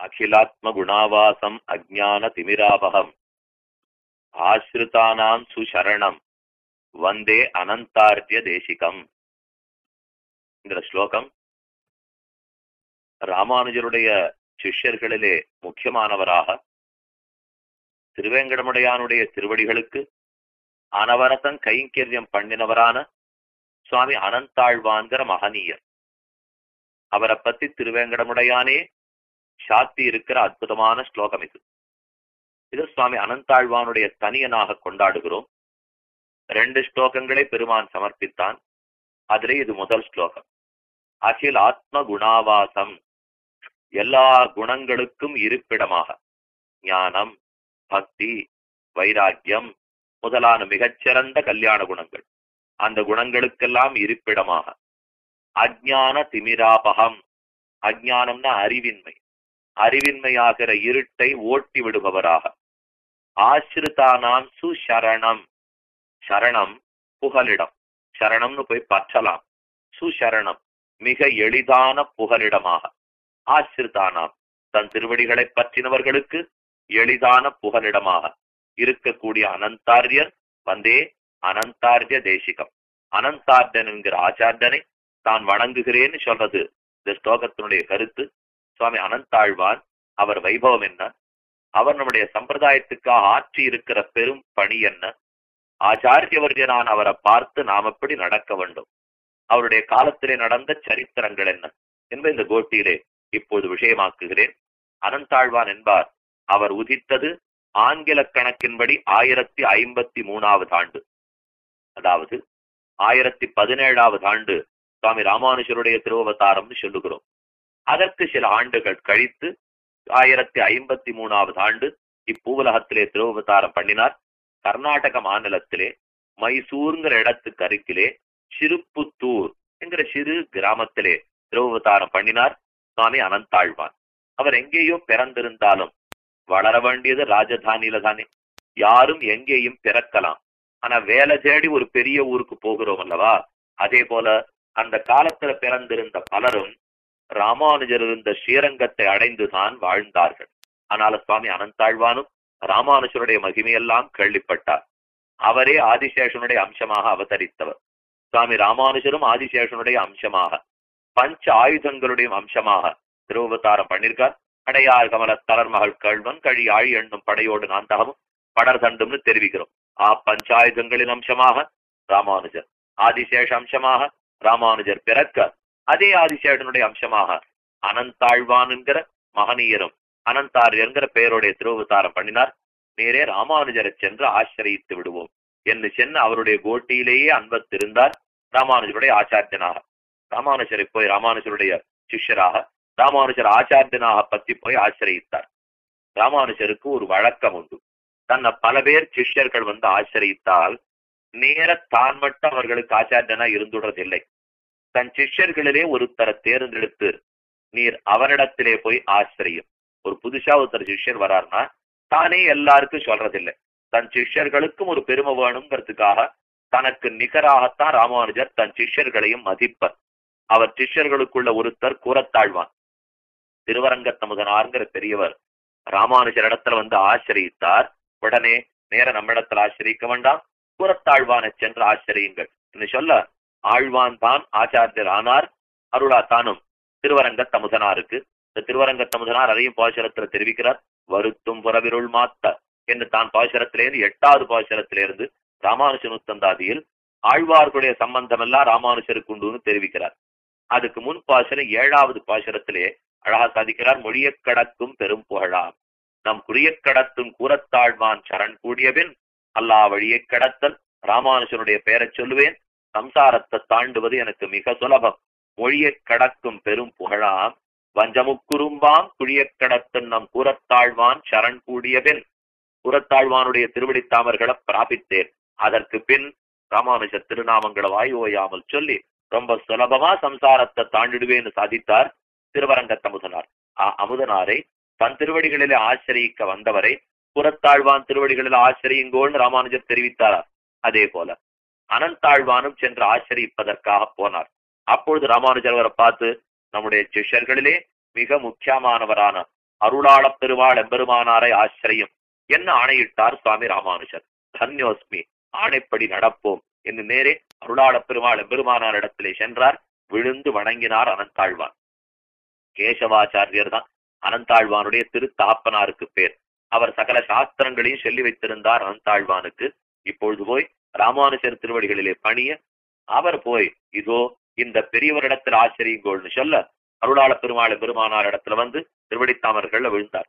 அகிலாத்ம குணாவாசம் அஜான திமிராபகம் ஆசிரிதானாம் சுசரணம். வந்தே அனந்தார்த்திய தேசிகம் என்கிற ஸ்லோகம் ராமானுஜருடைய சிஷ்யர்களிலே முக்கியமானவராக திருவேங்கடமுடையானுடைய திருவடிகளுக்கு அனவரசம் கைங்கரியம் பண்ணினவரான சுவாமி அனந்தாழ்வான்கிற மகனீயர். அவரை பத்தி திருவேங்கடமுடையானே சாத்தி இருக்கிற அற்புதமான ஸ்லோகம் இது. இது சுவாமி அனந்தாழ்வானுடைய தனியனாக கொண்டாடுகிறோம். ரெண்டு ஸ்லோகங்களை பெருமான் சமர்ப்பித்தான். அதிலே இது முதல் ஸ்லோகம். அகில் ஆத்ம குணாவாசம் எல்லா குணங்களுக்கும் இருப்பிடமாக. ஞானம் பக்தி வைராக்கியம் முதலான மிகச்சிறந்த கல்யாண குணங்கள். அந்த குணங்களுக்கெல்லாம் இருப்பிடமாக. அஜான திமிராபகம். அஜானம்னா அறிவின்மை. அறிவின்மையாகிற இருட்டை ஓட்டி விடுபவராக. ஆசிரிதானாம் சுசரணம். சரணம் புகலிடம். சரணம்னு போய் பற்றலாம். சுசரணம் மிக எளிதான புகலிடமாக. ஆசிரிதானாம் தன் திருவடிகளை பற்றினவர்களுக்கு எளிதான புகலிடமாக. இருக்கக்கூடிய அனந்தாரியர் வந்தே அனந்தாரிய தேசிகம். அனந்தார்டன் என்கிற ஆச்சார்டனை தான் வணங்குகிறேன்னு சொல்றது இந்த ஸ்லோகத்தினுடைய கருத்து. சுவாமி அனந்தாழ்வான் அவர் வைபவம் என்ன? அவர் நம்முடைய சம்பிரதாயத்துக்காக ஆற்றி இருக்கிற பெரும் பணி என்ன? ஆச்சாரியவர்ஜனான் அவரை பார்த்து நாம் எப்படி நடக்க வேண்டும்? அவருடைய காலத்திலே நடந்த சரித்திரங்கள் என்ன? என்பதை இந்த கோட்டியிலே இப்போது விஷயமாக்குகிறேன். அனந்தாழ்வான் என்பார் அவர் உதித்தது ஆங்கில கணக்கின்படி ஆயிரத்தி ஐம்பத்தி மூணாவது ஆண்டு. அதாவது ஆயிரத்தி பதினேழாவது ஆண்டு சுவாமி ராமானுஜருடைய திருவவதாரம்னு சொல்லுகிறோம். அதற்கு சில ஆண்டுகள் கழித்து ஆயிரத்தி ஐம்பத்தி மூணாவது ஆண்டு இப்பூவலகத்திலே திருவவதாரம் பண்ணினார். கர்நாடக மாநிலத்திலே மைசூருங்கிற இடத்துக்கு அருகிலே சிறுப்புத்தூர் என்கிற சிறு கிராமத்திலே திருவவதாரம் பண்ணினார் சுவாமி அனந்தாழ்வான் அவர் எங்கேயோ பிறந்திருந்தாலும் வளர வேண்டியது ராஜதானியில தானே. யாரும் எங்கேயும் பிறக்கலாம். ஆனா வேலை தேடி ஒரு பெரிய ஊருக்கு போகிறோம் அல்லவா? அதே போல அந்த காலத்துல பிறந்திருந்த பலரும் ராமானுஜர் இருந்த ஸ்ரீரங்கத்தை அடைந்துதான் வாழ்ந்தார்கள். ஆனால் சுவாமி அனந்தாழ்வானும் ராமானுஜருடைய மகிமையெல்லாம் கேள்விப்பட்டார். அவரே ஆதிசேஷனுடைய அம்சமாக அவதரித்தவர். சுவாமி ராமானுஜரும் ஆதிசேஷனுடைய அம்சமாக பஞ்ச ஆயுதங்களுடைய அம்சமாக திருவவதாரம் பண்ணியிருக்கார் அடையார் கமல தளர்மகள் கழ்வன் கழி ஆழி எண்ணும் படையோடு நாந்தகமும் படர் தண்டும்னு தெரிவிக்கிறோம். ஆ பஞ்சாயுதங்களின் அம்சமாக ராமானுஜர் ஆதிசேஷ அம்சமாக ராமானுஜர் பிறக்க அதே ஆதிசேடனுடைய அம்சமாக அனந்தாழ்வான் என்கிற மகனீயரும் அனந்தார் என்கிற பெயருடைய திருவவதாரம் பண்ணினார். நேரே ராமானுஜரை சென்று ஆசிரியத்து விடுவோம் என்று சென்று அவருடைய கோட்டியிலேயே அன்பத்திருந்தார் ராமானுஜருடைய ஆச்சாரியனாக. ராமானுஜரை போய் ராமானுஜருடைய சிஷ்யராக ராமானுஜர் ஆச்சாரியனாக பத்தி போய் ஆசிரியித்தார். ராமானுஜருக்கு ஒரு வழக்கம் உண்டு. தன்னை பல பேர் சிஷ்யர்கள் வந்து ஆசிரியித்தால் நேர தான் மட்டும் அவர்களுக்கு ஆச்சாரியனா இருந்துடுறதில்லை. தன் சிஷ்யர்களிலே ஒருத்தரை தேர்ந்தெடுத்து நீர் அவரிடத்திலே போய் ஆசிரியம். ஒரு புதுசா ஒருத்தர் சிஷ்யர் வரார்னா தானே எல்லாருக்கும் சொல்றதில்லை. தன் சிஷ்யர்களுக்கும் ஒரு பெருமை வேணுங்கிறதுக்காக தனக்கு நிகராகத்தான் ராமானுஜர் தன் சிஷ்யர்களையும் மதிப்பர். அவர் சிஷ்யர்களுக்குள்ள ஒருத்தர் கூறத்தாழ்வான் திருவரங்கத்தமுதனார்ங்கிற பெரியவர் ராமானுஜர் இடத்துல வந்து ஆசிரியித்தார். உடனே நேர நம்மிடத்தில் ஆசிரியிக்க வேண்டாம் கூறத்தாழ்வான சென்று ஆசிரியுங்கள். என்று சொல்ல ஆழ்வான் தான் ஆச்சாரியர் ஆனார் அருளா தானும் திருவரங்க தமுதனாருக்கு. இந்த திருவரங்க தமுதனார் அதையும் பாசரத்துல தெரிவிக்கிறார். வருத்தும் புறவிருள் மாத்த என்று தான் பாசுரத்திலிருந்து எட்டாவது பாசுரத்திலிருந்து ராமானுஜனுத்தந்தாதியில் ஆழ்வார்களுடைய சம்பந்தம் எல்லாம் ராமானுஜருக்கு உண்டுன்னு தெரிவிக்கிறார். அதுக்கு முன் பாசுரம் ஏழாவது பாசுரத்திலே அழகா சாதிக்கிறார் மொழியக் கடக்கும் பெரும் புகழாம். நம் குறியக் கடத்தும் கூறத்தாழ்வான் சரண் கூடியபின் அல்லா வழியைக் கடத்தல். ராமானுஜனுடைய பெயரைச் சொல்லுவேன். சம்சாரத்தை தாண்டுவது எனக்கு மிக சுலபம். மொழியை கடக்கும் பெரும் புகழாம். வஞ்சமுக்குறும்பாம் குழியக் கடத்தன் நம் கூறத்தாழ்வான் சரண் கூடியபின் கூறத்தாழ்வானுடைய திருவடித்தாமர்களை பிராபித்தேன். அதற்கு பின் ராமானுஜ திருநாமங்களை வாய் ஓயாமல் சொல்லி ரொம்ப சுலபமா சம்சாரத்தை தாண்டிடுவேன்னு சாதித்தார் திருவரங்கத் அமுதனார். அமுதனாரை தன் திருவடிகளிலே ஆசிரியிக்க வந்தவரை புறத்தாழ்வான் திருவடிகளில் ஆசிரியுங்கோள்னு ராமானுஜர் தெரிவித்தாரா அதே போல அனந்தாழ்வானும் சென்று ஆசிரியிப்பதற்காக போனார். அப்பொழுது ராமானுஜர் அவரை பார்த்து நம்முடைய சிஷ்யர்களிலே மிக முக்கியமானவரான அருளாளப் பெருமாள் எம்பெருமானாரை ஆச்சரியம். என்ன ஆணையிட்டார் சுவாமி ராமானுஜர்? தன்யோஸ்மி ஆணைப்படி நடப்போம். என்று நேரே அருளாள பெருமாள் எம்பெருமானார் இடத்திலே சென்றார். விழுந்து வணங்கினார் அனந்தாழ்வான். கேசவாச்சாரியர் தான் அனந்தாழ்வானுடைய திருத்தாப்பனாருக்கு பேர். அவர் சகல சாஸ்திரங்களையும் சொல்லி வைத்திருந்தார் அனந்தாழ்வானுக்கு. இப்பொழுது போய் ராமானுஜர் திருவடிகளிலே பணிய அவர் போய் இதோ இந்த பெரியவரிடத்தில் ஆச்சரியுங்கோள்னு சொல்ல அருளாள பெருமாள பெருமானார் இடத்துல வந்து திருவடித்தாமர்கள்ல விழுந்தார்.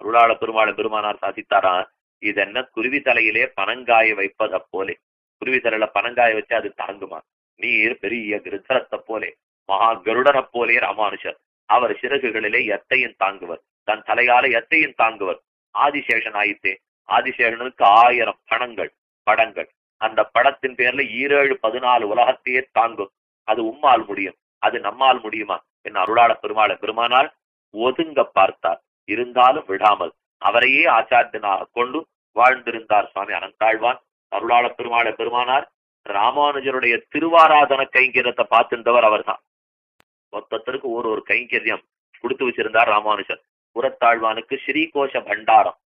அருளாள பெருமாள பெருமானார் சாதித்தாரா? இது என்ன குருவி தலையிலே பனங்காய வைப்பத போலே. குருவி தலையில பனங்காய வச்சு அது தாங்குமா? நீர் பெரிய கிருத்தரத்தை போலே. மகா கருடனை போலே ராமானுஷர் அவர் சிறகுகளிலே எத்தையும் தாங்குவர். தன் தலையால எத்தையும் தாங்குவர். ஆதிசேஷன் ஆயித்தே ஆதிசேஷனுக்கு ஆயிரம் பணங்கள் படங்கள். அந்த படத்தின் பேர்ல ஈரேழு பதினாலு உலகத்தையே தாங்கும். அது உம்மால் முடியும். அது நம்மால் முடியுமா? என் அருளாள பெருமாள பெருமானால் ஒதுங்க பார்த்தார். இருந்தாலும் விடாமல் அவரையே ஆச்சாரியனாக கொண்டு வாழ்ந்திருந்தார் சுவாமி அனந்தாழ்வான். அருளாள பெருமாள பெருமானார் ராமானுஜருடைய திருவாராதன கைங்கரியத்தை பார்த்திருந்தவர் அவர்தான். மொத்தத்திற்கு ஒரு ஒரு கைங்கரியம் கொடுத்து வச்சிருந்தார் ராமானுஜர். புறத்தாழ்வானுக்கு ஸ்ரீகோஷ பண்டாரம்.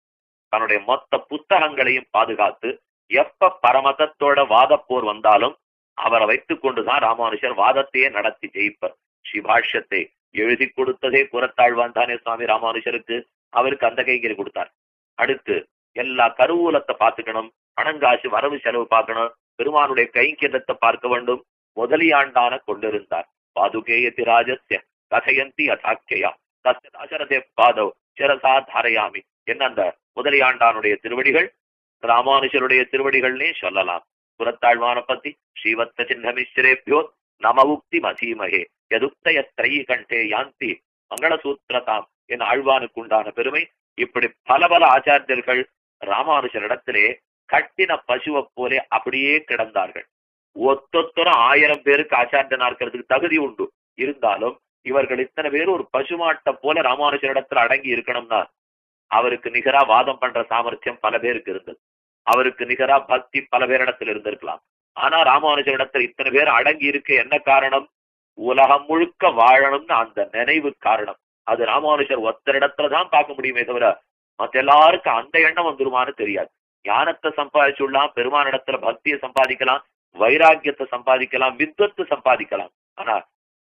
தன்னுடைய மொத்த புத்தகங்களையும் பாதுகாத்து எப்ப பரமதத்தோட வாதப்போர் வந்தாலும் அவரை வைத்துக் கொண்டுதான் ராமானுஷர் வாதத்தையே நடத்தி ஜெயிப்பர். சிபாஷ்யத்தை எழுதி கொடுத்ததே புறத்தாழ்வான் தானே சுவாமி ராமானுஷருக்கு. அவருக்கு அந்த கைங்கரி கொடுத்தார். அடுத்து எல்லா கருவூலத்தை பார்த்துக்கணும் பணங்காசு வரவு செலவு பார்க்கணும் பெருமானுடைய கைங்கரியத்தை பார்க்க வேண்டும் முதலியாண்டான கொண்டிருந்தார். பாதுகேயத்தி ராஜஸ்ய கதையந்தி அதாக்கியா தசரதே பாதவ் சிரசா தாரையாமி என்ன அந்த முதலியாண்டானுடைய திருவடிகள்? ராமானுஜருடைய திருவடிகள்னே சொல்லலாம். புறத்தாழ்வான பத்தி ஸ்ரீவத்த சின்னமிஸ்ரேபியோ நம உக்தி மசீமகே எதுக்தய திரையி கண்டே யாந்தி மங்களசூத்திரதாம் என் ஆழ்வானுக்கு உண்டான பெருமை. இப்படி பல பல ஆச்சாரியர்கள் ராமானுஜரிடத்திலே கட்டின பசுவை போலே அப்படியே கிடந்தார்கள். ஒத்தொத்தன ஆயிரம் பேருக்கு ஆச்சாரியனா இருக்கிறதுக்கு தகுதி உண்டு. இருந்தாலும் இவர்கள் இத்தனை பேர் ஒரு பசுமாட்டை போல ராமானுஜரிடத்துல அடங்கி இருக்கணும்னா அவருக்கு நிகரா வாதம் பண்ற சாமர்த்தியம் பல பேருக்கு இருந்தது. அவருக்கு நிகரா பக்தி பல பேரிடத்தில் இருந்திருக்கலாம். ஆனா ராமானுஜரிடத்தில் இத்தனை பேர் அடங்கி இருக்க என்ன காரணம்? உலகம் முழுக்க வாழணும்னு அந்த நினைவு காரணம். அது ராமானுஜர் ஒத்தரிடத்துல தான் பார்க்க முடியுமே தவிர மத்த எல்லாருக்கும் அந்த எண்ணம் வந்துருமான்னு தெரியாது. ஞானத்தை சம்பாதிச்சுடலாம் பெருமானிடத்துல பக்தியை சம்பாதிக்கலாம் வைராக்கியத்தை சம்பாதிக்கலாம் வித்வத்தை சம்பாதிக்கலாம். ஆனா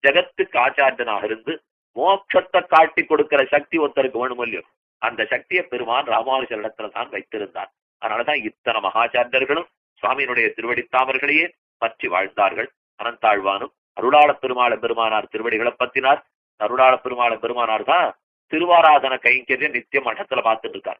ஜெகத்துக்கு ஆச்சாரியனாக இருந்து மோட்சத்தை காட்டி கொடுக்கிற சக்தி ஒருத்தருக்கு வேணும் இல்லையோ அந்த சக்தியை பெருமான் ராமானுஜர் இடத்துல தான் வைத்திருந்தான் அதனாலதான் இத்தனை மகாச்சாரியர்களும் சுவாமியினுடைய திருவடித்தாமர்களையே பற்றி வாழ்ந்தார்கள். அனந்தாழ்வானும் அருளாள பெருமாள பெருமானார் திருவடிகளை பத்தினார் அருளாள பெருமாள பெருமானார் தான் திருவாராதன கைங்கரியம் நித்தியம் மட்டத்துல பார்த்துட்டு இருக்கார்.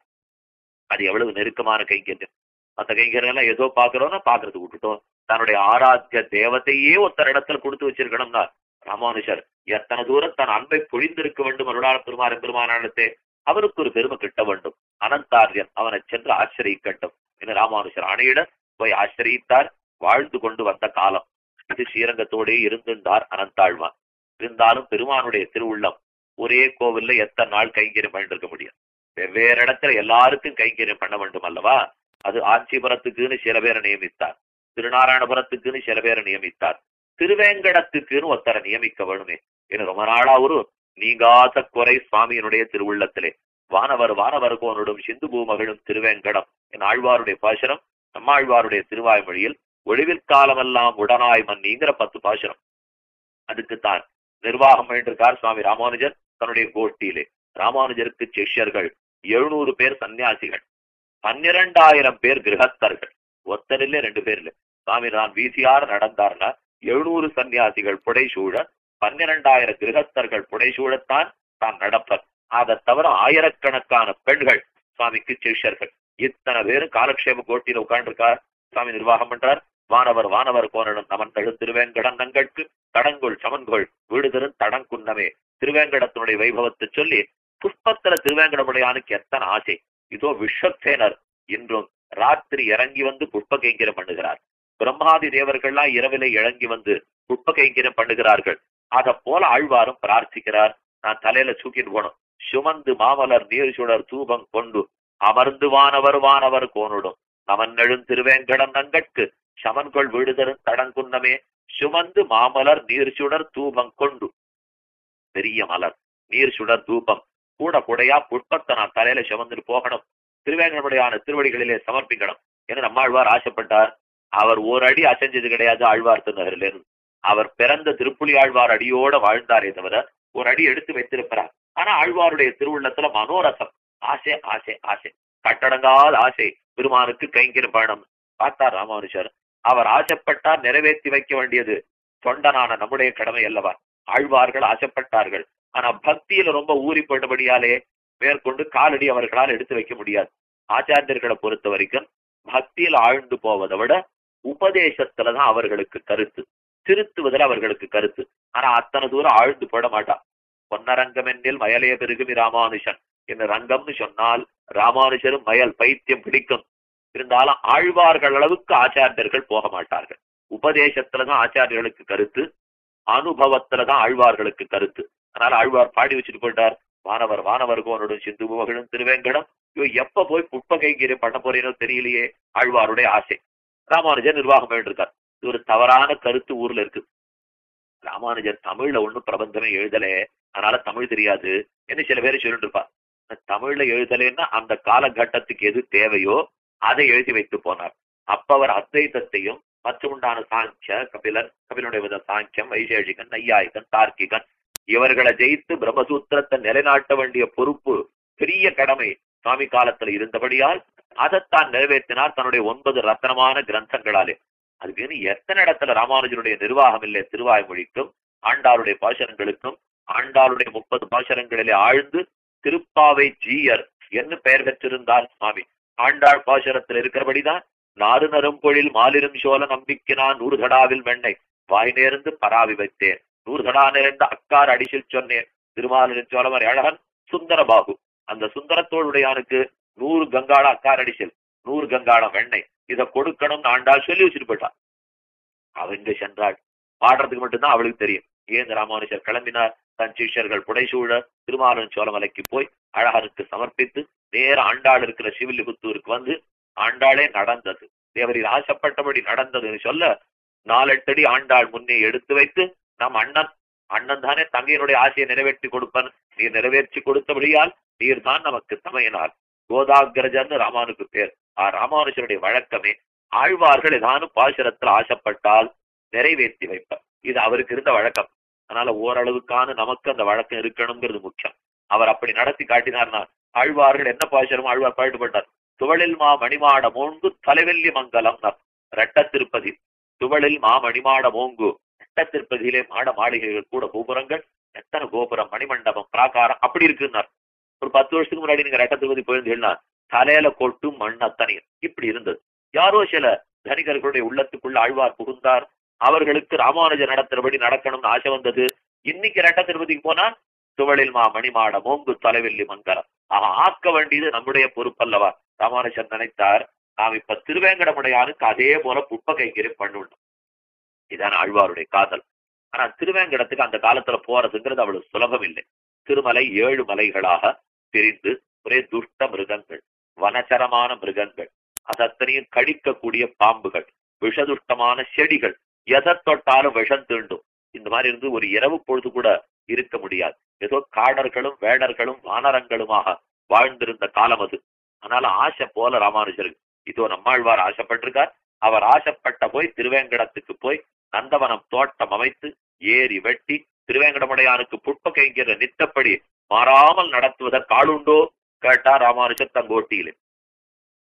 அது எவ்வளவு நெருக்கமான கைங்கரியம். அந்த கைங்கரியம் எல்லாம் ஏதோ பாக்குறோம்னா பாக்குறது விட்டுட்டோம். தன்னுடைய ஆராத்திய தேவத்தையே ஒருத்தர் இடத்துல கொடுத்து வச்சிருக்கணும்னா ராமானுஷர் எத்தனை தூரம் தன் அன்பை பொழிந்திருக்க வேண்டும் அருளாள பெருமாள் பெருமானத்தை அவருக்கு ஒரு பெருமை கிட்ட வேண்டும். அனந்தாரியன் அவனை சென்று ஆசிரியக்கட்டும். என்று ராமானுஷர் ஆணையிட போய் ஆச்சரித்தார் வாழ்ந்து கொண்டு வந்த காலம். இது ஸ்ரீரங்கத்தோடே இருந்திருந்தார் அனந்தாழ்வான் இருந்தாலும் பெருமானுடைய திருவுள்ளம் ஒரே கோவில்ல எத்தனை நாள் கைங்கரியம் பண்ணிருக்க முடியும்? வெவ்வேறு இடத்துல எல்லாருக்கும் கைங்கரியம் பண்ண வேண்டும் அல்லவா? அது ஆஞ்சிபுரத்துக்குன்னு சில பேரை நியமித்தார். திருநாராயணபுரத்துக்குன்னு சில பேரை நியமித்தார். திருவேங்கடத்துக்குன்னு ஒருத்தரை நியமிக்க வேணுமே. என்று ரொம்ப நாளா ஒரு நீங்காத குறை சுவாமியினுடைய திருவுள்ளத்திலே. வானவர் வானவர்கோனுடும் சிந்து பூமகளும் திருவேங்கடம். என் ஆழ்வாருடைய பாசனம் நம்மாழ்வாருடைய திருவாய்மொழியில் ஒழிவில் காலமெல்லாம் உடனாய் மன்னிங்கிற பத்து பாசனம். அதுக்குத்தான் நிர்வாகம் பண்ணிருக்கார் சுவாமி ராமானுஜர் தன்னுடைய கோஷ்டியிலே ராமானுஜருக்கு சிஷ்யர்கள் எழுநூறு பேர் சன்னியாசிகள் பன்னிரண்டாயிரம் பேர் கிரகஸ்தர்கள். ஒத்தரில்ல ரெண்டு பேர்ல. சுவாமி நான் வீசியார் நடந்தார்னா எழுநூறு சன்னியாசிகள் புடைசூழ பன்னிரண்டாயிரம் கிரகஸ்தர்கள் புடைசூழத்தான் தான் நடப்பர். அதை தவிர ஆயிரக்கணக்கான பெண்கள் சுவாமிக்கு சிஷ்யர்கள். இத்தனை பேரும் காலக்ஷேப கோட்டியில உட்கார்ந்துருக்கார். சுவாமி நிர்வாகம் பண்றார். வானவர் வானவர் கோனடும் நமன் தழு திருவேங்கடன் தங்களுக்கு சமன்கொள் வீடு தடங்குன்னமே. திருவேங்கடத்தினுடைய வைபவத்தை சொல்லி புஷ்பத்துல திருவேங்கடமுடையானுக்கு எத்தனை ஆசை. இதோ விஸ்வசேனர் இன்றும் ராத்திரி இறங்கி வந்து புஷ்ப கைங்கிரம் பண்ணுகிறார். பிரம்மாதி தேவர்கள்லாம் இரவிலே இறங்கி வந்து புஷ்ப கைங்கிரம் பண்ணுகிறார்கள். அத போல ஆழ்வாரும் பிரார்த்திக்கிறார். நான் தலையில தூக்கிட்டு போனோம் சுமந்து மாமலர் நீர் சுடர் தூபம் கொண்டு அமர்ந்து வானவர் வானவர் கோனுடும் நமன் நெழுந்திருவேங்கடன் நங்கட்கு சமன்கொள் விடுதரும் தடங்குன்னமே சுமந்து மாமலர் நீர் சுடர் தூபம் கொண்டு. பெரிய மலர் நீர் சுடர் தூபம். கூட கூடையா புட்பத்தை நான் தலையில சுமந்துட்டு போகணும். திருவேங்கடமுடையான திருவடிகளிலே சமர்ப்பிக்கணும். என நம்மாழ்வார் ஆசைப்பட்டார். அவர் ஒரு அடி அசைஞ்சது கிடையாது ஆழ்வார் திருநகரிலிருந்து அவர் பிறந்த திருப்புலி ஆழ்வார் அடியோட வாழ்ந்தாரே தவிர ஒரு அடி எடுத்து வைத்திருக்கிறார். ஆனா ஆழ்வாருடைய திருவுள்ளத்துல மனோரசம். ஆசை ஆசை ஆசை. கட்டடங்கால் ஆசை. பெருமானுக்கு கைங்கிற பயணம் பார்த்தார் ராமானுஜர் அவர் ஆசைப்பட்டார் நிறைவேற்றி வைக்க வேண்டியது. தொண்டனான நம்முடைய கடமை அல்லவா? ஆழ்வார்கள் ஆசைப்பட்டார்கள். ஆனா பக்தியில ரொம்ப ஊறி போயிட்டபடியாலே மேற்கொண்டு காலடி அவர்களால் எடுத்து வைக்க முடியாது. ஆச்சாரியர்களை பொறுத்த வரைக்கும் பக்தியில் ஆழ்ந்து போவதை விட உபதேசத்துலதான் அவர்களுக்கு கருத்து. திருத்துவதில் அவர்களுக்கு கருத்து. ஆனா அத்தனை தூரம் ஆழ்ந்து போட மாட்டான். பொன்னரங்கம் என்னில் மயலைய பெருகுமி ராமானுஷன். என்ன ரங்கம்னு சொன்னால் ராமானுஷரும் மயல் பைத்தியம் பிடிக்கும். இருந்தாலும் ஆழ்வார்கள் அளவுக்கு ஆச்சாரியர்கள் போக மாட்டார்கள். உபதேசத்துலதான் ஆச்சாரியர்களுக்கு கருத்து. அனுபவத்துலதான் ஆழ்வார்களுக்கு கருத்து. அதனால ஆழ்வார் பாடி வச்சுட்டு போயிட்டார். வானவர் வானவர்கோனுடன் சிந்து மகளும் திருவேங்கடம். இவ எப்ப போய் புட்பகைங்கிற பண்ண போறேனோ தெரியலையே. ஆழ்வாருடைய ஆசை. ராமானுஜன் நிர்வாகம் பண்ணிருக்கார் இது ஒரு தவறான கருத்து ஊர்ல இருக்கு. ராமானுஜர் தமிழ்ல ஒண்ணும் பிரபந்தமே எழுதலே. அதனால தமிழ் தெரியாது. என்று சில பேர் சொல்லிட்டு இருப்பா தமிழ்ல எழுதலைன்னா அந்த காலகட்டத்துக்கு எது தேவையோ அதை எழுதி வைத்து போனார். அப்ப அவர் அத்வைதத்தையும் மற்றும் உண்டான சாங்கிய கபிலர் கபிலனுடைய சாங்கியம் வைசேஷிகன் நையாயிகன் தார்க்கிகன் இவர்களை ஜெயித்து பிரம்மசூத்திரத்தை நிலைநாட்ட வேண்டிய பொறுப்பு பெரிய கடமை சுவாமி காலத்துல இருந்தபடியால் அதைத்தான் நிறைவேற்றினார் தன்னுடைய ஒன்பது ரத்தனமான கிரந்தங்களாலே. அதுக்கு எத்தனை இடத்துல ராமானுஜனுடைய நிர்வாகம் இல்லை திருவாய்மொழிக்கும் ஆண்டாளுடைய பாசரங்களுக்கும் ஆண்டாளுடைய முப்பது பாசரங்களிலே ஆழ்ந்து திருப்பாவை ஜீயர் என்று பெயர் பெற்றிருந்தார் சுவாமி. ஆண்டாள் பாசரத்தில் இருக்கிறபடிதான் நாறு நரும்பொழில் மாலிரும் சோழ நம்பிக்கினான் நூறுகடாவில் வெண்ணை. வாய் நேர்ந்து பராவி வைத்தேன். நூறுகடா நேர்ந்த அக்கார் அடிசில் சொன்னேன். திருமாலின் சோழமர் அழகன் சுந்தரபாகு. அந்த சுந்தரத்தோளுடையானுக்கு நூறு கங்காள அக்கார் அடிசில் நூறு கங்காளம் வெண்ணெய் இதை கொடுக்கணும்னு ஆண்டாள் சொல்லி வச்சுட்டு போயிட்டான். அவ இங்க சென்றாள். பாடுறதுக்கு மட்டும்தான் அவளுக்கு தெரியும். ஏன் ராமானுஜர் கிளம்பினார்? தன் சிஷ்யர்கள் புடைசூழ திருமாலன் சோழமலைக்கு போய் அழகனுக்கு சமர்ப்பித்து நேர ஆண்டாள் இருக்கிற சிவில்லிபுத்தூருக்கு வந்து ஆண்டாளே நடந்தது. தேவரில் ஆசைப்பட்டபடி நடந்ததுன்னு சொல்ல நாலெட்டடி ஆண்டாள் முன்னே எடுத்து வைத்து நம் அண்ணன் அண்ணன் தானே தங்கையினுடைய ஆசையை நிறைவேற்றி கொடுப்பன். நீர் நிறைவேற்றி கொடுத்தபடியால் நீர் தான் நமக்கு தமையினார். கோதாகிரஜன்னு ராமானுக்கு பேர். ஆ ராமானுஜருடைய வழக்கமே ஆழ்வார்கள் ஏதானும் பாசுரத்தில் ஆசைப்பட்டால் நிறைவேற்றி வைப்பார். இது அவருக்கு இருந்த வழக்கம். அதனால ஓரளவுக்கான நமக்கு அந்த வழக்கம் இருக்கணுங்கிறது முக்கியம். அவர் அப்படி நடத்தி காட்டினார்னா ஆழ்வார்கள் என்ன பாசுரமும் ஆழ்வார் பாடுபட்டார் துவளில் மா மணிமாட மோங்கு தலைவெல்லி மங்கலம் ரெட்ட திருப்பதி துவளில் மா மணிமாட மோங்கு ரெட்ட திருப்பதியிலே மாட மாளிகைகள் கூட கோபுரங்கள் எத்தனை கோபுரம் மணிமண்டபம் பிராகாரம் அப்படி இருக்குன்னார். ஒரு பத்து வருஷத்துக்கு முன்னாடி நீங்க ரெட்ட திருப்பதி போயிருந்தீங்கன்னா தலையில கொட்டு மண் அத்தனையும் இப்படி இருந்தது. யாரோ சில தனிகர்களுடைய உள்ளத்துக்குள்ள ஆழ்வார் புகுந்தார். அவர்களுக்கு ராமானுஜர் நடத்துறபடி நடக்கணும்னு ஆசை வந்தது. இன்னைக்கு ரெட்ட திருப்பதிக்கு போனா துவளில் மா மணிமாட மோங்கு தலைவெல்லி மங்கரம் ஆக ஆக்க வேண்டியது நம்முடைய பொறுப்பல்லவா? ராமானுஜர் நினைத்தார் நாம் இப்ப திருவேங்கடமுடையானுக்கு அதே போல புப்ப கைங்கரியம் பண்ணுவோம் இதான் ஆழ்வாருடைய காதல். ஆனா திருவேங்கடத்துக்கு அந்த காலத்துல போறதுங்கிறது அவ்வளவு சுலபம் இல்லை திருமலை ஏழு மலைகளாக பிரிந்து ஒரே துஷ்ட மிருகங்கள் வனச்சரமான மிருகங்கள் அதத்தனையும் கடிக்கக்கூடிய பாம்புகள் விஷதுஷ்டமான செடிகள் எதை தொட்டாலும் விஷம் தீண்டும். இந்த மாதிரி இருந்து ஒரு இரவு பொழுது கூட இருக்க முடியாது. ஏதோ காடர்களும் வேடர்களும் வானரங்களுமாக வாழ்ந்திருந்த காலம் அது. அதனால ஆசை போல ராமானுஜருக்கு இதோ நம்மாழ்வார் ஆசைப்பட்டிருக்கார். அவர் ஆசைப்பட்ட போய் திருவேங்கடத்துக்கு போய் நந்தவனம் தோட்டம் அமைத்து ஏரி வெட்டி திருவேங்கடமுடையானுக்கு புட்ப கைங்கிற நித்தப்படி மாறாமல் நடத்துவதற்கு ஆளுண்டோ கேட்டா ராமானுஜர் தங்கோட்டியிலே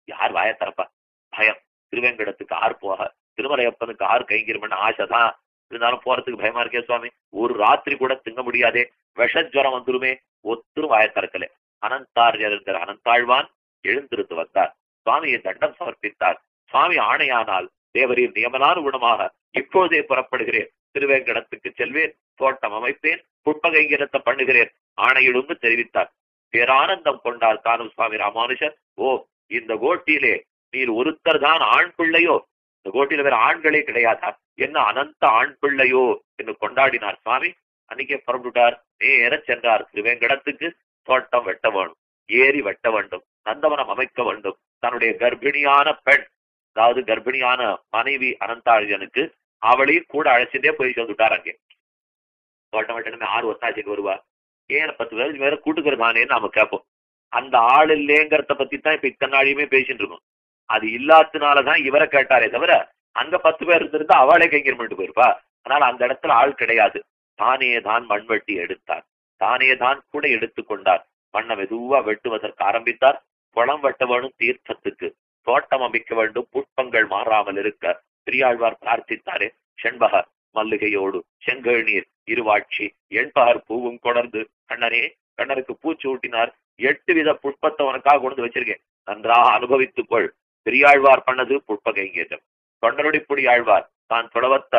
யார் வாய திறப்பா? பயம். திருவேங்கடத்துக்கு ஆறு போக. திருமலையப்பனுக்கு ஆறு கைங்கிருமன்னு ஆசைதான். இருந்தாலும் போறதுக்கு பயமா இருக்கே சுவாமி. ஒரு ராத்திரி கூட திங்க முடியாதே. விஷஜரம் வந்துருமே. ஒத்துரும் வாய திறக்கல. அனந்தாரியர் இருக்கிற அனந்தாழ்வான் எழுந்திருந்து வந்தார். சுவாமியை தண்டம் சமர்ப்பித்தார். சுவாமி ஆணையானால் தேவரின் நியமனான குணமாக இப்போதே புறப்படுகிறேன். திருவேங்கடத்துக்கு செல்வேன். தோட்டம் அமைப்பேன் புட்பகைங்கிரத்தை பண்ணுகிறேன் ஆணையிடும்னு தெரிவித்தார். பேரானந்தம் கொண்டார் தானும் சுவாமி ராமானுஷர் ஓ இந்த கோட்டியிலே நீர் ஒருத்தர் தான் ஆண் பிள்ளையோ? இந்த கோட்டியில வேற ஆண்களே கிடையாதா? என்ன அனந்த ஆண் பிள்ளையோ? என்று கொண்டாடினார் சுவாமி. அன்னைக்கே புறப்பட்டுட்டார். நேர சென்றார் திருவேங்கடத்துக்கு. தோட்டம் வெட்ட வேணும் ஏரி வெட்ட வேண்டும் நந்தவனம் அமைக்க வேண்டும். தன்னுடைய கர்ப்பிணியான பெண் அதாவது கர்ப்பிணியான மனைவி அனந்தாழியனுக்கு அவளையும் கூட அழைச்சிட்டே போய் சொல்லிட்டார் அங்கே. தோட்டம் ஆறு ஒத்தாசைக்கு வருவா. ஏன் பத்து பேர் வேற கூட்டுக்கிறதானேன்னு நாம கேட்போம். அந்த ஆள் இல்லைங்கிறத பத்தி தான் இப்ப இத்தனை நாளையுமே பேசிட்டு இருக்கோம். அது இல்லாததுனாலதான் இவரை கேட்டாரே தவிர அங்க பத்து பேர் இருந்திருந்தா அவளே கைங்கர் பண்ணிட்டு போயிருப்பா. அதனால அந்த இடத்துல ஆள் கிடையாது. தானே தான் மண்வெட்டி எடுத்தார். தானே தான் கூட எடுத்துக்கொண்டார் மண்ணை மெதுவா வெட்டுவதற்கு ஆரம்பித்தார். குளம் வெட்ட வேணும் தீர்த்தத்துக்கு. தோட்டம் அமைக்க வேண்டும். புட்பங்கள் மாறாமல் இருக்க. பெரியாழ்வார் பிரார்த்தித்தாரே. செண்பகர். மல்லிகையோடு செங்கழுநீர் இருவாட்சி எண்பகர் பூவும் கொடர்ந்து. கண்ணனே கண்ணனுக்கு பூச்சி ஊட்டினார் எட்டு வித புஷ்பத்தை உனக்காக கொண்டு வச்சிருக்கேன். நன்றாக அனுபவித்துக் கொள். பெரியாழ்வார் பண்ணது புஷ்ப கைங்கேற்றம் தொண்டருடிப்புடி ஆழ்வார் தான் தொடவத்த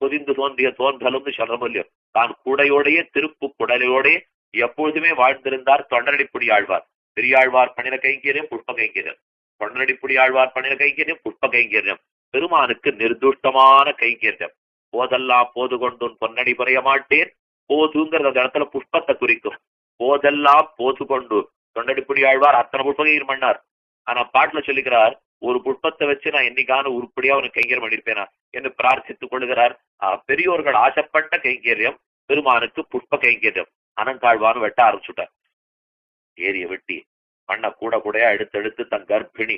புதிந்து தோன்றிய தோன்றலும் சொல்ற தான் குடையோடைய திருப்பு குடலையோடைய எப்பொழுதுமே வாழ்ந்திருந்தார் தொண்டரடிப்புடி ஆழ்வார். பெரியாழ்வார் பண்ணின கைங்கரியம் புஷ்ப கைங்கரியம் தொண்டரடிப்புடி ஆழ்வார் பண்ணின கைங்கரியம் புஷ்ப கைங்கரியம் பெருமானுக்கு நிர்துஷ்டமான கைங்கரியம் போதெல்லாம் போது கொண்டு பொன்னடி புரிய மாட்டேன் போதுங்கிறது அந்த இடத்துல புஷ்பத்தை குறிக்கும். போதெல்லாம் போது கொண்டு. தொண்டடிப்புடி ஆழ்வார் அத்தனை புஷ்பகையும் பண்ணார் ஆனா பாட்டுல சொல்லிக்கிறார் ஒரு புஷ்பத்தை வச்சு நான் என்னைக்கான உருப்படியா அவனுக்கு கைங்கரியம் பண்ணிருப்பேனா? என்று பிரார்த்தித்துக் கொள்கிறார் பெரியோர்கள் ஆசைப்பட்ட கைங்கரியம் பெருமானுக்கு புஷ்ப கைங்கரியம். அனங்காழ்வான்னு வெட்ட ஆரம்பிச்சுட்டார். ஏரிய வெட்டி மண்ணை கூட கூடையா எடுத்தெடுத்து தன் கர்ப்பிணி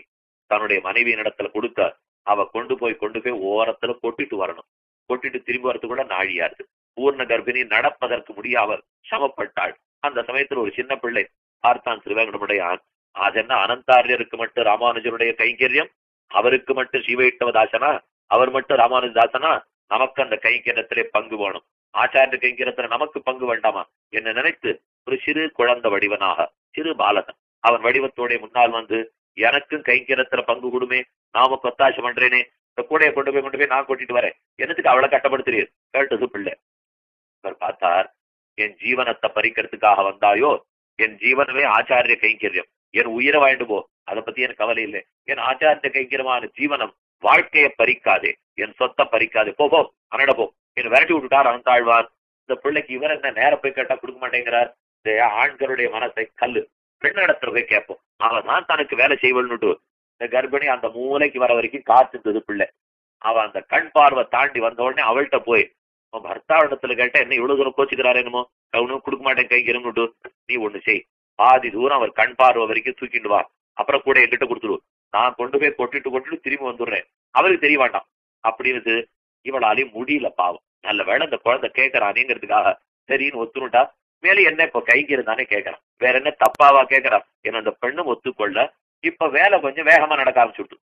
தன்னுடைய மனைவியின் இடத்துல கொடுக்க அவ கொண்டு போய் கொண்டு போய் ஓரத்துல கொட்டிட்டு வரணும். கொட்டிட்டு திரும்பி வரது கூட நாழியாரு பூர்ண கர்ப்பிணி நடப்பதற்கு முடியாமல் சமப்பட்டாள். அந்த சமயத்தில் ஒரு சின்ன பிள்ளை பார்த்தான் திருவேங்கடமுடையான் அதென்ன அனந்தாரியருக்கு மட்டும் ராமானுஜனுடைய கைங்கரியம்? அவருக்கு மட்டும் சிவைட்டவதாசனா அவர் மட்டும் ராமானுஜதாசனா? நமக்கு அந்த கைங்கரியத்திலே பங்கு வேணும். ஆச்சாரிய கைங்கரத்துல நமக்கு பங்கு வேண்டாமா? என்ன நினைத்து ஒரு சிறு குழந்தை வடிவனாக சிறு பாலகன். அவன் வடிவத்தோட முன்னால் வந்து எனக்கும் கைங்கரத்துல பங்கு கொடுமே. நாம கொத்தாசம் பண்றேனே. இந்த கூடையை கொண்டு போய் கொண்டு போய் நான் கொட்டிட்டு வரேன். என்னத்துக்கு அவளை கட்டப்படுத்துறீர்? கேட்டது பிள்ளை. இவர் பார்த்தார் என் ஜீவனத்தை பறிக்கிறதுக்காக வந்தாயோ? என் ஜீவனமே ஆச்சாரிய கைங்கரியம். என் உயிரை வாழ்ந்து போ. அதை பத்தி எனக்கு கவலை இல்லை. என் ஆச்சாரிய கைங்கரியமான ஜீவனம் வாழ்க்கையை பறிக்காதே. என் சொத்தை பறிக்காதே. போ போ அனட போ. என் விரட்டி விட்டுட்டார் அனந்தாழ்வான் இந்த பிள்ளைக்கு இவர் என்ன நேர போய் கேட்டா கொடுக்க மாட்டேங்கிறார்? இந்த ஆண்களுடைய மனசை கல்லு. பெண்ணிடத்துல போய் கேட்போம். அவன் தான் தனக்கு வேலை செய்வல்னுட்டு இந்த கர்ப்பிணி அந்த மூளைக்கு வர வரைக்கும் காத்துந்தது பிள்ளை. அவன் அந்த கண் பார்வை தாண்டி வந்த உடனே அவள்கிட்ட போய் அவன் பர்த்தாவிடத்துல கேட்டா என்ன இவ்வளவு தூரம் கோச்சுக்கிறாரு என்னமோ? அவனும் கொடுக்க மாட்டேன் கைக்கிறோம்னுட்டு நீ ஒண்ணு செய். பாதி தூரம் அவர் கண் பார்வை வரைக்கும் தூக்கிட்டு வா. அப்புறம் கூட என்கிட்ட கொடுத்துருவோம் நான் கொண்டு போய் கொட்டிட்டு கொட்டிட்டு திரும்பி வந்துடுறேன். அவருக்கு தெரிய வேண்டாம். அப்படின்னு இவளாலையும் முடியல பாவம். நல்ல வேலை இந்த குழந்தை கேட்கறானேங்கிறதுக்காக சரின்னு ஒத்துனுட்டா மேலே என்ன இப்ப கைங்கிறது கேட்கறான் வேற என்ன தப்பாவா கேட்கறான் என்ன அந்த பெண்ணும் ஒத்துக்கொள்ள இப்ப வேலை கொஞ்சம் வேகமா நடக்க ஆரம்பிச்சுட்டு.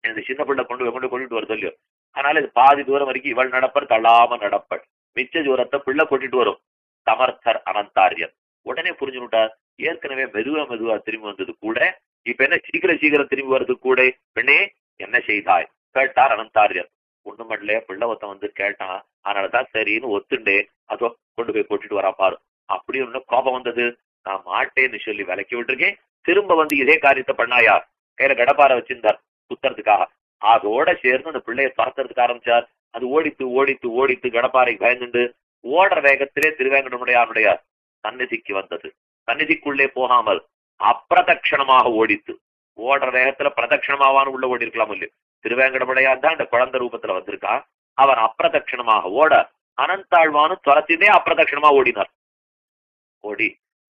இந்த சின்ன பிள்ளை கொண்டு போய் கொண்டு கொண்டுட்டு வருது இல்லையோ அதனால இது பாதி தூரம் வரைக்கும் இவள் நடப்பர் தள்ளாம நடப்பள். மிச்ச தூரத்தை பிள்ளை கொட்டிட்டு வரும். சமர்த்தர் அனந்தாரியர். உடனே புரிஞ்சுனுட்டார் ஏற்கனவே மெதுவா மெதுவா திரும்பி வந்தது கூட. இப்ப என்ன சீக்கிரம் சீக்கிரம் திரும்பி வர்றது கூட? பெண்ணே என்ன செய்தாய்? கேட்டார் அனந்தாரியர். ஒண்ணு பண்ணல பிள்ளை ஒருத்தன் வந்து கேட்டான். அதனாலதான் சரின்னு ஒத்துண்டே. அதோ கொண்டு போய் கொட்டிட்டு வரா பாரு. அப்படி ஒண்ணு கோபம் வந்தது. நான் மாட்டேன்னு சொல்லி விலக்கி விட்டுருக்கேன். திரும்ப வந்து இதே காரியத்தை பண்ணாயா? கையில கடப்பார வச்சிருந்தார் குத்துறதுக்காக. அதோட சேர்ந்து அந்த பிள்ளைய துரத்துறதுக்கு ஆரம்பிச்சார். அது ஓடித்து ஓடித்து ஓடித்து கடப்பாறை பயந்துண்டு ஓடுற வேகத்திலே திருவேங்கடமுடையாருடைய சந்நிதிக்கு வந்தது. சந்நிதிக்குள்ளே போகாமல் அப்பிரதட்சணமாக ஓடித்து ஓடுற வேகத்துல பிரதட்சணமாவான்னு உள்ள ஓடி இருக்கலாம் இல்லையோ? திருவேங்கடமுடையார் தான் இந்த குழந்தை ரூபத்துல வந்திருக்கா அவர் அப்பிரதட்சணமாக ஓட அனந்தாழ்வானு துரத்தினே அப்பிரதட்சணமா ஓடினார். ஓடி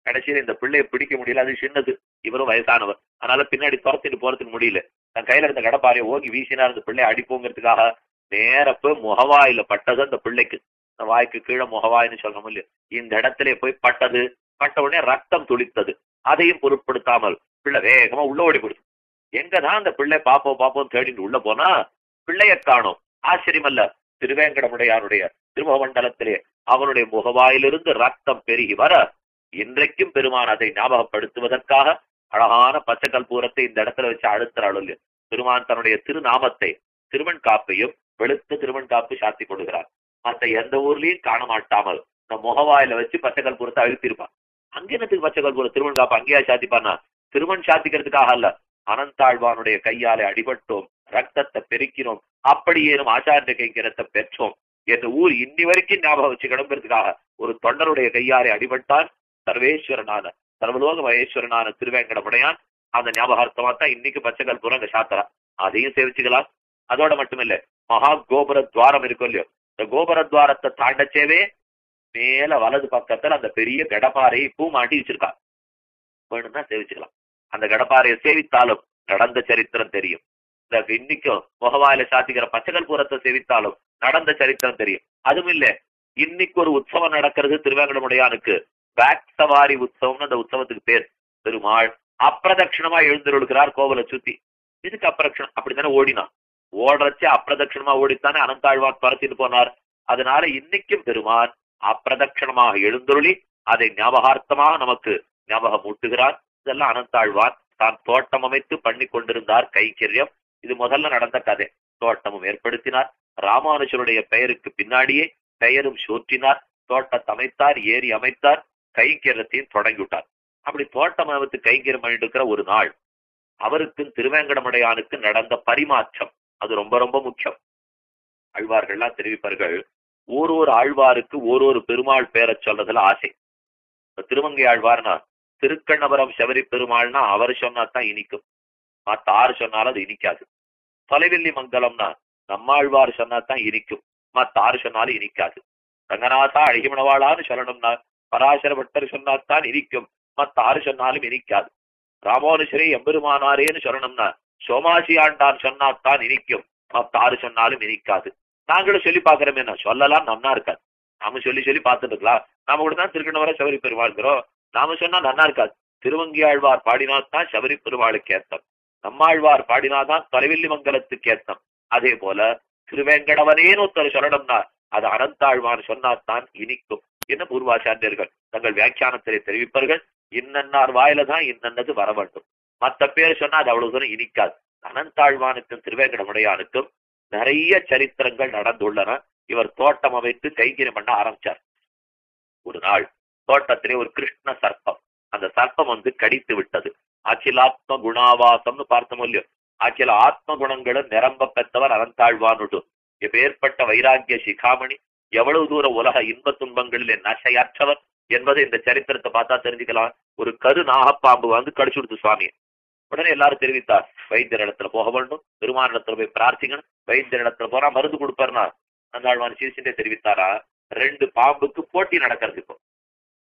கடைசியில இந்த பிள்ளையை பிடிக்க முடியல அது சின்னது. இவரும் வயசானவர். அதனால பின்னாடி துரத்திட்டு போறதுக்கு முடியல. தன் கையில இருந்த கடப்பாறையை ஓங்கி வீசினார் இந்த பிள்ளையை அடிப்போங்கிறதுக்காக நேரப்ப முகவாயில பட்டது அந்த பிள்ளைக்கு. இந்த வாய்க்கு கீழே முகவாயின்னு சொல்ல முடியும் இந்த இடத்துல போய் பட்டது. பட்ட உடனே ரத்தம் துளித்தது. அதையும் பொருட்படுத்தாமல் பிள்ளை வேகமா உள்ள ஓடி போடுது எங்கதான் அந்த பிள்ளை பாப்போம் பாப்போம் தேடிட்டு உள்ள போனா பிள்ளைய காணும். ஆச்சரியமல்ல திருவேங்கடமுடையாருடைய திருவேங்கடமுடையாருடைய திருமுகமண்டலத்திலே அவனுடைய முகவாயிலிருந்து ரத்தம் பெருகி வர இன்றைக்கும் பெருமான் அதை ஞாபகப்படுத்துவதற்காக அழகான பச்சை பூரத்தை இந்த இடத்துல வச்சு அழுத்துறாள் இல்லையோ பெருமான் தன்னுடைய திருநாமத்தை திருமண் காப்பையும் வெளுத்த திருமண் காப்பு சாத்தி கொடுக்கிறார் மற்ற எந்த ஊர்லயும் காண மாட்டாமல் இந்த முகவாயில வச்சு பச்சை பூரத்தை அழுத்திருப்பான். அங்கினத்துக்கு பச்சை கற்பூரம் திருமண் காப்பு அங்கேயா சாத்திப்பானா திருமண் சாத்திக்கிறதுக்காக அல்ல. அனந்தாழ்வானுடைய கையாலே அடிபட்டோம் ரத்தத்தை பெருக்கினோம் அப்படியேனும் ஆச்சாரிய கைங்கிறத்தை பெற்றோம். என்ற ஊர் இன்னி வரைக்கும் ஞாபகம் வச்சு கிளம்புறதுக்காக ஒரு தொண்டருடைய கையாலே அடிபட்டான் சர்வேஸ்வரனான சர்வலோக மகேஸ்வரனான திருவேங்கடமுடையான் அந்த ஞாபகார்த்தமா தான் இன்னைக்கு பச்சை கற்பூரம் அங்க சாத்துறா அதையும் சேவிச்சுக்கலாம். அதோட மட்டும் இல்ல மகா கோபுர துவாரம் இருக்கும் இல்லையோ இந்த கோபுர துவாரத்தை தாண்டச்சேவே மேல வலது பக்கத்துல அந்த பெரிய கடப்பாறையை பூ மாட்டி வச்சிருக்கா. வேணும்னா சேவிச்சுக்கலாம். அந்த கடப்பாறையை சேவித்தாலும் நடந்த சரித்திரம் தெரியும். இந்த இன்னைக்கும் முகவாயில சாத்திக்கிற பச்சைகள் பூரத்தை சேவித்தாலும் நடந்த சரித்திரம் தெரியும். அதுவும் இல்ல இன்னைக்கு ஒரு உற்சவம் நடக்கிறது திருவேங்கடமுடையானுக்கு பேக் சவாரி உற்சவம்னு அந்த உற்சவத்துக்கு பேர் பெருமாள். அப்பிரதட்சிணமா எழுந்திருக்கிறார் கோவலை சுத்தி. இதுக்கு அப்பிரதட்சணம்? அப்படித்தானே ஓடினான். ஓடுறச்சு அப்பிரதட்சிணமா ஓடித்தானே அனந்தாழ்வான் பறத்திட்டு போனார். அதனால இன்னைக்கும் பெருமான் அப்பிரதட்சணமாக எழுந்தருளி அதை ஞாபகார்த்தமாக நமக்கு ஞாபகம் ஊட்டுகிறார் இதெல்லாம் அனந்தாழ்வான் தான் தோட்டம் அமைத்து பண்ணி கொண்டிருந்தார் கைக்கரியம் இது முதல்ல நடந்த கதை. தோட்டமும் ஏற்படுத்தினார். ராமானுஜருடைய பெயருக்கு பின்னாடியே பெயரும் சூற்றினார். தோட்டத்தை அமைத்தார் ஏரி அமைத்தார். கைகேலத்தையும் தொடங்கி விட்டார் அப்படி தோட்டம் அமைத்து பண்ணிட்டு இருக்கிற ஒரு நாள் அவருக்கும் திருவேங்கடமுடையானுக்கு நடந்த பரிமாற்றம் அது ரொம்ப ரொம்ப முக்கியம். ஆழ்வார்கள்லாம் தெரிவிப்பார்கள் ஒரு ஒரு ஆழ்வாருக்கு ஒரு ஒரு பெருமாள் பேரை சொல்றதுல ஆசை. திருமங்கை ஆழ்வார்னா திருக்கண்ணபுரம் சபரி பெருமாள்னா அவர் சொன்னா தான் இனிக்கும். மத்த ஆறு சொன்னாலும் அது இனிக்காது. தொலைவில்லி மங்கலம்னா நம்மாழ்வார் சொன்னா தான் இனிக்கும். மத்த ஆறு சொன்னாலும் இனிக்காது. ரங்கநாதா அழகிமணவாளான்னு சொல்லணும்னா பராசர பட்டர் சொன்னாத்தான் இனிக்கும் மத்த ஆறு சொன்னாலும் இனிக்காது ராமானுஷரே எம்பெருமானாரேன்னு சொல்லணும்னா சோமாசி ஆண்டான் சொன்னாத்தான் இனிக்கும் மத்த ஆறு சொன்னாலும் இனிக்காது நாங்களும் சொல்லி பாக்குறோமே நான் சொல்லலாம் நன்னா இருக்காது. நாம சொல்லி சொல்லி பார்த்துட்டு இருக்கலாம் நாம கூட தான் திருக்கணவர சபரி பெருமாள்கிறோம் நாம சொன்னா நன்னா இருக்காது. திருவங்கியாழ்வார் பாடினாத்தான் சபரி பெருமாளுக்கு ஏத்தம். நம்மாழ்வார் பாடினாதான் தொலைவில்லி மங்கலத்துக்கு ஏத்தம். அதே போல திருவேங்கடவனேன்னு ஒருத்தர் சொல்லணும்னா அது அனந்தாழ்வான் சொன்னாத்தான் இனிக்கும். என்ன பூர்வாச்சாரியர்கள்? தங்கள் வியாக்கியானத்திலே தெரிவிப்பார்கள் இன்னன்னார் வாயில தான் இன்னன்னது வர வேண்டும். மத்த பேர் சொன்னா அது அவ்வளவு தூரம் இனிக்காது. அனந்தாழ்வானுக்கும் திருவேங்கடமுடையானுக்கும் நிறைய சரித்திரங்கள் நடந்துள்ளன. இவர் தோட்டம் அமைத்து கைகிரம் பண்ண ஆரம்பிச்சார். ஒரு நாள் தோட்டத்திலே ஒரு கிருஷ்ண சர்ப்பம். அந்த சர்ப்பம் வந்து கடித்து விட்டது. அச்சிலாத்ம குணாவாசம்னு பார்த்தோம் இல்லையோ? அச்சில ஆத்ம குணங்களும் நிரம்ப பெற்றவர் இவ் ஏற்பட்ட வைராக்கிய சிகாமணி எவ்வளவு தூரம் உலக இன்ப துன்பங்களிலே நசையற்றவர் என்பதை இந்த சரித்திரத்தை பார்த்தா தெரிஞ்சுக்கலாம். ஒரு கரு நாகப்பாம்பு வந்து கடிச்சு கொடுத்து சுவாமி உடனே எல்லாரும் தெரிவித்தார் வைத்தியர் இடத்துல போக வேண்டும் பெருமான இடத்துல போய் பிரார்த்திக்கணும் வைத்தியர் இடத்துல போனா மருந்து கொடுப்பாருனா அந்த ஆழ்வான் சீசிண்டே தெரிவித்தாரா ரெண்டு பாம்புக்கு போட்டி நடக்கிறது இப்போ.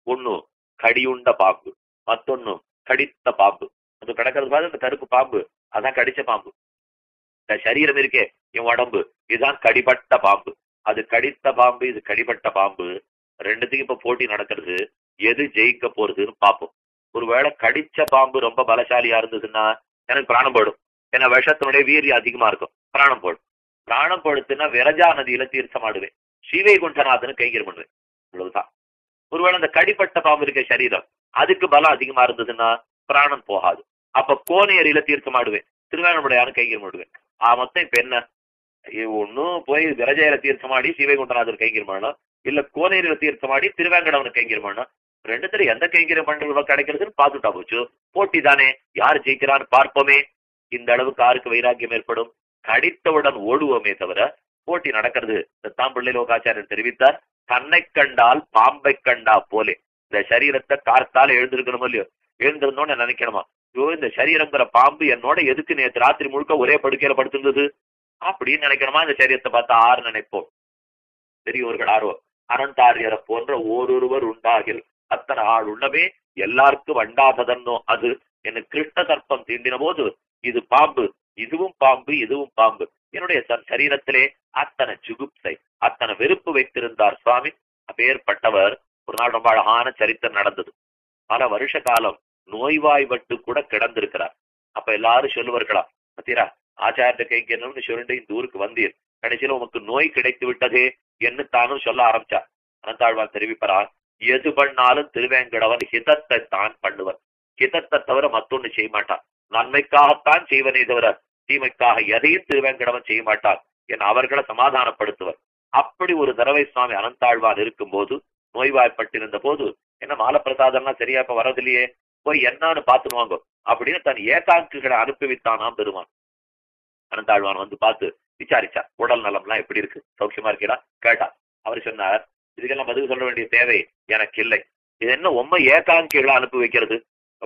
ஒண்ணு கடியுண்ட பாம்பு மத்தொன்னு கடித்த பாம்பு. அது கிடக்கிறது பார்த்து அந்த கருப்பு பாம்பு அதான் கடிச்ச பாம்பு. இந்த சரீரம் இருக்கே என் உடம்பு இதுதான் கடிபட்ட பாம்பு. அது கடித்த பாம்பு இது கடிபட்ட பாம்பு. ரெண்டுத்துக்கும் இப்ப போட்டி நடக்கிறது. எது ஜெயிக்க போறதுன்னு பார்ப்போம் ஒருவேளை கடிச்ச பாம்பு ரொம்ப பலசாலியா இருந்ததுன்னா எனக்கு பிராணம் போடும் ஏன்னா விஷத்தினுடைய வீரியம் அதிகமா இருக்கும். பிராணம் போடும் பிராணம் போடுத்துன்னா விரஜா நதியில தீர்த்தமாடுவேன். ஸ்ரீவைகுண்டநாதனு கைகர் பண்ணுவேன். இவ்வளவுதான். ஒருவேளை அந்த கடிப்பட்ட பாம்பு இருக்க சரீரம் அதுக்கு பலம் அதிகமா இருந்ததுன்னா பிராணம் போகாது. அப்ப கோனேரியில தீர்த்தமாடுவேன். திருவேணமுடையான்னு கைங்கரம் பண்ணுவேன். ஆ மொத்தம் இப்ப என்ன? ஒன்னும் போய் விரஜையில தீர்த்தமாடி சீவைகுண்டநாதர் கைங்கரம் இல்ல கோனேரியில தீர்த்தமாடி திருவேங்கடவனு கைங்கரம் ரெண்டுத்துல எந்த கைங்கரியம் பண்றது கிடைக்கிறதுன்னு பார்த்துட்டா போச்சு. போட்டி தானே யார் ஜெயிக்கிறான்னு பார்ப்போமே. இந்த அளவுக்கு ஆருக்கு வைராக்கியம் ஏற்படும். கடித்தவுடன் ஓடுவோமே தவிர போட்டி நடக்கிறது. இந்த தாம்பிள்ளை லோகாச்சாரியர் தெரிவித்தார். தன்னை கண்டால் பாம்பை கண்டா போலே. இந்த சரீரத்தை கார்த்தால எழுந்திருக்கணுமோ இல்லையோ? எழுந்திருந்தோன்னு நினைக்கணுமா? ஐயோ இந்த சரீரங்கிற பாம்பு என்னோட எதுக்கு நேற்று ராத்திரி முழுக்க ஒரே படுக்கையில படுத்திருந்தது? அப்படின்னு நினைக்கணுமா? இந்த சரீரத்தை பார்த்தா ஆறு நினைப்போம். பெரியவர்கள் ஆர்வம். அனந்தாரியரை போன்ற ஓரொருவர் உண்டாகில் அத்தனை ஆள் உள்ளமே எல்லாருக்கும் வண்டாததன்னோ அது என்ன கிருஷ்ண சர்ப்பம் தீண்டின போது இது பாம்பு இதுவும் பாம்பு இதுவும் பாம்பு. என்னுடைய சரீரத்திலே அத்தனை ஜுகுப்சை அத்தனை வெறுப்பு வைத்திருந்தார் சுவாமி. அப்பேற்பட்டவர் ஒரு நாள் ரொம்ப அழகான சரித்திரம் நடந்தது. பல வருஷ காலம் நோய்வாய்பட்டு கூட கிடந்திருக்கிறார். அப்ப எல்லாரும் சொல்லுவார்களா பத்தீரா ஆச்சாரிய கைங்கன்னு சொல்லிட்டு இந்த ஊருக்கு வந்தீர். கடைசியில உமக்கு நோய் கிடைத்து விட்டதே என்று தானும் சொல்ல ஆரம்பிச்சார். அனந்தாழ்வார் தெரிவிப்பார் எது பண்ணாலும் திருவேங்கடவன் ஹிதத்தை தான் பண்ணுவர் ஹிதத்தை தவிர மத்தொன்னு செய்ய மாட்டான். நன்மைக்காகத்தான் செய்வனே தவிர தீமைக்காக எதையும் திருவேங்கடவன் செய்ய மாட்டான் என் அவர்களை சமாதானப்படுத்துவர். அப்படி ஒரு தரவை சுவாமி அனந்தாழ்வார் இருக்கும் போது நோய்வாய்ப்பட்டிருந்த போது என்ன மாலப்பிரசாதம்லாம் சரியா இப்ப வரதில்லையே போய் என்னன்னு பார்த்துருவாங்க அப்படின்னு தன் ஏகாங்குகளை அனுப்பி வைத்தானாம் பெருமான் அனந்தாழ்வான் வந்து பார்த்து விசாரிச்சா உடல் நலம்லாம் எப்படி இருக்கு? சௌக்கியமா இருக்கீடா? கேட்டா. அவர் சொன்னார் இதுக்கெல்லாம் பதில் சொல்ல வேண்டிய தேவை எனக்கு இல்லை இது என்ன உண்மை ஏகாங்கிகளை அனுப்பி வைக்கிறது?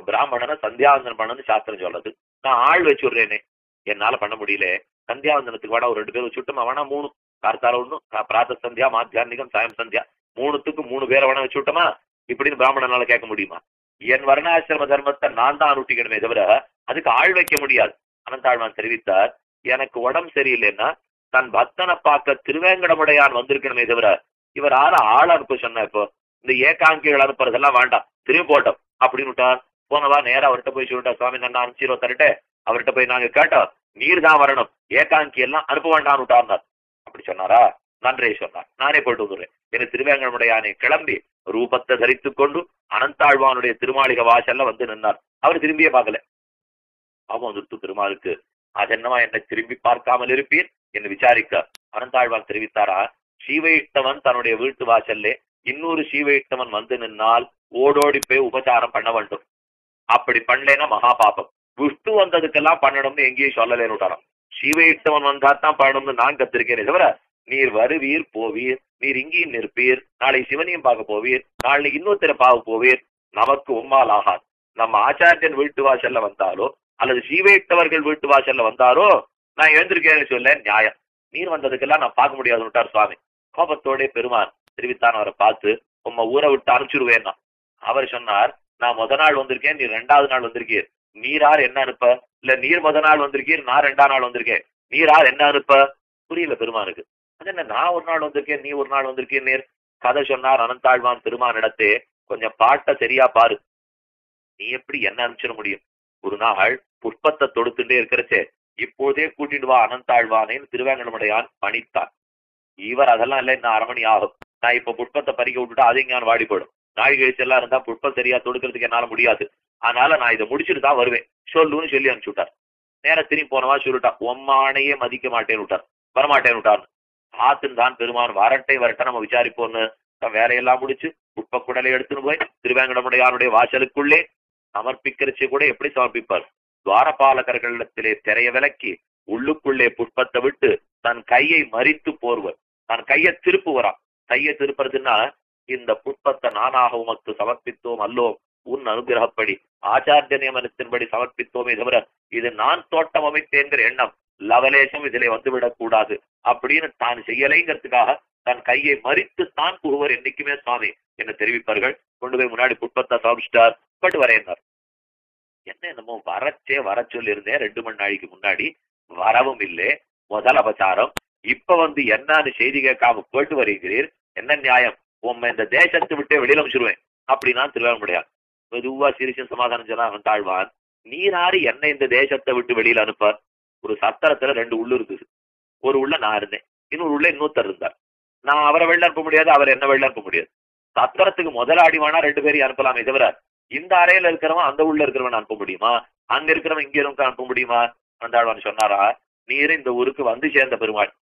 பிராமணனை சந்தியாவந்தனம் பண்ணணும்னு சாஸ்திரம் சொல்றது. நான் ஆள் வச்சு விடுறேனே என்னால பண்ண முடியல. சந்தியாவந்தனத்துக்கு வேணா ஒரு ரெண்டு பேர் வச்சுட்டோம் வேணா மூணு. கார்த்தால ஒண்ணும் பிராத்த சந்தியா மாத்தியானிகம் சாயம் சந்தியா. மூணுத்துக்கு மூணு பேரை வேணா வச்சு விட்டோமா இப்படின்னு பிராமணனால கேட்க முடியுமா? என் வர்ணாசிரம தர்மத்தை நான் தான் அனுஷ்டிக்கணுமே தவிர அதுக்கு ஆள் வைக்க முடியாது. அனந்தாழ்வான் தெரிவித்தார் எனக்கு உடம்பு சரியில்லைன்னா தன் பக்தனை பார்க்க திருவேங்கடமுடையான் வந்திருக்கணுமே தவிர இவர் ஆள ஆள் அனுப்ப சொன்ன இப்போ இந்த ஏகாங்கிகள் அனுப்புறதெல்லாம் வேண்டாம் திரும்பி போட்டோம் அப்படின்னு விட்டார் போனவா நேரா அவர்கிட்ட போய் சொல்லிட்டா சுவாமி நான் அனுப்பிச்சிருவோம் தரட்டே அவர்கிட்ட போய் நாங்க கேட்டோம் நீர் தான் வரணும் ஏகாங்கி எல்லாம் அனுப்ப வேண்டாம்னு விட்டார்னார். அப்படி சொன்னாரா? நன்றே சொன்னார். நானே போயிட்டு வந்துடுறேன். எனக்கு திருவேங்கடமுடையானை கிளம்பி ரூபத்தை தரித்து கொண்டு அனந்தாழ்வானுடைய திருமாளிக வாசல்ல வந்து நின்னார். அவர் திரும்பியே பார்க்கல. அவன் வந்துட்டு பெருமாளுக்கு அதென்னவா என்னை திரும்பி பார்க்காமல் இருப்பீர் என்று விசாரிக்க அனந்தாழ்வான் தெரிவித்தாரா? சீவையிட்டவன் தன்னுடைய வீட்டு வாசல்லே இன்னொரு சீவையிட்டவன் வந்து நின்னால் ஓடோடி போய் உபச்சாரம் பண்ண வேண்டும். அப்படி பண்ணலைன்னா மகா பாபம் விஷ்ணு வந்ததுக்கெல்லாம் பண்ணணும்னு எங்கேயும் சொல்லலேன்னு விட்டாராம் சீவையிட்டவன் வந்தா தான் பண்ணணும்னு நான் கத்திருக்கேனே தவிர நீர் வருவீர் போவீர். நீர் இங்கேயும் நிற்பீர். நாளை சிவனையும் பார்க்க போவீர். நாளை இன்னொருத்தரை பார்க்க போவீர். நமக்கு உம்மால் ஆகாது. நம்ம ஆச்சாரியன் வீட்டு வாசல்ல வந்தாலோ அல்லது சீவையிட்டவர்கள் வீட்டு வாசல்ல வந்தாரோ நான் எழுந்திருக்கேன்னு சொல்ல நியாயம். நீர் வந்ததுக்கெல்லாம் நான் பார்க்க முடியாதுன்னு சுவாமி. கோபத்தோட பெருமான் தெரிவித்தான் அவரை பார்த்து உம்ம ஊரை விட்டு அனுப்பிச்சுடுவேன்னா. அவர் சொன்னார் நான் முத நாள் வந்திருக்கேன் நீ ரெண்டாவது நாள் வந்திருக்கீர். நீரார் என்ன அனுப்ப? இல்ல நீர் முத நாள் வந்திருக்கீர் நான் ரெண்டாம் நாள் வந்திருக்கேன். நீரார் என்ன அனுப்ப? புரியல பெருமானுக்கு. அது என்ன நான் ஒரு நாள் வந்திருக்கேன் நீ ஒரு நாள் வந்திருக்கேன் நீர் கதை சொன்னார் அனந்தாழ்வான் பெருமான் இடத்தே கொஞ்சம் பாட்டை சரியா பாரு. நீ எப்படி என்ன அனுப்பிச்சிட முடியும்? ஒரு நாள் புஷ்பத்தை தொடுத்துட்டே இருக்கிறச்சே இப்போதே கூட்டிட்டு வா அனந்தாழ்வானேன்னு திருவேங்கடமடையான் பணித்தான் இவர் அதெல்லாம் இல்லை இன்னும் அரை மணி ஆகும். நான் இப்ப புஷ்பத்தை பறிக்க விட்டுட்டா அது இங்க வாடி போயிடும். நாழி கழிச்சு எல்லாம் இருந்தா புஷ்பம் சரியா தொடுக்கிறதுக்கு என்னால முடியாது. அதனால நான் இதை முடிச்சுட்டு தான் வருவேன். சொல்லுன்னு சொல்லி அனுப்பிச்சு விட்டார். நேர திரும்பி போனவா சொல்லிட்டான் உம்மானையே மதிக்க மாட்டேன்னு விட்டார். வரமாட்டேன்னு விட்டார் ஆத்துன்னு தான் பெருமான் வரட்டை வரட்ட நம்ம விசாரிப்போம்னு வேலையெல்லாம் முடிச்சு புஷ்ப குடலை எடுத்துன்னு போய் திருவேங்கடமுடையாருடைய வாசலுக்குள்ளே சமர்ப்பிக்கிறச்சு கூட எப்படி சமர்ப்பிப்பார்? துவாரபாலகர்களிடத்திலே திரைய விலக்கி உள்ளுக்குள்ளே புஷ்பத்தை விட்டு தன் கையை மறித்து போர்வர். தன் கையை திருப்புவரான் கையை திருப்புறதுன்னா இந்த புஷ்பத்தை நானாக உமக்கு சமர்ப்பித்தோம் அல்லோம் உன் அனுகிரகப்படி ஆச்சாரிய நியமனத்தின்படி சமர்ப்பித்தோமே தவிர இது நான் தோட்டம் அமைத்தேங்கிற எண்ணம் லவலேசம் இதிலே வந்துவிடக் கூடாது அப்படின்னு தான் செய்யலைங்கிறதுக்காக தன் கையை மறித்து தான் கூறுவர் என்னைக்குமே சுவாமி என்ன தெரிவிப்பார்கள். கொண்டு போய் முன்னாடி புட்பத்தை சமர்ப்பிச்சிட்டார். பட்டு வரையினார் என்ன என்னமோ வரச்சே வர சொல்லியிருந்தேன் ரெண்டு மணி நாளைக்கு முன்னாடி வரவும் இல்லை. முதல் அபச்சாரம். இப்ப வந்து என்னன்னு செய்தி கேட்காம போயிட்டு வருகிறீர். என்ன நியாயம்? உண்மை இந்த தேசத்தை விட்டே வெளியில அமைச்சிருவேன் அப்படின்னா திருவேங்கமுடையான் மெதுவா சிரிச்சு சமாதானம் சொன்னா அவன் தாழ்வான். நீராறு என்ன இந்த தேசத்தை விட்டு வெளியில அனுப்பார் ஒரு சத்திரத்துல ரெண்டு உள்ளு இருக்குது ஒரு உள்ள நான் இருந்தேன். இன்னொரு உள்ள இன்னொருத்தர் இருந்தார். நான் அவரை வெளில அனுப்ப முடியாது அவர் என்ன வெளில அனுப்ப முடியாது. சத்திரத்துக்கு முதலாடி வேணா ரெண்டு பேரையும் அனுப்பலாமே தவிர இந்த அறையில இருக்கிறவன் அந்த உள்ள இருக்கிறவன் அனுப்ப முடியுமா? அங்க இருக்கிறவன் இங்க இருக்க அனுப்ப முடியுமா? அந்த சொன்னாரா? நீர் இந்த ஊருக்கு வந்து சேர்ந்த பெருமாள்.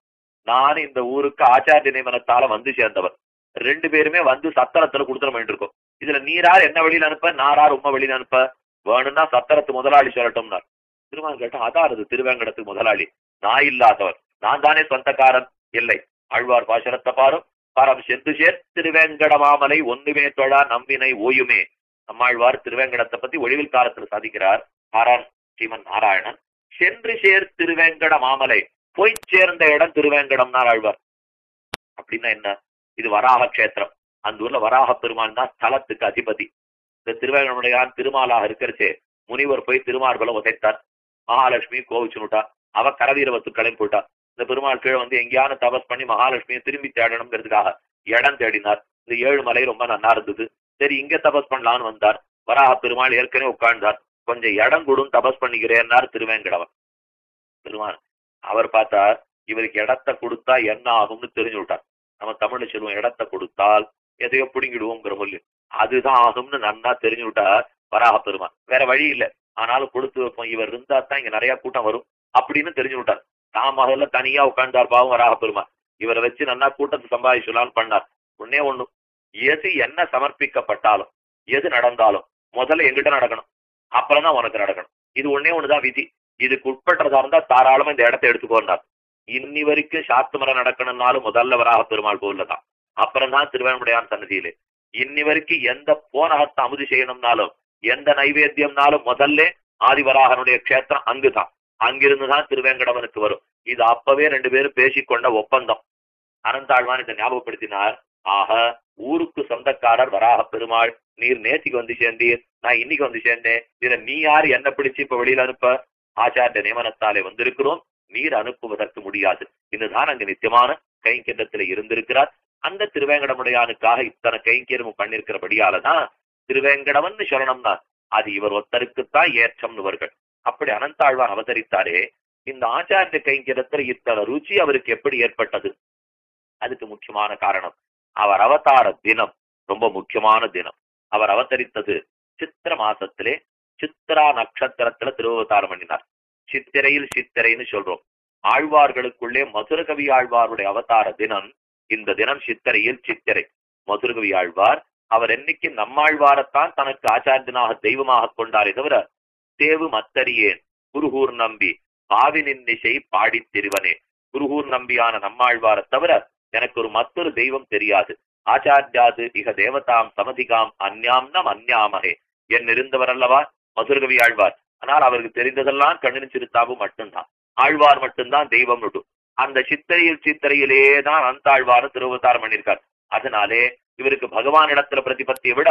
நான் இந்த ஊருக்கு ஆச்சாரிய நியமனத்தால வந்து சேர்ந்தவர். ரெண்டு பேருமே வந்து சத்திரத்துல கொடுத்துட வேண்டியிருக்கோம் இதுல நீரார் என்ன வழியில அனுப்ப? நாரார் உண்மை வழியில அனுப்ப? வேணும்னா சத்திரத்து முதலாளி சொல்லட்டும்னார். திருமான் கேட்டா அதான் அது திருவேங்கடத்துக்கு முதலாளி. நான் இல்லாதவர். நான் தானே சொந்தக்காரன். இல்லை. ஆழ்வார் பாசரத்தை பாரும். பரம் சென்று சேர் திருவேங்கடமாமலை ஒண்ணுமே தொழா நம்பினை ஓயுமே. நம்மாழ்வார் திருவேங்கடத்தை பத்தி ஒளிவில் காலத்துல சாதிக்கிறார் ஆரான் ஸ்ரீமன் நாராயணன். சென்று சேர் திருவேங்கட மாமலை போய் சேர்ந்த இடம் திருவேங்கடம்னார் ஆழ்வார். அப்படின்னா என்ன? இது வராக கஷேத்திரம். அந்த ஊர்ல வராக பெருமான் தான் ஸ்தலத்துக்கு அதிபதி. இந்த திருவேங்கடமுடையான் திருமாலாக இருக்கிறச்சே முனிவர் போய் திருமார்பல உதைத்தார். மகாலட்சுமி கோவிச்சுனுட்டா அவ கரவீரவத்து வத்துக்களையும் போட்டா. இந்த பெருமாள் கீழே வந்து எங்கேயான தபஸ் பண்ணி மகாலட்சுமியை திரும்பி தேடணுங்கிறதுக்காக இடம் தேடினார். இந்த ஏழு மலை ரொம்ப நல்லா இருந்தது. சரி இங்க தபஸ் பண்ணலான்னு வந்தார். வராக பெருமாள் ஏற்கனவே உட்கார்ந்தார். கொஞ்சம் இடம் கொடுன்னு தபஸ் பண்ணிக்கிறேன்னார் திருவேங்கடவன். பெருமாள் அவர் பார்த்தா இவருக்கு இடத்த கொடுத்தா என்ன ஆகும்னு தெரிஞ்சு விட்டார். நம்ம தமிழ்ல சொல்லுவோம் இடத்த கொடுத்தால் எதையோ பிடுங்கிடுவோங்கிற சொல்லி அதுதான் ஆகும்னு நன்னா தெரிஞ்சு விட்டா வராக பெருமான் வேற வழி இல்லை. ஆனாலும் கொடுத்து வைப்போம். இவர் இருந்தா தான் இங்க நிறைய கூட்டம் வரும் அப்படின்னு தெரிஞ்சு விட்டார். நான் முதல்ல தனியா உட்கார்ந்தார் பாவம் வராக பெருமாள். இவரை வச்சு நல்லா கூட்டத்தை சம்பாதிச்சலான்னு பண்ணார். ஒன்னே ஒண்ணு. எது என்ன சமர்ப்பிக்கப்பட்டாலும் எது நடந்தாலும் முதல்ல எங்கிட்ட நடக்கணும். அப்புறம் தான் உனக்கு நடக்கணும். இது ஒன்னே ஒண்ணுதான் விதி. இதுக்கு உட்பட்டதா இருந்தா தாராளமா இந்த இடத்த எடுத்துக்கோண்டார் இன்னி வரைக்கும் சாத்துமரம் நடக்கணும்னாலும் முதல்ல வராக பெருமாள் கோவில்ல தான். அப்புறம் தான் திருவேங்கடையான் சன்னதியிலே. இன்னி வரைக்கும் எந்த போனகத்தை அமுதி செய்யணும்னாலும் எந்த நைவேத்தியம்னாலும் முதல்ல ஆதிவராகனுடைய க்ஷேத்திரம் அங்குதான். அங்கிருந்துதான் திருவேங்கடவனுக்கு வரும். இது அப்பவே ரெண்டு பேரும் பேசிக்கொண்ட ஒப்பந்தம். அனந்தாழ்வான் இதை ஞாபகப்படுத்தினார். ஆக ஊருக்கு சொந்தக்காரர் வராக பெருமாள் நீர் நேத்திக்கு வந்து சேர்ந்தீர் நான் இன்னைக்கு வந்து சேர்ந்தேன். இதுல நீ யார் என்ன பிடிச்சு இப்ப வெளியில அனுப்ப? ஆச்சாரிய நியமனத்தாலே வந்திருக்கிறோம். நீர் அனுப்புவதற்கு முடியாது. இதுதான் அங்கு நித்தியமான கைங்கரியத்துல இருந்திருக்கிறார். அந்த திருவேங்கடமுடையானுக்காக இத்தனை கைங்கரியமும் பண்ணிருக்கிறபடியாலதான் திருவேங்கடவன் சொல்லணும்னா அது இவர் ஒருத்தருக்குத்தான் ஏற்றம்னு வருகள் அப்படி அனந்தாழ்வான் அவதரித்தாரே இந்த ஆச்சாரிய கைங்கரியத்துல இத்தனை ருச்சி அவருக்கு எப்படி ஏற்பட்டது? அதுக்கு முக்கியமான காரணம் அவர் அவதார தினம் ரொம்ப முக்கியமான தினம். அவர் அவதரித்தது சித்திர மாசத்திலே சித்திரா நட்சத்திரத்துல திருவவதாரம் பண்ணினார். சித்திரையில் சித்திரைன்னு சொல்றோம். ஆழ்வார்களுக்குள்ளே மதுரகவி ஆழ்வாருடைய அவதார தினம் இந்த தினம் சித்திரையில் சித்திரை. மதுரகவி ஆழ்வார் அவர் என்னைக்கு நம்மாழ்வாரத்தான் தனக்கு ஆச்சாரியனாக தெய்வமாக கொண்டாரே தவிர தேவு மத்தறியேன் குருகூர் நம்பி பாவி நின்னிசை பாடித் திருவனே. குருகூர் நம்பியான நம்மாழ்வாரை தவிர எனக்கு ஒரு மற்றொரு தெய்வம் தெரியாது. ஆச்சாரியாது இக தேவதாம் சமதிகாம் அந்யாம்னம் அந்யாமகே. என் இருந்தவர் அல்லவா மதுரகவி ஆழ்வார். ஆனால் அவருக்கு தெரிந்ததெல்லாம் கண்ணின் சிறுத்தாவும் மட்டும்தான். ஆழ்வார் மட்டும்தான் தெய்வம் நடு அந்த சித்திரையில் சித்திரையிலே தான் அந்தாழ்வார் திருவதாரம் பண்ணியிருக்கார். அதனாலே இவருக்கு பகவான் இடத்துல பிரதிபத்தியை விட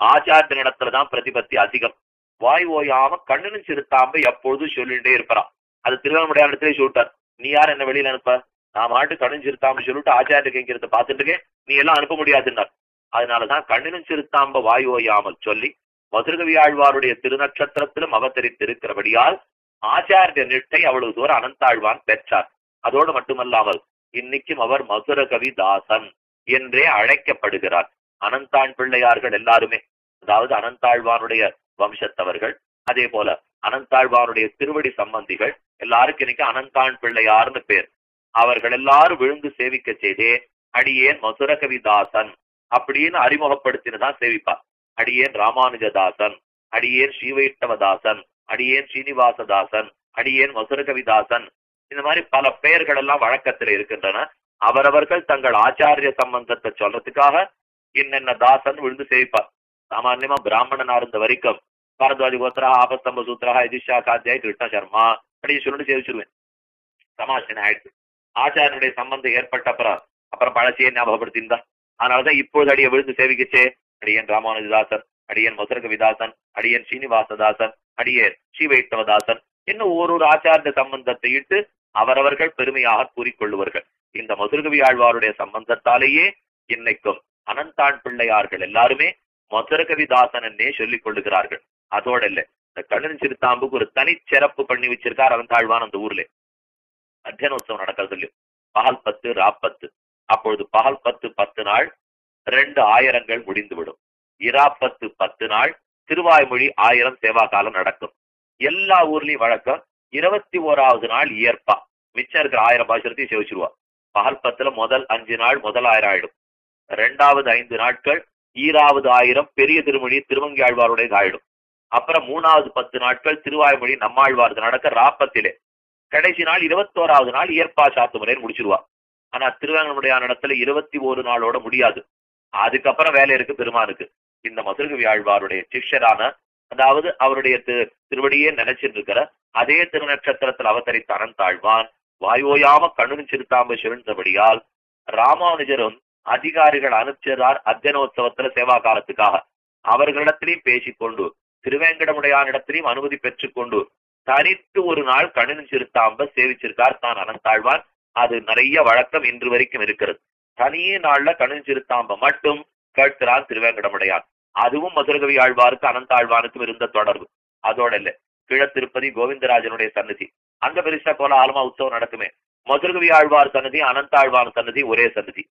ஆச்சாரியன் இடத்துல தான் பிரதிபத்தி அதிகம். வாய் ஓயாம கண்ணின் சிறுத்தாம்ப எப்பொழுதும் சொல்லிட்டே இருப்பாராம். அது திருவண்ணாமலையார் இடத்திலே சொல்லிட்டார். நீ யார்? என்ன வெளியில அனுப்ப? நான் மாட்டு கண்ணின் சொல்லிட்டு ஆச்சாரிய கைங்கிறத பார்த்துட்டு இருக்கேன். நீ எல்லாம் அனுப்ப முடியாதுன்னார். அதனாலதான் கண்ணினும் சிறுத்தாம்ப வாய் ஓயாமல் சொல்லி மதுரகவி ஆழ்வாருடைய திருநட்சத்திரத்திலும் அவதரித்திருக்கிறபடியால் ஆச்சாரிய நிட்டை அவ்வளவு தூரம் அனந்தாழ்வான் பெற்றார். அதோடு மட்டுமல்லாமல் இன்னைக்கும் அவர் மதுரகவி தாசன் என்றே அழைக்கப்படுகிறார். அனந்தான் பிள்ளையார்கள் எல்லாருமே அதாவது அனந்தாழ்வானுடைய வம்சத்தவர்கள் அதே போல அனந்தாழ்வானுடைய திருவடி சம்பந்திகள் எல்லாருக்கும் இன்னைக்கு அனந்தான் பிள்ளையார்னு பேர். அவர்கள் எல்லாரும் விழுந்து சேவிக்க செய்தே அடியேன் மதுரகவி தாசன் அப்படின்னு அறிமுகப்படுத்தினதான் சேவிப்பார். அடியேன் ராமானுஜதாசன் அடியேன் ஸ்ரீவைட்டவதாசன் அடியேன் ஸ்ரீனிவாசதாசன் அடியேன் மதுரகவிதாசன் இந்த மாதிரி பல பெயர்கள் எல்லாம் வழக்கத்துல இருக்கின்றன. அவரவர்கள் தங்கள் ஆச்சாரிய சம்பந்தத்தை சொல்றதுக்காக என்னென்ன தாசன் விழுந்து சேவிப்பார். சாமான்யமா பிராமணனா இருந்த வரைக்கும் பாரத்வாஜி கோத்ரா ஆபஸ்தம்ப சூத்ரா எதிஷா காத்தியாய் கிருஷ்ண சர்மா அப்படின்னு சொல்லிட்டு சேவிச்சிருவேன். சமாசன ஆயிடுச்சு. ஆச்சாரனுடைய சம்பந்தம் ஏற்பட்ட அப்புறம் அப்புறம் பழசியை ஞாபகப்படுத்தியிருந்தா. அதனாலதான் இப்போது அடியை விழுந்து சேவிக்கச்சே. அடியன் ராமானுஜதாசன் அடியன் மதுரகவிதாசன் அடியன் ஸ்ரீனிவாசதாசன் அடியேன் ஸ்ரீவைஷ்ணவதாசன் இன்னும் ஒரு ஒரு ஆச்சாரிய சம்பந்தத்தை இட்டு அவரவர்கள் பெருமையாக கூறிக்கொள்ளுவார்கள். இந்த மதுரகவி ஆழ்வாருடைய சம்பந்தத்தாலேயே இன்னைக்கும் அனந்தான் பிள்ளையார்கள் எல்லாருமே மதுரகவிதாசன் என்னே சொல்லிக் கொள்ளுகிறார்கள். அதோட இல்ல. இந்த கண்ணன் சிறுத்தாம்புக்கு ஒரு தனி சிறப்பு பண்ணி வச்சிருக்கார் அவன் தாழ்வான் அந்த ஊர்ல. அத்தியானோத்சவம் நடக்கிறது இல்லையோ? பகல் பத்து ராப்பத்து அப்பொழுது பகல் பத்து பத்து நாள் ரெண்டு ஆயிரங்கள் முடிந்துவிடும். இராப்பத்து பத்து நாள் திருவாய்மொழி ஆயிரம் சேவா காலம் நடக்கும். எல்லா ஊர்லயும் வழக்கம் இருபத்தி ஓராவது நாள் இயற்பா. மிச்சம் இருக்கிற ஆயிரம் பாசுரத்தையும் சேவிச்சிருவா. பகல் பத்துல முதல் அஞ்சு நாள் முதல் ஆயிரம் ஆயிடும். ரெண்டாவது ஐந்து நாட்கள் ஈராவது ஆயிரம் பெரிய திருமொழி திருவங்கி ஆழ்வாருடைய ஆயிடும். அப்புறம் மூணாவது பத்து நாட்கள் திருவாய்மொழி நம்மாழ்வார் நடக்க ராப்பத்திலே. கடைசி நாள் இருபத்தோராவது நாள் இயற்பா சாத்து முறைன்னு முடிச்சிருவா. ஆனா திருவேங்கனுடைய இடத்துல இருபத்தி ஒரு நாளோட முடியாது. அதுக்கப்புறம் வேலை இருக்கு பெருமானுக்கு இந்த மதுரகவி ஆழ்வாருடைய சிஷ்யரான அதாவது அவருடைய திருவடியே நினைச்சிட்டு இருக்கிற அதே திருநட்சத்திரத்தில் அவதரித்த அனந்தாழ்வான் வாயோயாம கண்ணு சிறுத்தாம்பு சிவந்தபடியால் ராமானுஜரும் அதிகாரிகள் அனுப்பிச்சார் அத்தியனோத்சவத்துல சேவா காலத்துக்காக அவர்களிடத்திலையும் பேசிக்கொண்டு திருவேங்கடமுடையானிடத்திலையும் அனுமதி பெற்றுக்கொண்டு தனித்து ஒரு நாள் கண்ணு சிறுத்தாம்ப சேவிச்சிருக்கார் தான் அனந்தாழ்வான் அது நிறைய வழக்கம் இன்று வரைக்கும் இருக்கிறது. தனியே நாள்ல கண்ணு சிறுத்தாம்ப மட்டும் கேட்கிறான் திருவேங்கடமுடையார். அதுவும் மதுரகவி ஆழ்வாருக்கு அனந்தாழ்வானுக்கும் இருந்த தொடர்பு. அதோட இல்ல. கிழ திருப்பதி கோவிந்தராஜனுடைய சன்னதி அங்க பெருசா கோலாகலமா உற்சவம் நடக்குமே. மதுரகவி ஆழ்வார் சன்னதி அனந்தாழ்வான் சன்னதி ஒரே சன்னதி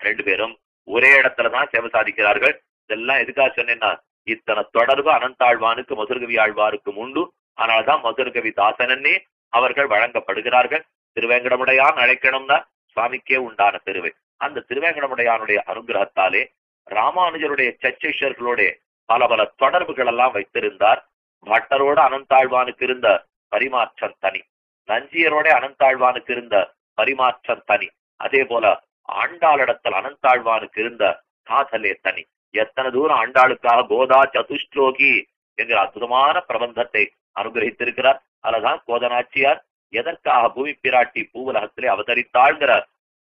ரெண்டு பேரும் ஒரே இடத்துலதான் சேவை சாதிக்கிறார்கள். இதெல்லாம் எதுக்காக சொன்னேன்னா இத்தனை தொடர்பு அனந்தாழ்வானுக்கு மதுரகவி ஆழ்வாருக்கும் உண்டு. ஆனால்தான் மதுரகவி தாசனன்னே அவர்கள் வழங்கப்படுகிறார்கள். திருவேங்கடமுடையான் அழைக்கணும்னா சுவாமிக்கே உண்டான பெருவை அந்த திருவேங்கடமுடையானுடைய அனுகிரகத்தாலே ராமானுஜருடைய சச்சேஸ்வர்களுடைய பல பல தொடர்புகள் எல்லாம் வைத்திருந்தார். பட்டரோட அனந்தாழ்வானுக்கு இருந்த பரிமாற்றம் தனி. நஞ்சியரோட அனந்தாழ்வானுக்கு இருந்த பரிமாற்றம் தனி. அதே போல ஆண்டாளிடத்தில் அனந்தாழ்வானுக்கு இருந்த காதலே தனி. எத்தனை தூரம் ஆண்டாளுக்காக கோதா சதுஷ்லோகி என்கிற அற்புதமான பிரபந்தத்தை அனுகிரகித்திருக்கிறார். அதுதான் கோதனாச்சியார் எதற்காக பூமி பிராட்டி பூவுலகத்திலே அவதரித்தாள்ங்கிற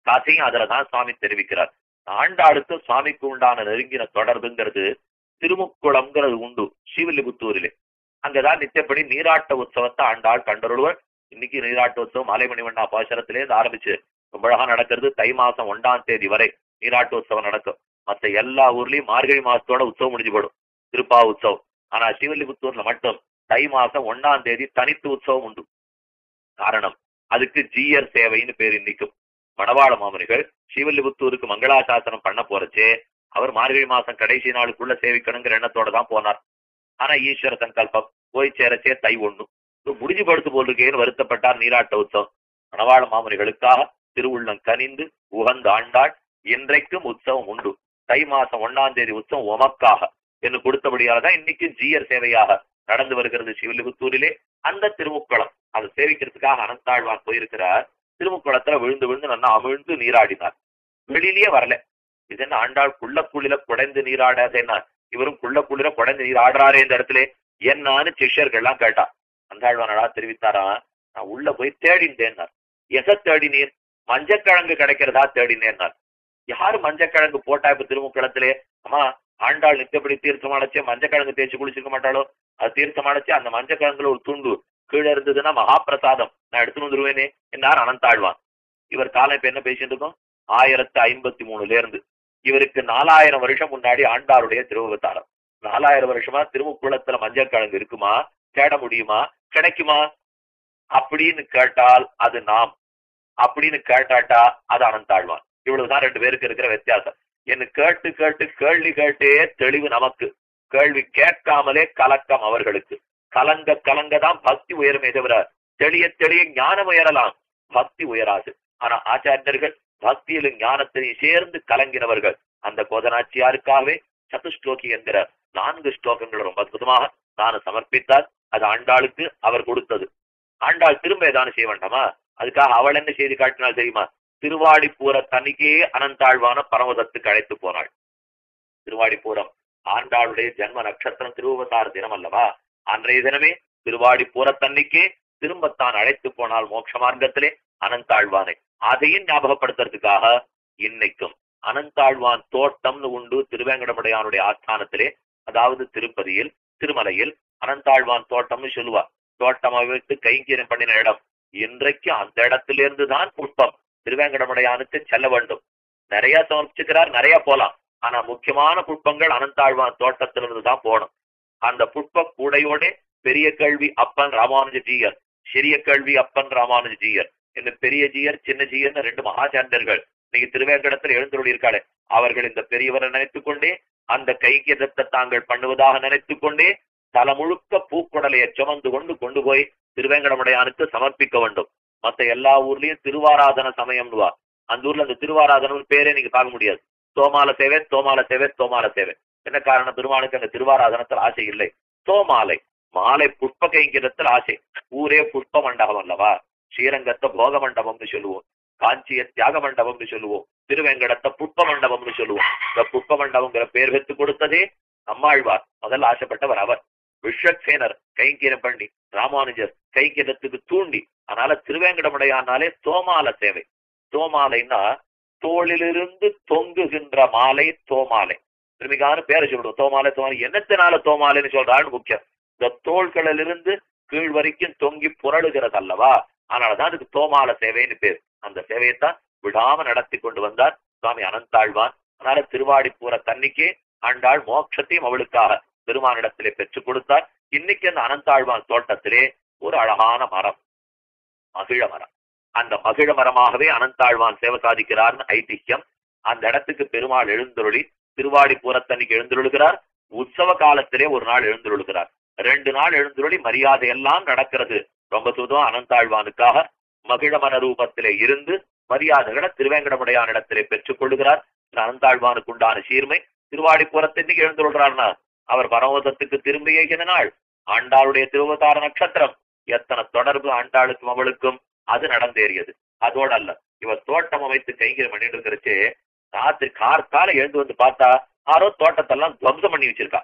கதையும் அதுலதான் சுவாமி தெரிவிக்கிறார். ஆண்டாளுக்கு சுவாமிக்கு உண்டான நெருங்கின தொடர்புங்கிறது திருமுக்குளம்ங்கிறது உண்டு ஸ்ரீவில்லிபுத்தூரிலே. அங்கதான் நித்தியப்படி நீராட்ட உற்சவத்தை ஆண்டாள் கண்டருள்வர் இன்னைக்கு நீராட்ட உற்சவம் மாலைமணிவண்ணா பாசனத்திலே இருந்து ஆரம்பிச்சு ரொம்ப அழகா நடக்கிறது. தை மாசம் ஒன்றாம் தேதி வரை நீராட்ட உற்சவம் நடக்கும். மத்த எல்லா ஊர்லயும் மார்கழி மாசத்தோட உற்சவம் முடிஞ்சு போடும் திருப்பா உற்சவம். ஆனா ஸ்ரீவில்லிபுத்தூர்ல மட்டும் தை மாசம் ஒன்னாம் தேதி தனித்து உற்சவம் உண்டு. காரணம் அதுக்கு ஜீயர் சேவைன்னு பேர் இன்னைக்கும் மணவாள மாமனிகள் ஸ்ரீவில்லிபுத்தூருக்கு மங்களாசாசனம் பண்ண போறச்சே அவர் மார்கழி மாசம் கடைசி நாளுக்குள்ள சேவிக்கணுங்கிற எண்ணத்தோட தான் போனார். ஆனா ஈஸ்வர சங்கல்பம் போய் சேரச்சே தை ஒண்ணு. முடிஞ்சு படுத்து போட்டிருக்கேன்னு வருத்தப்பட்டார் நீராட்ட உற்சவம். மணவாள மாமனிகளுக்காக திருவுள்ளம் கனிந்து உகந்த ஆண்டாள் இன்றைக்கும் உற்சவம் உண்டு. தை மாசம் ஒன்னாம் தேதி உற்சவம் உமக்காக. என்று கொடுத்தபடியால தான் இன்னைக்கு ஜீயர் சேவையாக நடந்து வருகிறது சிவலிபுத்தூரிலே அந்த திருமுக்குளம். அதை சேவிக்கிறதுக்காக அனந்தாழ்வான் போயிருக்கிறார். திருமுக்குளத்துல விழுந்து விழுந்து நல்லா அமிழ்ந்து நீராடினார். வெளியிலேயே வரல. இது என்ன ஆண்டாள் குள்ளக்குளில குடைந்து நீராடாத என்ன இவரும் குள்ளக்குளில குடைந்து நீராடுறாரே இந்த இடத்துல. என்னான்னு சிஷ்யர்கள் எல்லாம் கேட்டா அந்தாழ்வானடா தெரிவித்தாரா? நான் உள்ள போய் தேடிந்தேன்னார் எதை தேடினீர்? மஞ்சக்கிழங்கு கிடைக்கிறதா தேடினேன்னார். யாரு மஞ்சக்கிழங்கு போட்டா இப்ப திருமுக்குளத்திலே? அம்மா ஆண்டாள் நித்தப்படி தீர்த்தம் மஞ்சக்கிழங்கு தேய்ச்சி குளிச்சிருக்க மாட்டாளோ? அது தீர்த்தம் அடைச்சு அந்த மஞ்சக்கிழங்குல ஒரு துண்டு கீழே இருந்ததுன்னா மகாபிரசாதம் நான் எடுத்துன்னு வந்துருவேனே என்னார் அனந்தாழ்வான் இவர் காலம் இப்ப என்ன பேசிட்டு இருக்கோம்? ஆயிரத்தி ஐம்பத்தி மூணுல இருந்து இவருக்கு நாலாயிரம் வருஷம் முன்னாடி ஆண்டாருடைய திருவவதாரம் நாலாயிரம் வருஷமா திருமுக்குளத்துல மஞ்சக்கிழங்கு இருக்குமா? தேட முடியுமா? கிடைக்குமா? அப்படின்னு கேட்டால் அது நாம். அப்படின்னு கேட்டாட்டா அது அனந்தாழ்வான் இவ்வளவுதான் ரெண்டு பேருக்கு இருக்கிற வித்தியாசம். என்ன கேட்டு கேட்டு கேள்வி கேட்டே தெளிவு நமக்கு. கேள்வி கேட்காமலே கலக்கம் அவர்களுக்கு. கலங்க கலங்க தான் பக்தி உயருமே தவிர தெளிய தெளிய ஞானம் உயரலாம். பக்தி உயராது. ஆனா ஆச்சாரியர்கள் பக்தியிலும் ஞானத்தையும் சேர்ந்து கலங்கினவர்கள். அந்த கோதனாச்சியாருக்காகவே சதுஸ்லோகி என்கிற நான்கு ஸ்லோகங்கள் ரொம்ப அற்புதமாக நான் சமர்ப்பித்தார். அது ஆண்டாளுக்கு அவர் கொடுத்தது. ஆண்டாள் திரும்ப ஏதானு செய்ய வேண்டாமா? அதுக்காக அவள் என்ன செய்து காட்டினால் தெரியுமா? திருவாடிப்பூர தனிக்கே அனந்தாழ்வான பரமதத்துக்கு அழைத்து போனாள். திருவாடிப்பூரம் ஆண்டாளுடைய ஜென்ம நட்சத்திரம் திருவவதார தினம் அல்லவா அன்றைய தினமே திருவாடி பூரத்தன்னைக்கே திரும்பத்தான் அழைத்து போனால் மோட்ச மார்க்கத்திலே அனந்தாழ்வானை. அதையும் ஞாபகப்படுத்துறதுக்காக இன்னைக்கும் அனந்தாழ்வான் தோட்டம்னு உண்டு திருவேங்கடமுடையானுடைய ஆஸ்தானத்திலே அதாவது திருப்பதியில் திருமலையில் அனந்தாழ்வான் தோட்டம்னு சொல்லுவா. தோட்டம் அமைத்து கைங்கீரம் பண்ணின இடம். இன்றைக்கு அந்த இடத்திலிருந்து தான் புஷ்பம். திருவேங்கடமுடையானுக்கு செல்ல வேண்டும். நிறைய சமர்ப்பிச்சுக்கிறார் நிறைய போலாம். ஆனா முக்கியமான புட்பங்கள் அனந்தாழ்வான் தோட்டத்திலிருந்து தான் போனோம். அந்த புட்ப கூடையோட பெரிய கேள்வி அப்பன் ராமானுஜ ஜீயர் சிறிய கேள்வி அப்பன் ராமானுஜ ஜீயர். இந்த பெரிய ஜீயர் சின்ன ஜீயர்னு ரெண்டு மகாச்சாரியர்கள் நீங்க திருவேங்கடத்தில் எழுந்தருளி இருக்காளே அவர்கள் இந்த பெரியவரை நினைத்துக் கொண்டே அந்த கைக்கியதத்தை தாங்கள் பண்ணுவதாக நினைத்துக் கொண்டே தல முழுக்க பூக்குடலையை சுமந்து கொண்டு கொண்டு போய் திருவேங்கடமுடையானுக்கு சமர்ப்பிக்க வேண்டும். மத்த எல்லா ஊர்லயும் திருவாராதன சமயம்னுவா அந்த ஊர்ல அந்த திருவாராதனம் பேரே நீங்க பார்க்க முடியாது. தோமால சேவை தோமால சேவை தோமால சேவை என்ன காரணம்? பெருமானுக்கு அந்த திருவாராதனத்தில் ஆசை இல்லை. தோமாலை மாலை புஷ்ப கைங்கிரத்தில் ஆசை. ஊரே புஷ்ப மண்டபம் அல்லவா? ஸ்ரீரங்கத்தை போக மண்டபம்னு சொல்லுவோம். காஞ்சிய தியாக மண்டபம்னு சொல்லுவோம். திருவேங்கடத்தை புஷ்ப மண்டபம்னு சொல்லுவோம். இந்த புஷ்ப மண்டபங்கிற பேர் வைத்து கொடுத்ததே நம்மாழ்வார். முதல்ல ஆசைப்பட்டவர் அவர். விஸ்வக்சேனர் கைங்கீரம் பண்ணி ராமானுஜர் கைங்கரத்துக்கு தூண்டி அதனால திருவேங்கடமுடையானாலே தோமால சேவை தோமாலைன்னா தோளிலிருந்து தொங்குகின்ற மாலை தோமாலை. திருமிகான பேரை சொல்லுவோம் தோமாலை தோமாலை. என்னத்தினால தோமாலைன்னு சொல்றான்னு முக்கியம். இந்த தோள்களிலிருந்து கீழ் வரைக்கும் தொங்கி புரளுகிறது அல்லவா? அதனாலதான் அதுக்கு தோமால சேவைன்னு பேர். அந்த சேவையைத்தான் விடாம நடத்தி கொண்டு வந்தார் சுவாமி அனந்தாழ்வான் அதனால திருவாடிப்பூர தன்னிக்கே ஆண்டாள் மோட்சத்தையும் அவளுக்காக பெருமானிடத்திலே பெற்றுக் கொடுத்தார். இன்னைக்கு அந்த அனந்தாழ்வான் தோட்டத்திலே ஒரு அழகான மரம். மகிழ மரம். அந்த மகிழ மரமாகவே அனந்தாழ்வான் சேவை சாதிக்கிறார்னு ஐதிஹ்யம் அந்த இடத்துக்கு பெருமாள் எழுந்தருளி திருவாடிப்பூரத்தன்னைக்கு எழுந்தருளுகிறார். உற்சவ காலத்திலே ஒரு நாள் எழுந்தருளுகிறார். ரெண்டு நாள் எழுந்தருளி மரியாதை எல்லாம் நடக்கிறது. ரொம்ப சுதம் அனந்தாழ்வானுக்காக மகிழமன ரூபத்திலே இருந்து மரியாதைகளை திருவேங்கடமுடையான் இடத்திலே பெற்றுக் கொள்ளுகிறார். அனந்தாழ்வானுக்கு உண்டான சீர்மை. திருவாடிப்புறத்தின்னைக்கு எழுந்துள்ளார்னா அவர் பரமதத்துக்கு திரும்பிய நாள். ஆண்டாளுடைய திருவதார நட்சத்திரம். எத்தனை தொடர்பு ஆண்டாளுக்கும் அவளுக்கும். அது நடந்தேறியது. அதோட அல்ல இவர் தோட்டம் அமைத்து கைங்கரம் பண்ணிட்டு இருக்கிறச்சு ராத்திரி கார்த்தால எழுந்து வந்து பார்த்தா யாரோ தோட்டத்தெல்லாம் துவம்சம் பண்ணி வச்சிருக்கா.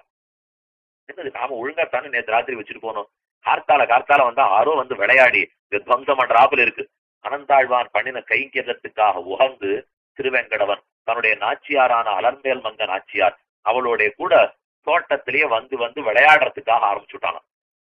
என்னது நாம ஒழுங்கா நேற்று ராத்திரி வச்சுட்டு போனோம். கார்த்தால கார்த்தால வந்தா யாரோ வந்து விளையாடி துவம்சம் பண்றாப்புல இருக்கு. அனந்தாழ்வான் பண்ணின கைங்கரத்துக்காக உகந்து திருவேங்கடவன் தன்னுடைய நாச்சியாரான அலர்மேல் மங்க நாச்சியார் அவளுடைய கூட தோட்டத்திலேயே வந்து வந்து விளையாடுறதுக்காக ஆரம்பிச்சுட்டானா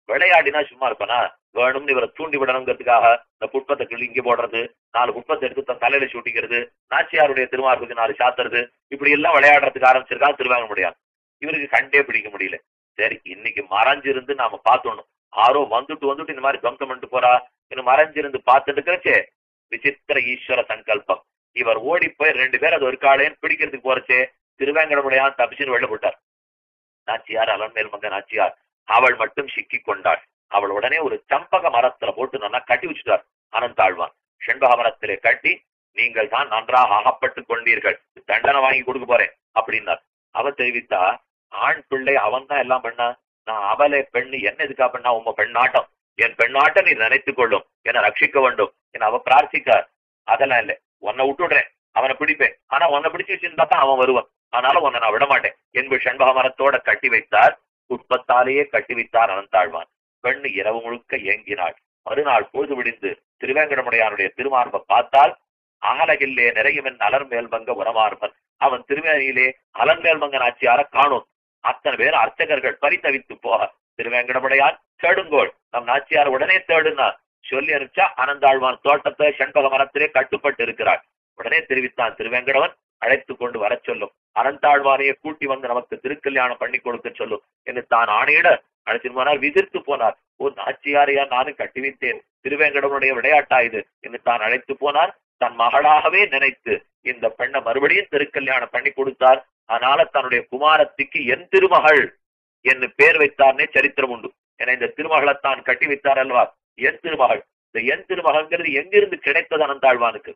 விளையாடினா சும்மா இருப்பனா? வேணும்னு இவரை தூண்டி விடணுங்கிறதுக்காக இந்த புட்பத்தை கிழிங்கி போடுறது நாலு புட்பத்தை எடுத்து தன் தலையில சூட்டிக்கிறது நாச்சியாருடைய திருமார்புக்கு நாலு சாத்துறது இப்படி எல்லாம் விளையாடுறதுக்கு ஆரம்பிச்சிருக்கா திருவாங்க முடியாது இவருக்கு கண்டே பிடிக்க முடியல. சரி இன்னைக்கு மறைஞ்சிருந்து நாம பார்த்தோணும் ஆரோ வந்துட்டு வந்துட்டு இந்த மாதிரி துவம்சம் பண்ணிட்டு போறா இன்னும் மறைஞ்சிருந்து பார்த்துட்டு இருக்கிறச்சே விசித்திர ஈஸ்வர சங்கல்பம். இவர் ஓடி போய் ரெண்டு பேர் அது ஒரு காலையும் பிடிக்கிறதுக்கு போறச்சே திருவேங்கடமுடையான் தப்பிச்சுன்னு வெளில போட்டார் நாச்சியார் அலன்மேல் மங்க நாச்சியார் அவள் மட்டும் சிக்கி கொண்டாள். அவள் உடனே ஒரு சம்பக மரத்துல போட்டு நல்லா கட்டி வச்சுட்டார் அனந்தாழ்வான் செண்பக மரத்திலே கட்டி நீங்கள் தான் நன்றாக அகப்பட்டுக் கொண்டீர்கள் தண்டனை வாங்கி கொடுக்க போறேன் அப்படின்னார். அவ தெரிவித்தா ஆண் பிள்ளை அவன் தான் எல்லாம் பண்ணா? நான் அவளை பெண்ணு என்ன எதுக்கா பண்ணா? உங்க பெண்ணாட்டம். என் பெண்ணாட்டம் நீ நினைத்துக் கொள்ளும் என்னை ரட்சிக்க வேண்டும். என அவ பிரார்த்திக்கார் அதெல்லாம் இல்லை உன்னை விட்டுடுறேன் அவனை பிடிப்பேன். ஆனா உன்னை பிடிச்சு வச்சிருந்தா தான் அவன் வருவான். அதனால உன்னை நான் விட மாட்டேன். என்பது செண்பக மரத்தோட கட்டி வைத்தார். புஷ்பத்தாலேயே கட்டி வைத்தார் அனந்தாழ்வான் பெண் இரவு முழுக்க ஏங்கினாள். மறுநாள் பொழுது விடிந்து திருவேங்கடமுடையானுடைய திருமார்பை பார்த்தால் அகலகில்லே நிறையவன் அலர் அலர்மேல் உரமார்பன். அவன் திருமேனியிலே அலர்மேல் மங்க நாச்சியார காணும். அத்தனை பேர் அர்ச்சகர்கள் பரித்தவித்து போக திருவேங்கடமுடையான் தேடுங்கோள் நம் நாச்சியார் உடனே தேடுனார் சொல்லி அனுப்பிச்சா அனந்தாழ்வான் தோட்டத்தை செண்பக மரத்திலே கட்டுப்பட்டு இருக்கிறாள் உடனே தெரிவித்தான் திருவேங்கடவன் அழைத்து கொண்டு வர சொல்லும். அனந்தாழ்வானையை கூட்டி வந்து நமக்கு திருக்கல்யாணம் பண்ணி கொடுக்க சொல்லும் என்று தான் ஆணையிட அழைச்சிட்டு போனார் விதிர்த்து போனார். ஓ நாச்சியாரையா நானும் கட்டி வைத்தேன் திருவேங்கடவனுடைய விளையாட்டா இது? என்று தான் அழைத்து போனார். தன் மகளாகவே நினைத்து இந்த பெண்ணை மறுபடியும் திருக்கல்யாணம் பண்ணி கொடுத்தார். அதனால தன்னுடைய குமாரத்திக்கு என் திருமகள் என்று பேர் வைத்தார்னே சரித்திரம் உண்டு. என இந்த திருமகளை தான் கட்டி வைத்தார் அல்வா என் திருமகள். இந்த என் திருமகள்ங்கிறது எங்கிருந்து கிடைத்தது அனந்தாழ்வானுக்கு?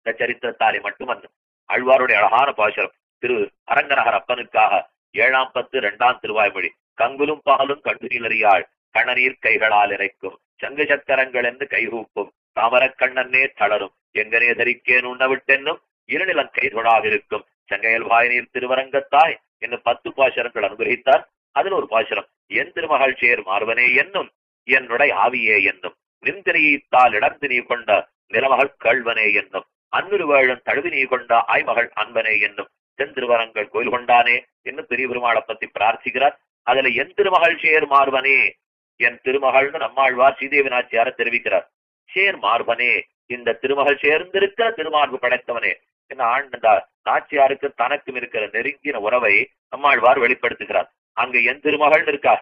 இந்த சரித்திரத்தாலே மட்டுமல்ல. ஆழ்வாருடைய அழகான பாசுரம். திரு அரங்கநகர் அப்பனுக்காக ஏழாம் பத்து இரண்டாம் திருவாய்மொழி. கங்குலும் பகலும் கண்டுநீலறியாள் கணநீர் கைகளால் இறைக்கும். சங்கு சக்கரங்கள் என்று கைகூப்பும். தாமரக்கண்ணன்னே தளரும். எங்கனே தரிக்கேன் உண்ணவிட்டென்னும் இருநிலம் கைதொழாக இருக்கும். செங்கையல் வாயினீர் திருவரங்கத்தாய் என்று பத்து பாசுரங்கள் அனுகிரகித்தார். அதில் ஒரு பாசுரம் என் திருமகள் சேர் மார்வனே என்னும். என்னுடைய ஆவியே என்னும். நின்திரியித்தால் இடந்து நீ கொண்ட நிலமகள் கள்வனே என்னும். அன்னுரு வேழன் தழுவி நீ கொண்ட ஆய்மகள் அன்பனே என்னும் தென் திருவரங்கள் கோயில் கொண்டானே என்று பெரிய பெருமாளை பத்தி பிரார்த்திக்கிறார். அதுல என் திருமகள் சேர் மார்பனே என் திருமகள்னு நம்மாழ்வார் ஸ்ரீதேவி நாச்சியார தெரிவிக்கிறார். சேர் மார்பனே இந்த திருமகள் சேர்ந்திருக்கிற திருமார்பு படைத்தவனே என்ன ஆண்ட நாச்சியாருக்கு தனக்கும் இருக்கிற நெருங்கின உறவை நம்மாழ்வார் வெளிப்படுத்துகிறார். அங்க என் திருமகள்னு இருக்கா?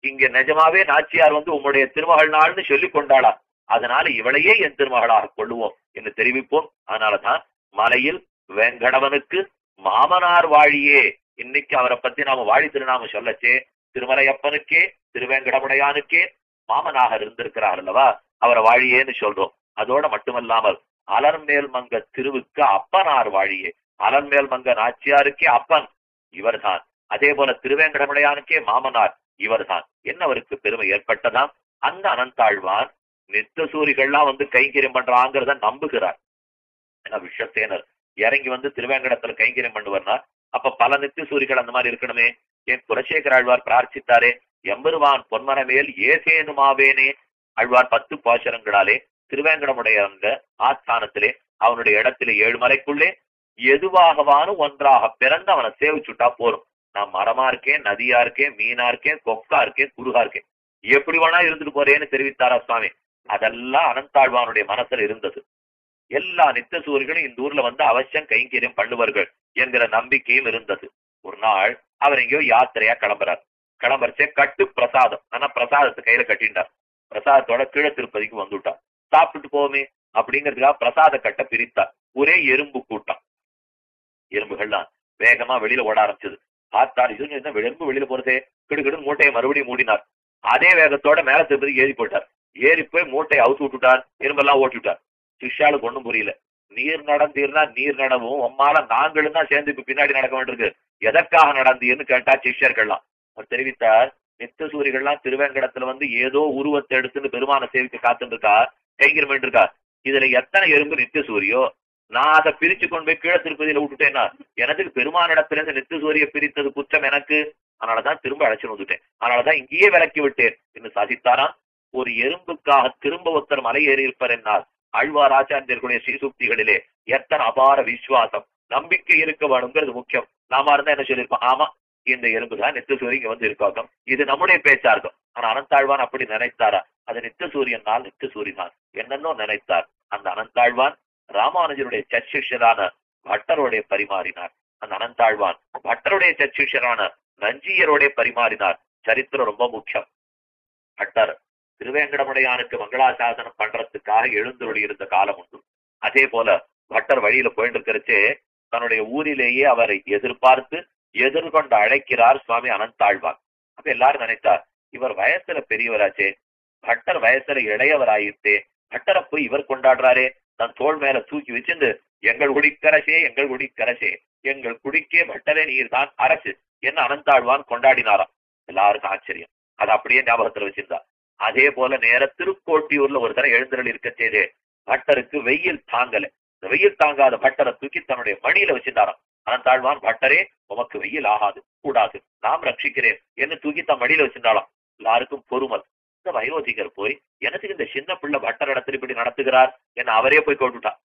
இங்க நிஜமாவே நாச்சியார் வந்து உங்களுடைய திருமகள் நாள்னு சொல்லி கொண்டாளா? அதனால இவளையே என் திருமகளாக கொள்ளுவோம் என்று தெரிவிப்போம். அதனாலதான் மலையில் வெங்கடவனுக்கு மாமனார் வாழியே. இன்னைக்கு அவரை பத்தி நாம வாழி திருநாம சொல்லச்சே. திருமலையப்பனுக்கே திருவேங்கடமுடையானுக்கே மாமனாக இருந்திருக்கிறார் அல்லவா? அவரை வாழியேன்னு சொல்றோம். அதோட மட்டுமல்லாமல் அலர்மேல் மங்க திருவுக்கு அப்பனார் வாழியே. அலர்மேல் மங்க நாச்சியாருக்கே அப்பன் இவர்தான். அதே போல திருவேங்கடமுடையானுக்கே மாமனார் இவர்தான். என்ன அவருக்கு பெருமை ஏற்பட்டதாம்? அந்த அனந்தாழ்வான் நித்த சூரிகள்லாம் வந்து கைங்கரியம் பண்றாங்கிறத நம்புகிறார். ஏன்னா விஷசேனர் இறங்கி வந்து திருவேங்கடத்துல கைங்கரியம் பண்ணுவார்னா அப்ப பல நித்திய சூரிகள் அந்த மாதிரி இருக்கணுமே. என் குலசேகர் ஆழ்வார் பிரார்த்தித்தாரே எம்பெருவான் பொன்மனமேல் ஏசேனுமாவேனே ஆழ்வார் பத்து பாசரங்களாலே திருவேங்கடமுடைய அந்த ஆஸ்தானத்திலே அவனுடைய இடத்திலே ஏழு மலைக்குள்ளே எதுவாகவானும் ஒன்றாக பிறந்து அவனை சேவிச்சுட்டா போறோம் நான் மரமா இருக்கேன் நதியா இருக்கேன் மீனா இருக்கேன் கொக்கா இருக்கேன் குருகா இருக்கேன். எப்படி வேணா இருந்துட்டு போறேன்னு தெரிவித்தாரா சுவாமி? அதெல்லாம் அனந்தாழ்வானுடைய மனசுல இருந்தது. எல்லா நித்த சூரியர்களும் இந்த ஊர்ல வந்து அவசியம் கைங்கரியம் பண்ணுவார்கள் என்கிற நம்பிக்கையும் இருந்தது. ஒரு நாள் அவர் எங்கேயோ யாத்திரையா கிளம்புறார். கிளம்புறச்சே கட்டு பிரசாதம். ஆனா பிரசாதத்தை கையில கட்டிண்டார் பிரசாதத்தோட கீழ திருப்பதிக்கு வந்துட்டார். சாப்பிட்டு போவோமே அப்படிங்கிறதுக்காக பிரசாத கட்டை பிரித்தார். ஒரே எறும்பு கூட்டம். எறும்புகள்லாம் வேகமா வெளியில ஓட ஆரம்பிச்சது. பார்த்தார் இது எறும்பு வெளியில போறதே? கிடுகிடு மூட்டையை மறுபடியும் மூடினார். அதே வேகத்தோட மேல திருப்பதி ஏறி போட்டார் ஏறி போய் மூட்டையை அவுத்து விட்டுட்டார். எறும்பெல்லாம் ஓட்டி விட்டார் சிஷ்யாளுக்கு ஒண்ணும் புரியல. நீர் நடந்தீர்னா நீர் நடவும். உம்மால நாங்களும் தான் சேர்ந்து இப்ப பின்னாடி நடக்க வேண்டியிருக்கு. எதற்காக நடந்தீர்னு கேட்டா சிஷ்யர்கள்லாம். அவர் தெரிவித்தார் நித்த சூரியர்கள்லாம் திருவேங்கடத்துல வந்து ஏதோ உருவத்தை எடுத்துன்னு பெருமான சேவிக்க காத்துட்டு இருக்கா கைங்கிரம் இருக்கா இதுல எத்தனை எறும்பு நித்திய சூரியோ நான் அதை பிரிச்சு கொண்டு போய் கீழே திருப்பதியில விட்டுட்டேன்னா எனக்கு பெருமானிடத்துல இருந்து நித்திய சூரிய பிரித்தது குற்றம் எனக்கு. அதனாலதான் திரும்ப அழைச்சு வந்துட்டேன். அதனாலதான் இங்கேயே விலக்கி விட்டேன். என்று சாதித்தாராம். ஒரு எறும்புக்காக திரும்ப ஒருத்தர் மலை ஏறி இருப்பார் என்னால் ஆழ்வார் ஆச்சாரியர்களுடைய ஸ்ரீசூக்திகளிலே எத்தனை அபார விசுவாசம் நம்பிக்கை இருக்க வேணுங்கிறது முக்கியம். நாம இருந்தா என்ன சொல்லியிருப்போம்? ஆமா இந்த எறும்பு தான் நித்த சூரியன் இங்க வந்து இருக்காகும் இது நம்முடைய பேச்சா இருக்கும் ஆனா அனந்தாழ்வான் அப்படி நினைத்தாரா? அது நித்த சூரியன் நாள் நித்த சூரியன் என்னன்னோ நினைத்தார். அந்த அனந்தாழ்வான் ராமானுஜருடைய சச்சிஷரான பட்டருடைய பரிமாறினார். அந்த அனந்தாழ்வான் பட்டருடைய சச்சிஷரான நஞ்சியருடைய பரிமாறினார். சரித்திரம் ரொம்ப முக்கியம். பட்டர் திருவேங்கடமுடையானுக்கு மங்களாசாசனம் பண்றதுக்காக எழுந்தருளி இருந்த காலம் உண்டு. அதே போல பட்டர் வழியில போயிட்டு இருக்கிறச்சே தன்னுடைய ஊரிலேயே அவரை எதிர்பார்த்து எதிர்கொண்டு அழைக்கிறார் சுவாமி அனந்தாழ்வான் அப்ப எல்லாரும் நினைத்தார் இவர் வயசுல பெரியவராச்சே பட்டர் வயசுல இளையவராயிட்டே பட்டரை போய் இவர் கொண்டாடுறாரே தன் தோள் மேல தூக்கி வச்சிருந்து எங்கள் குடிக்கரசே எங்கள் குடிக்கரசே எங்கள் குடிக்கே பட்டரே நீர் தான் அரசு என்ன அனந்தாழ்வான் கொண்டாடினாராம். எல்லாருக்கும் ஆச்சரியம். அது அப்படியே ஞாபகத்துல வச்சிருந்தா. அதே போல நேர திருக்கோட்டியூர்ல ஒரு தர எழுந்திரல் இருக்க செய்து பட்டருக்கு வெயில் தாங்கல. இந்த வெயில் தாங்காத பட்டரை தூக்கி தன்னுடைய மணியில வச்சிருந்தாராம். அனந்தாழ்வான் பட்டரே உமக்கு வெயில் ஆகாது கூடாது. நாம் ரட்சிக்கிறேன். என்று தூக்கி தன் மடியில வச்சிருந்தாலாம் எல்லாருக்கும் பொறுமல். இந்த வயோதிகர் போய் எனக்கு இந்த சின்ன பிள்ளை பட்டர் இடத்துல இப்படி நடத்துகிறார்? என்று அவரே போய் கொண்டுட்டார்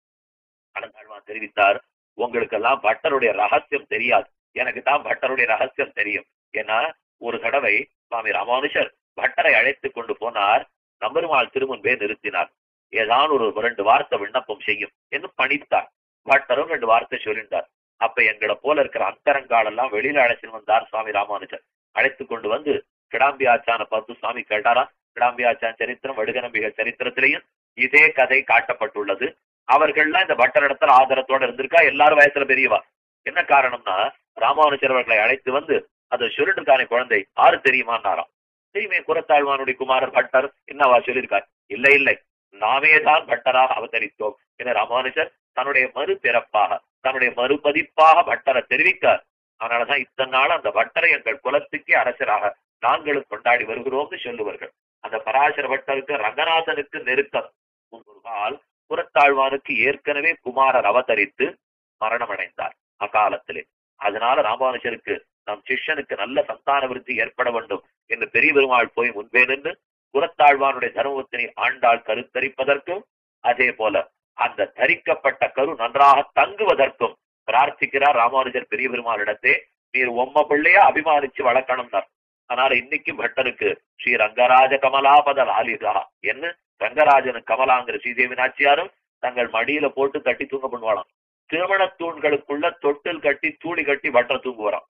அனந்தாழ்வான் தெரிவித்தார் உங்களுக்கெல்லாம் பட்டருடைய ரகசியம் தெரியாது. எனக்கு தான் பட்டருடைய ரகசியம் தெரியும். ஏன்னா ஒரு தடவை சுவாமி ராமானுஷர் பட்டரை அழைத்து கொண்டு போனார். நம்பெருமாள் திருமுன்பே நிறுத்தினார். ஏதான் ஒரு ரெண்டு வார்த்தை விண்ணப்பம் செய்யும் என்று பணித்தார். பட்டரும் ரெண்டு வார்த்தை சொல்லிட்டார் அப்ப எங்களை போல இருக்கிற அந்தரங்காலெல்லாம் வெளியில அழைச்சிட்டு வந்தார் சுவாமி ராமானுஜர். அழைத்து கொண்டு வந்து கிடாம்பி ஆச்சான பார்த்து சுவாமி கேட்டாரா? கிடாம்பி ஆச்சான் சரித்திரம் வடுகநம்பிகள் சரித்திரத்திலையும் இதே கதை காட்டப்பட்டுள்ளது. அவர்கள்லாம் இந்த பட்டர் இடத்துல ஆதரத்தோட இருந்திருக்கா? எல்லாரும் வயசுல பெரியவா? என்ன காரணம்னா ராமானுஜர் அவர்களை அழைத்து வந்து அதை சொல்லிட்டு இருக்கானே குழந்தை ஆறு தெரியுமான்னாராம்? தெரியுமே குரத்தாழ்வானுடைய குமாரர் பட்டர் என்னவா சொல்லியிருக்கார்? இல்லை இல்லை. நாமே தான் பட்டராக அவதரித்தோம். என ராமானுஜர் தன்னுடைய மறு பிறப்பாக தன்னுடைய மறுபதிப்பாக பட்டரை தெரிவிக்கார் அதனாலதான் இத்தனை நாள் அந்த பட்டரை எங்கள் குலத்துக்கே அரசராக நாங்களும் கொண்டாடி வருகிறோம்னு சொல்லுவார்கள். அந்த பராசர பட்டருக்கு ரங்கநாதனுக்கு நெருக்கம். முன்னால் புறத்தாழ்வானுக்கு ஏற்கனவே குமாரர் அவதரித்து மரணம் அடைந்தார் அக்காலத்திலே. அதனால ராமானுஜருக்கு நம் சிஷ்யனுக்கு நல்ல சந்தான விருத்தி ஏற்பட வேண்டும். என்று பெரிய பெருமாள் போய் முன்பே நின்று புறத்தாழ்வானுடைய தர்மபத்தினை ஆண்டாள் கருத்தரிப்பதற்கும் அதே போல அந்த தரிக்கப்பட்ட கரு நன்றாக தங்குவதற்கும் பிரார்த்திக்கிறார் ராமானுஜர் பெரிய பெருமாளிடத்தே. நீர் உம்ம பிள்ளையா அபிமானிச்சு வளர்க்கணும்னார் அதனால இன்னைக்கு பட்டருக்கு ஸ்ரீ ரங்கராஜ கமலாபத லாலிகா என்ன? ரங்கராஜனு கமலாங்கிற ஸ்ரீதேவி நாச்சியாரும் தங்கள் மடியில போட்டு கட்டி தூங்க பண்ணுவாளாம். திருமண தூண்களுக்குள்ள தொட்டில் கட்டி தூளி கட்டி வட்ட தூங்குவாராம்.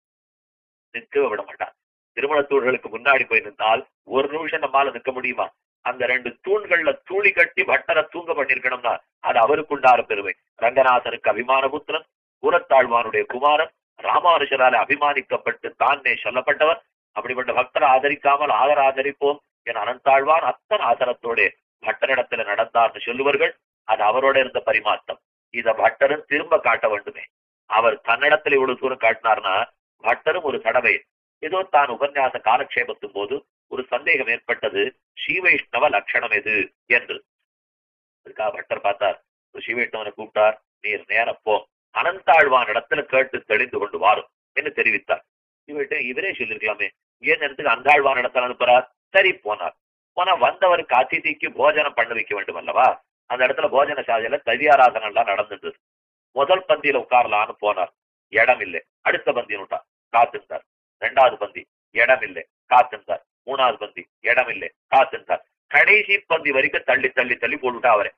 நிற்க விட மாட்டான் திருமண தூண்களுக்கு முன்னாடி போய் நின்றால் ஒரு நிமிஷம் நம்மால நிற்க முடியுமா? அந்த ரெண்டு தூண்கள்ல தூளி கட்டி பட்டரை தூங்க பண்ணிருக்கணும்னா அது அவருக்குண்டார பெருமை. ரங்கநாதனுக்கு அபிமான புத்திரன் கூரத்தாழ்வானுடைய குமாரன் ராமானுஜரால அபிமானிக்கப்பட்டு தானே சொல்லப்பட்டவர். அப்படிப்பட்ட பக்தரை ஆதரிக்காமல் ஆதர ஆதரிப்போம் என் அனந்தாழ்வான் அத்தன் ஆதரத்தோட பட்டரிடத்துல நடந்தார்னு சொல்லுவார்கள். அது அவரோட இருந்த பரிமாற்றம். இத பட்டரும் திரும்ப காட்ட வேண்டுமே. அவர் தன்னிடத்துல இவ்வளவு தூரம் காட்டினார்னா பட்டரும் ஒரு தடவை ஏதோ தான் உபன்யாச காலக்ஷேபத்தும் போது ஒரு சந்தேகம் ஏற்பட்டது. ஸ்ரீவைஷ்ணவ லட்சணம் எது? என்று. அதுக்காக பட்டர் பார்த்தார். ஸ்ரீவைஷ்ணவனை கூப்பிட்டார். நீர் நேரப்போ அனந்தாழ்வான் இடத்துல கேட்டு தெளிந்து கொண்டு வாரும் என்று தெரிவித்தார். இவர்கிட்ட இவரே சொல்லிருக்கலாமே ஏன் நேரத்துக்கு அந்தாழ்வான் இடத்துல அனுப்புறார். சரி போனார். போனா வந்தவருக்கு அதிதிக்கு போஜனம் பண்ண வைக்க வேண்டும் அல்லவா? அந்த இடத்துல போஜன சாலையில தவியாராதனம் எல்லாம் நடந்துட்டு முதல் பந்தியில உட்காரலான்னு போனார். இடம் இல்லை அடுத்த பந்தி விட்டார். காத்திருந்தார். ரெண்டாவது பந்தி இடமில்லை. காத்திருந்தார் மூணாவது பந்தி இடமில்லை. இல்லை காத்திருந்தார் கடைசி பந்தி வரைக்கும் தள்ளி தள்ளி தள்ளி போட்டுட்டா அவரை.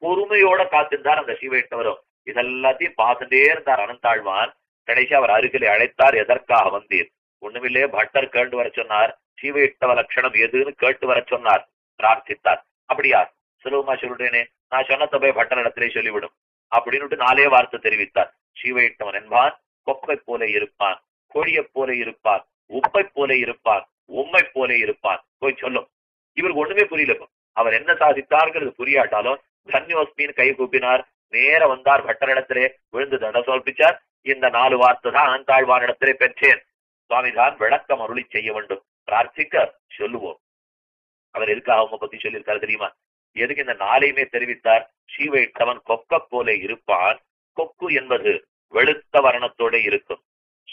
பொறுமையோட காத்திருந்தார் அந்த சிவைஷ்ணவரும் இதெல்லாத்தையும் பார்த்துட்டே இருந்தார் அனந்தாழ்வான். கடைசி அவர் அருகிலே அழைத்தார் எதற்காக வந்தீர்? ஒண்ணுமில்லே பட்டர் கேட்டு வர சொன்னார். சீவையிட்டவ லட்சணம் எதுன்னு கேட்டு வர சொன்னார். பிரார்த்தித்தார். அப்படியா? சுலபமா சொல்லிட்டேனே நான் சொன்னத போய் பட்டர் இடத்திலே சொல்லிவிடும். அப்படின்னுட்டு நாலே வார்த்தை தெரிவித்தார். சீவையிட்டவன் என்பான் கொப்பை போல இருப்பான். கோழியை போல இருப்பார் உப்பை போல இருப்பார் உம்மை போல இருப்பார். போய் சொல்லும். இவருக்கு ஒண்ணுமே புரியல அவர் என்ன சாதித்தார்கள் புரியாட்டாலும் தன்யோஸ்மின் கை கூப்பினார். நேர வந்தார் பட்டரிடத்திலே விழுந்து தட சோல்பிச்சார். இந்த நாலு வார்த்தை தான் அனந்தாழ்வானிடத்திலே பெற்றேன். சுவாமிதான் விளக்கம் அருளி செய்ய வேண்டும். பிரார்த்திக்க சொல்லுவோம். அவர் எதுக்காக அவங்க பத்தி சொல்லியிருக்காரு தெரியுமா? எதுக்கு இந்த நாளையுமே தெரிவித்தார்? ஸ்ரீவைட்டவன் கொக்க போல இருப்பான். கொக்கு என்பது வெளுத்த வர்ணத்தோட இருக்கும்.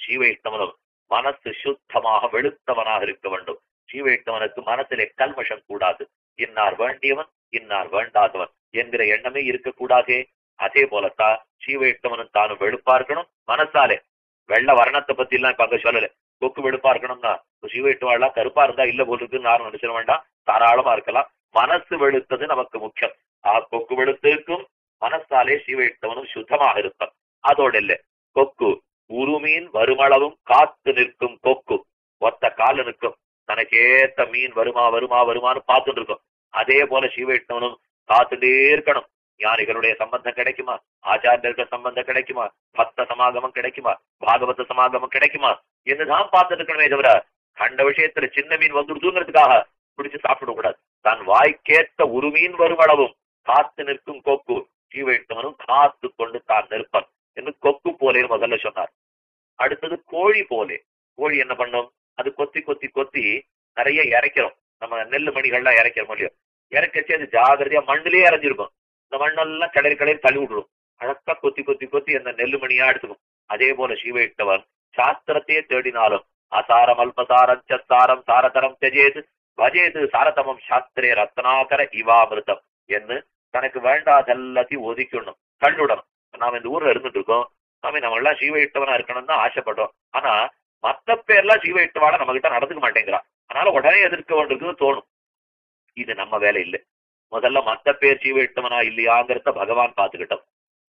ஸ்ரீவைட்டவனும் மனசு சுத்தமாக வெளுத்தவனாக இருக்க வேண்டும். ஸ்ரீவைட்டவனுக்கு மனசிலே கல்மஷம் கூடாது. இன்னார் வேண்டியவன் இன்னார் வேண்டாதவன் என்கிற எண்ணமே இருக்கக்கூடாதே. அதே போலத்தான் சீவையிட்டவனும் தானும் வெளுப்பா இருக்கணும் மனசாலே வெள்ள வர்ணத்தை பத்தி எல்லாம் இப்ப அங்க சொல்லல. கொக்கு வெளுப்பா இருக்கணும்னா சீவையிட்டவாள்லாம் கருப்பா இருந்தா இல்ல போல் இருக்குன்னு யாரும் நினைச்சிட வேண்டாம். தாராளமா இருக்கலாம். மனசு வெளுத்தது நமக்கு முக்கியம். ஆ கொக்கு வெளுத்திருக்கும் மனசாலே சீவையிட்டவனும் சுத்தமாக இருப்பான். அதோட இல்ல. கொக்கு உருமீன் வருமளவும் காத்து நிற்கும் கொக்கு. ஒத்த கால நிற்கும். தனக்கேத்த மீன் வருமா வருமா வருமான்னு பார்த்துட்டு இருக்கும். அதே போல சீவையிட்டவனும் காத்துட்டே இருக்கணும். ஞானிகளுடைய சம்பந்தம் கிடைக்குமா? ஆச்சாரியர்கள் சம்பந்தம் கிடைக்குமா? பக்த சமாகமம் கிடைக்குமா? பாகவத சமாகமம் கிடைக்குமா? என்னதான் பார்த்துட்டு இருக்கணுமே தவிர கண்ட விஷயத்துல சின்ன மீன் வந்துடுதுங்கிறதுக்காக பிடிச்சு சாப்பிடக்கூடாது கூடாது. வாய்க்கேத்த ஒரு மீன் வருமளவும் காத்து நிற்கும் கொக்கு சீவையிட்டவனும் காத்து கொண்டு தான் நிற்பன். என்று கொக்கு போலே முதல்ல சொன்னார். அடுத்தது கோழி போலே. கோழி என்ன பண்ணும்? அது கொத்தி கொத்தி கொத்தி நிறைய இறைக்கிறோம். நம்ம நெல்லு மணிகள்லாம் இறைக்கிறோம் இல்லையோ? இறக்கச்சு அது ஜாகிரதையா மண்ணிலேயே இறஞ்சிருக்கும். இந்த மண்ணெல்லாம் கிளறி கிளறி தள்ளி விடுறோம் அழகா கொத்தி கொத்தி கொத்தி அந்த நெல்லு மணியா எடுத்துக்கும். அதே போல சீவையிட்டவன் சாஸ்திரத்தையே தேடினாலும் அசாரம் அல்பசாரம் சத்தாரம் சாரதரம் தெஜேது பஜேது சாரதமம் சாஸ்திரே ரத்னாகர இவாமிருதம் என்று தனக்கு வேண்டாத எல்லாத்தையும் ஒதுக்கிடணும் கண்ணுடணும் நாம இந்த ஊர்ல இருந்துட்டு இருக்கோம். சாமி நம்ம எல்லாம் சீவையிட்டவனா இருக்கணும்னு தான் ஆசைப்படுறோம் ஆனா மத்த பேர்லாம் சீவையிட்டவாட நம்ம கிட்ட நடந்துக்க மாட்டேங்கிறான். அதனால உடனே எதிர்க்க வேண்டியதுன்னு தோணும். இது நம்ம வேலை இல்லை. முதல்ல மத்த பேர் சீவையிட்டவனா இல்லையாங்கிறத பகவான் பாத்துக்கிட்டோம்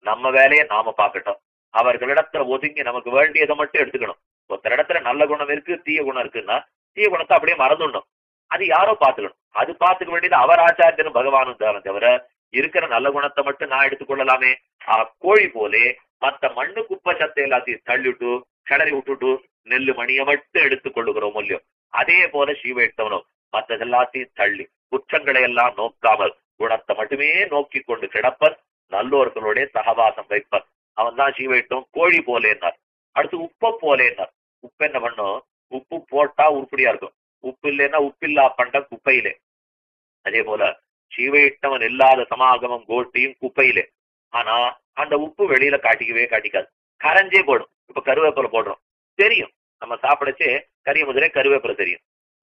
நம்ம வேலையை நாம பாக்கட்டும் அவர்களிடத்துல ஒதுங்கி நமக்கு வேண்டியதை மட்டும் எடுத்துக்கணும். ஒருத்தர் இடத்துல நல்ல குணம் இருக்கு தீய குணம் இருக்குன்னா தீய குணத்தை அப்படியே மறந்துடணும். அது யாரோ பாத்துக்கணும் அது பாத்துக்க வேண்டியது அவர் ஆச்சாரியனும் பகவானும் தவிர இருக்கிற நல்ல குணத்தை மட்டும் நான் எடுத்துக்கொள்ளலாமே ஆ கோழி போலே மத்த மண்ணு குப்பை சத்தை எல்லாத்தையும் தள்ளிட்டு கிளறி விட்டுட்டு நெல்லு மணியை மட்டும் எடுத்துக்கொள்ளுகிறோம் இல்லையோ அதே போல சீவையிட்டவனும் மற்றதெல்லாத்தையும் தள்ளி குற்றங்களை எல்லாம் நோக்காமல் குணத்தை மட்டுமே நோக்கி கொண்டு கிடப்பன் நல்லோர்களுடைய சகவாசம் வைப்பன் அவன் தான் சீவையிட்டும் கோழி போலேன்னார் அடுத்து உப்ப போலேன்னார் உப்பு என்ன பண்ணும்? உப்பு போட்டா உருப்படியா இருக்கும். உப்பு இல்லைன்னா உப்பில்லா பண்ட குப்பையிலே. அதே போல சீவையிட்டவன் இல்லாத சமாகமம் கோட்டியும் குப்பையிலே. ஆனா அந்த உப்பு வெளியில காட்டிக்கவே காட்டிக்காது. கரைஞ்சே போடும். இப்ப கருவேப்பிலை போடுறோம். தெரியும். நம்ம சாப்பிடச்சே கரிய முதலே கருவேப்பிலை தெரியும்.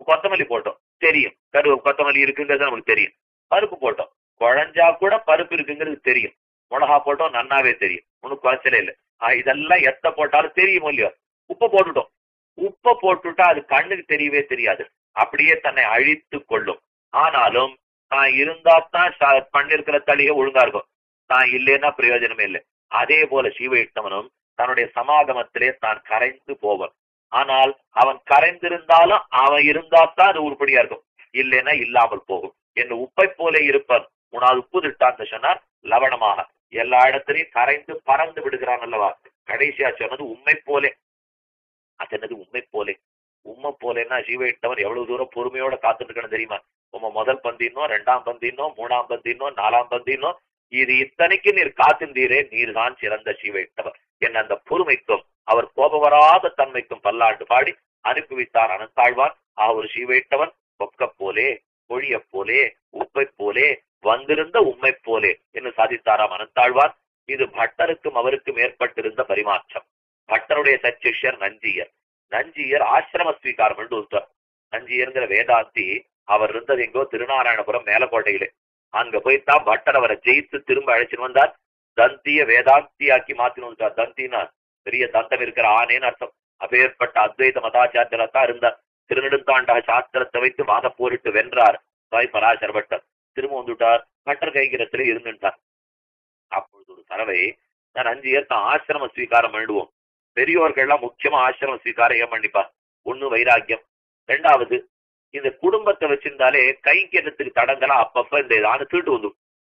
கொத்தமல்லி போட்டோம். தெரியும். கருவ கொத்தமல்லி இருக்குங்கிறது நம்மளுக்கு தெரியும். பருப்பு போட்டோம். குழஞ்சா கூட பருப்பு இருக்குங்கிறது தெரியும். மிளகா போட்டோம் நன்னாவே தெரியும். ஒன்னும் குறைச்சலே இல்லை. ஆஹ் இதெல்லாம் எத்த போட்டாலும் தெரியும் இல்லையோ? உப்பை போட்டுட்டோம். உப்பை போட்டுட்டா அது கண்ணுக்கு தெரியவே தெரியாது. அப்படியே தன்னை அழித்து கொள்ளும். ஆனாலும் தான் இருந்தா தான் பண்ணிருக்கிற தளிகை ஒழுங்கா இருக்கும். தான் இல்லைன்னா பிரயோஜனமே இல்லை. அதே போல சீவையிட்டவனும் தன்னுடைய சமாகமத்திலே தான் கரைந்து போவன். ஆனால் அவன் கரைந்திருந்தாலும் அவன் இருந்தா தான் அது உருப்படியா இருக்கும். இல்லைன்னா இல்லாமல் போகும் என் உப்பை போல இருப்பன். உனால் உப்பு திட்டான்னு சொன்னார் லவணமாக. எல்லா இடத்திலையும் கரைந்து பறந்து விடுகிறான் அல்லவா? கடைசியா சொன்னது உண்மை போலே. அது என்னது உண்மை போலே? உண்மை போலேன்னா சீவையிட்டவன் எவ்வளவு தூரம் பொறுமையோட காத்துட்டு இருக்கணும் தெரியுமா? உம்ம முதல் பந்தினோ ரெண்டாம் பந்தினோ மூணாம் பந்தினோ நாலாம் பந்தினோ இது இத்தனைக்கு நீர் காத்திருந்தீரே நீர் தான் சிறந்த சீவைத்தவர். என்ன அந்த பொறுமைக்கும் அவர் கோபம் வராத தன்மைக்கும் பல்லாண்டு பாடி அனுப்பி வைத்தார் அனந்தாழ்வான் அவர் சீவையிட்டவன் பொக்க போலே பொழிய போலே உப்பை போலே வந்திருந்த உண்மை போலே என்று சாதித்தாராம் அனந்தாழ்வான் இது பட்டருக்கும் அவருக்கும் ஏற்பட்டிருந்த பரிமாற்றம். பட்டருடைய சச்சிஷ்யர் நஞ்சியர். நஞ்சியர் ஆசிரம ஸ்வீகாரம் என்று நஞ்சியர்ங்கிற வேதாந்தி அவர் இருந்தது எங்கோ திருநாராயணபுரம் மேலக்கோட்டையிலே. அங்க போய்தான் பட்டர் அவரை ஜெயித்து திரும்ப அழைச்சிட்டு வந்தார். தந்திய வேதாந்தியாக்கி மாத்தின்னு வந்துட்டார். தந்தினா பெரிய தந்தம் இருக்கிற ஆனேன்னு அர்த்தம். அப்பேற்பட்ட அத்வைத மதாச்சாரியரா இருந்தார். திருநெடுந்தாண்டக சாஸ்திரத்தை வைத்து வாத போரிட்டு வென்றார். தாய் பராசர பட்டர். திரும்ப வந்துட்டார். பட்டர் கைகிரத்திலே இருந்துட்டார். அப்பொழுது ஒரு தடவை நான் அஞ்சு ஏற்க ஆசிரம ஸ்வீகாரம் பண்ணிடுவோம். பெரியோர்கள்லாம் முக்கியமா ஆசிரம ஸ்வீகாரம் ஏன் பண்ணிப்பா? ஒண்ணு வைராக்கியம். ரெண்டாவது இந்த குடும்பத்தை வச்சிருந்தாலே கைங்கேற்றத்துக்கு தடங்களா அப்பப்ப இந்த ஏதானு தீட்டு வந்து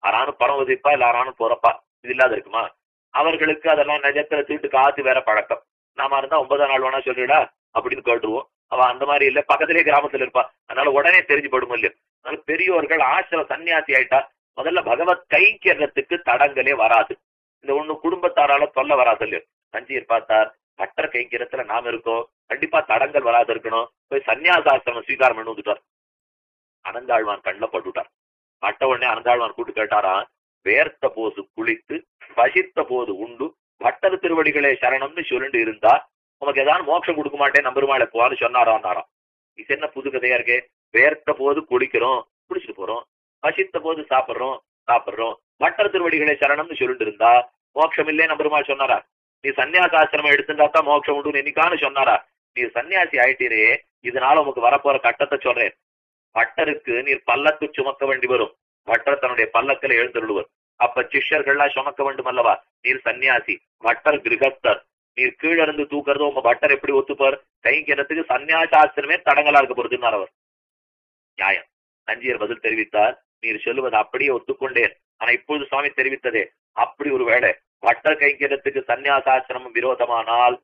ஆறானும் பணம் உதவிப்பா இல்ல ஆறானும் போறப்பா இது இல்லாத இருக்குமா? அவர்களுக்கு அதெல்லாம் நிஜத்துல தீட்டு காத்து வேற பழக்கம். நாம இருந்தா ஒன்பதாம் நாள் வேணா சொல்லிடா அப்படின்னு கேட்டுருவோம். அவ அந்த மாதிரி இல்ல பக்கத்திலே கிராமத்துல இருப்பா. அதனால உடனே தெரிஞ்சுப்படும் இல்லையோ? அதனால பெரியோர்கள் ஆசிரம சன்னியாசி ஆயிட்டா முதல்ல பகவத் கைங்கேற்றத்துக்கு தடங்களே வராது. இந்த ஒண்ணு குடும்பத்தாரால சொல்ல வராது இல்லையோ? நஞ்சியர் பார்த்தார் பட்டர் கைங்கரத்துல நாம இருக்கோம். கண்டிப்பா தடங்கள் வராது இருக்கணும். போய் சன்னியாசாசிரமம் ஸ்வீகாரம் பண்ணி வந்துட்டார். அனந்தாழ்வான் கண்ணில் பட்டுட்டார். பட்ட உடனே அனந்தாழ்வான் கூட்டு கேட்டாரா வேர்த்த போது குளித்து பசித்த போது உண்டு பட்டர் திருவடிகளே சரணம்னு சொல்லிட்டு இருந்தா உனக்கு ஏதாவது மோட்சம் கொடுக்க மாட்டேன் நம்பருமாளை போவான்னு சொன்னாரான்னாராம் இது என்ன புது கதையா இருக்கே? வேர்த்த போது குளிக்கிறோம் குடிச்சிட்டு போறோம் பசித்த போது சாப்பிடுறோம் சாப்பிடுறோம் பட்டர் திருவடிகளை சரணம்னு சொல்லிட்டு இருந்தா மோட்சம் இல்லையே நம்பருமாள் சொன்னாரா? நீ சன்னியாசாசிரமம் எடுத்துட்டா தான் மோட்சம் உண்டு என்னைக்கான்னு சொன்னாரா? நீ சன்னியாசி ஆயிட்டீரே இதனால உமக்கு வரப்போற கட்டத்தை சொல்றேன். பட்டருக்கு நீர் பல்லக்கு சுமக்க வேண்டி வரும். பட்டர் தன்னுடைய பல்லக்கில் எழுந்துள்ளுவர் அப்ப சிஷ்யர்கள்லாம் சுமக்க வேண்டும் அல்லவா? நீர் சன்னியாசி பட்டர் கிரகஸ்தர். நீர் கீழ இருந்து தூக்குறதோ உங்க பட்டர் எப்படி ஒத்துப்பார்? கைங்கிறதுக்கு சன்னியாசாஸ்திரமே தடங்கலா இருக்க போறதுன்னார் அவர். நியாயம். நஞ்சியர் பதில் தெரிவித்தார். நீர் சொல்லுவது அப்படியே ஒத்துக்கொண்டேன். ஆனா இப்பொழுது சுவாமி தெரிவித்ததே அப்படி ஒரு வேலை. பட்டர் கைங்கிறதுக்கு சன்னியாசாசிரமம் விரோதமானால்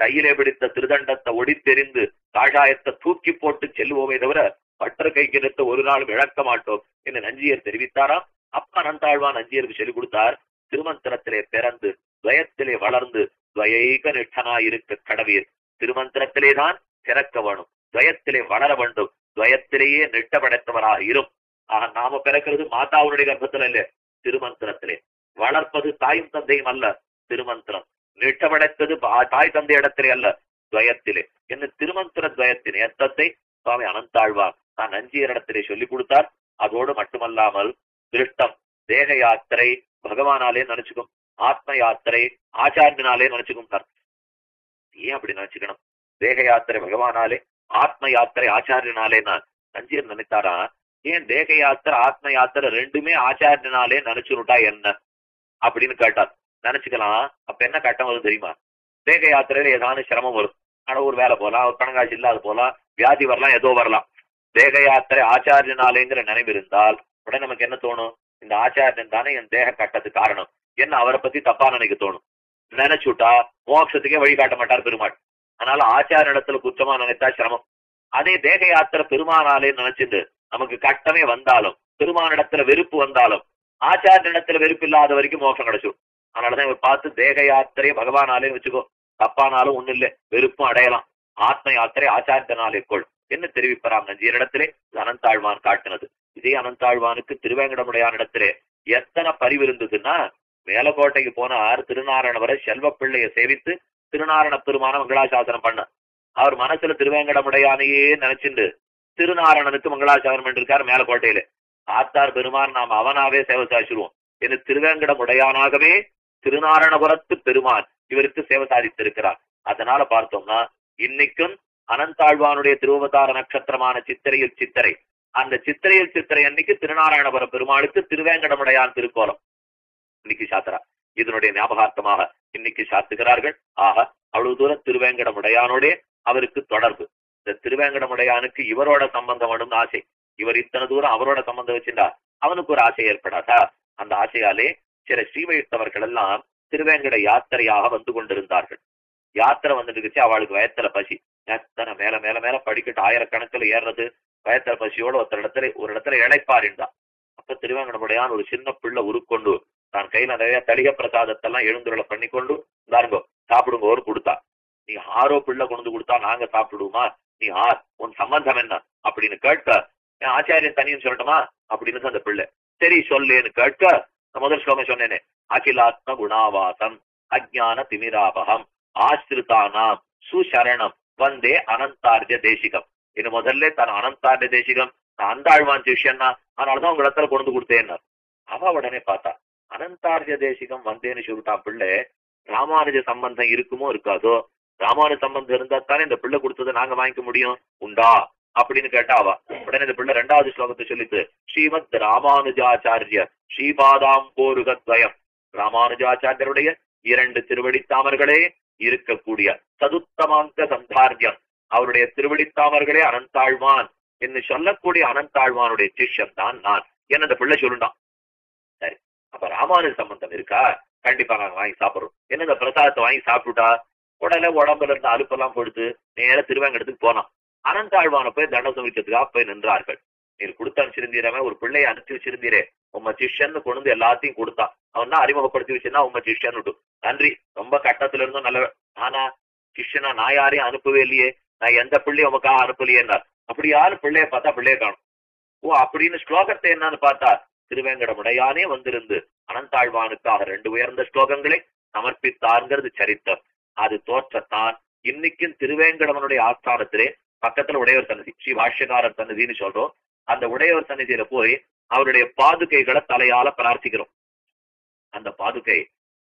கையிலே பிடித்த திருதண்டத்தை ஒடித்தெறிந்து காஷாயத்தை தூக்கி போட்டு செல்லுவோமே தவிர பட்டர் கைங்கிறத ஒரு நாள் இழக்க மாட்டோம் என்று நஞ்சியர் தெரிவித்தாராம். அப்பா நந்தாழ்வான் நஞ்சியருக்கு சொல்லிக் கொடுத்தார் திருமந்திரத்திலே பிறந்து துவயத்திலே வளர்ந்து துவயைக நிஷ்டனாயிருக்க கடவீர் திருமந்திரத்திலே தான் பிறக்க வேணும் துவயத்திலே வளர வேண்டும் துவயத்திலேயே நிட்டப்படைத்தவராக இரும். ஆக நாம பிறக்கிறது மாதாவுடைய கர்ப்பத்துல இல்ல திருமந்திரத்திலே. வளர்ப்பது தாயும் தந்தையும் அல்ல திருமந்திரம். நிட்டமடைத்தது பா- தாய் தந்தை இடத்திலே அல்ல துவயத்திலே. என்ன திருமந்திர துவயத்தின் ஏத்தத்தை சுவாமி அனந்தாழ்வார் தான் நஞ்சியரிடத்திலே சொல்லிக் கொடுத்தார். அதோடு மட்டுமல்லாமல் திருஷ்டம் தேக யாத்திரை பகவானாலே நினைச்சுக்கும் ஆத்ம யாத்திரை ஆச்சாரியனாலே நினைச்சுக்கும் ஏன் அப்படி நினைச்சுக்கணும்? தேக யாத்திரை பகவானாலே ஆத்ம யாத்திரை ஆச்சாரியனாலே நான் நஞ்சியர் நினைத்தாரா? ஏன் தேக யாத்திரை ஆத்ம யாத்திரை ரெண்டுமே ஆச்சாரியனாலே நினைச்சுருட்டா என்ன? அப்படின்னு கேட்டார். நினைச்சுக்கலாம். அப்ப என்ன கட்டம் வரும் தெரியுமா? தேக யாத்திரையில ஏதாவது சிரமம் வரும். ஆனா ஒரு வேலை போலாம் ஒரு பணங்காசு இல்லாத போலாம். வியாதி வரலாம் ஏதோ வரலாம். தேக யாத்திரை ஆச்சாரியனாலேங்கிற நினைவு இருந்தால் உடனே நமக்கு என்ன தோணும்? இந்த ஆச்சாரியன் தானே என் தேக கட்டத்துக்கு காரணம். என்ன அவரை பத்தி தப்பா நினைக்க தோணும்? நினைச்சுட்டா மோட்சத்துக்கே வழி காட்ட மாட்டார் பெருமாள். அதனால ஆச்சார இடத்துல குற்றமா நினைத்தா சிரமம். அதே தேக யாத்திரை பெருமானாலே நினைச்சிட்டு நமக்கு கட்டமே வந்தாலும் பெருமானிடத்துல வெறுப்பு வந்தாலும் ஆச்சார இடத்துல வெறுப்பு இல்லாத வரைக்கும் மோசம் கிடைச்சிடும் அதனாலதான் இவர் பார்த்து தேக யாத்திரையை பகவானாலே வச்சுக்கோ. தப்பானாலும் ஒண்ணு இல்ல. வெறுப்பும் அடையலாம். ஆத்ம யாத்திரை ஆச்சாரியனாலே கொள் என்ன தெரிவிப்பறாம் நஞ்சியரிடத்திலே அனந்தாழ்வான் காட்டினது. இதே அனந்தாழ்வானுக்கு திருவேங்கடமுடையான் இடத்திலே எத்தனை பரிவு இருந்ததுன்னா மேலக்கோட்டைக்கு போனார் திருநாராயணவரை செல்வ பிள்ளைய சேவித்து திருநாராயண பெருமான மங்களாசாசனம் பண்ண. அவர் மனசுல திருவேங்கடமுடையானையே நினைச்சிட்டு திருநாராயணனுக்கு மங்களாசாசனம் பண்ணிருக்காரு மேலக்கோட்டையில. ஆத்தார் பெருமான் நாம் அவனாவே சேவை சாய்ச்சிருவோம். என்று திருவேங்கடமுடையானாகவே திருநாராயணபுரத்து பெருமான் இவருக்கு சேவை சாதித்திருக்கிறார். அதனால பார்த்தோம்னா இன்னைக்கும் அனந்தாழ்வானுடைய திருவதார நட்சத்திரமான சித்திரையில் சித்திரை. அந்த சித்திரையில் சித்திரை அன்னைக்கு திருநாராயணபுரம் பெருமாளுக்கு திருவேங்கடமுடையான் திருக்கோலம். இன்னைக்கு சாத்திரா. இதனுடைய ஞாபகார்த்தமாக இன்னைக்கு சாத்துகிறார்கள். ஆக அவ்வளவு தூரம் திருவேங்கடமுடையானோடே அவருக்கு தொடர்பு. இந்த திருவேங்கடமுடையானுக்கு இவரோட சம்பந்தம் ஆசை. இவர் இத்தனை தூரம் அவரோட சம்பந்தம் வச்சிருந்தா அவனுக்கு ஒரு ஆசை ஏற்படாதா? அந்த ஆசையாலே சில ஸ்ரீவைத்தவர்கள் எல்லாம் திருவேங்கட யாத்திரையாக வந்து கொண்டிருந்தார்கள். யாத்திரை வந்துட்டு அவளுக்கு வயத்துல பசி. எத்தனை மேல மேல மேல படிக்கட்டு ஆயிரக்கணக்கில் ஏறுறது. வயத்துல பசியோட ஒருத்தர் இடத்துல ஒரு இடத்துல இழைப்பாரிண்டா அப்ப திருவேங்கடமுடையான் ஒரு சின்ன பிள்ளை உருக்கொண்டு தான் கையில நிறைய தளிக பிரசாதத்தை எல்லாம் எழுந்துருளை பண்ணி கொண்டு இந்தாருங்கோ சாப்பிடுங்க ஒரு கொடுத்தா நீ ஆரோ பிள்ளை கொண்டு கொடுத்தா நாங்க சாப்பிடுவோமா? நீ ஆர் உன் சம்பந்தம் என்ன? அப்படின்னு கேட்க ஆச்சாரியன் தனியும் சொல்லட்டுமா? அப்படின்னு அந்த பிள்ளை. சரி சொல்லேன்னு கேட்க. நான் முதல் ஸ்லோகம் சொன்னேனே. அகிலாத்ம குணாவாசம் அஜான திமிராபகம் ஆசிரிதானாம் சுசரணம் வந்தே அனந்தார்ஜ தேசிகம். இது முதல்ல தன் அனந்தார்ஜ தேசிகம். நான் அந்தாழ்வான் சிஷ்யன்னா அதனாலதான் உங்க இடத்துல கொண்டு கொடுத்தேன்னார். அவ உடனே பார்த்தா அனந்தார்ஜ தேசிகம் வந்தேன்னு சொல்லிட்டான் பிள்ளை. ராமானுஜ சம்பந்தம் இருக்குமோ இருக்காதோ? ராமானுஜ சம்பந்தம் இருந்தா தானே இந்த பிள்ளை கொடுத்ததை நாங்க வாங்கிக்க முடியும்? உண்டா? அப்படின்னு கேட்டா உடனே இந்த பிள்ளை ரெண்டாவது ஸ்லோகத்தை சொல்லித்து ஸ்ரீமத் ராமானுஜாச்சாரிய ஸ்ரீபாதாம் ஸ்ரீபாதாம்போருகத்வயம் ராமானுஜாச்சாரியருடைய இரண்டு திருவடித்தாமர்களே இருக்கக்கூடிய சதுத்தமாங்க சந்தாரியம் அவருடைய திருவடித்தாமர்களே அனந்தாழ்வான் என்று சொல்லக்கூடிய அனந்தாழ்வானுடைய சிஷ்யம் தான் நான். என்ன அந்த பிள்ளை சொல்லுண்டான் சரி அப்ப ராமானுஜ சம்பந்தம் இருக்கா? கண்டிப்பா நாங்க வாங்கி சாப்பிடுறோம். என்ன இந்த பிரசாதத்தை வாங்கி சாப்பிட்டுட்டா? உடனே உடம்புல இருந்து அலுப்பெல்லாம் கொடுத்து நேர திருவேங்கடத்துக்கு போனான். அனந்தாழ்வான போய் தண்டம் சமைக்கிறதுக்காக போய் நின்றார்கள். நீர் கொடுத்து சிறந்தீரமே ஒரு பிள்ளையை அனுப்பிச்சு வச்சிருந்தீரே. உம்ம சிஷ்யன்னு கொண்டு வந்து எல்லாத்தையும் கொடுத்தான். அவன் தான் அறிமுகப்படுத்தி வச்சிருந்தா உம்ம சிஷ்யன் விட்டு. நன்றி. ரொம்ப கட்டத்துல இருந்தும் நல்ல ஆனா சிஷ்யனா நான் யாரையும் அனுப்பவே இல்லையே. நான் எந்த பிள்ளையும் உமக்காக அனுப்பலையேன்னார் அப்படி யாரு பிள்ளைய பார்த்தா பிள்ளைய காணும். ஓ அப்படின்னு ஸ்லோகத்தை என்னன்னு பார்த்தா திருவேங்கடமுடையானே வந்திருந்து அனந்தாழ்வானுக்காக ரெண்டு உயர்ந்த ஸ்லோகங்களை சமர்ப்பித்தார்ங்கிறது சரித்தம். அது தோற்றத்தான். இன்னைக்கும் திருவேங்கடவனுடைய ஆஸ்தானத்திலே பக்கத்துல உடையவர் சன்னதி ஸ்ரீ பாஷ்யகாரர் சன்னதின்னு சொல்றோம். அந்த உடையவர் சன்னதியில போய் அவருடைய பாதுகைகளை தலையால பிரார்த்திக்கிறோம். அந்த பாதுகை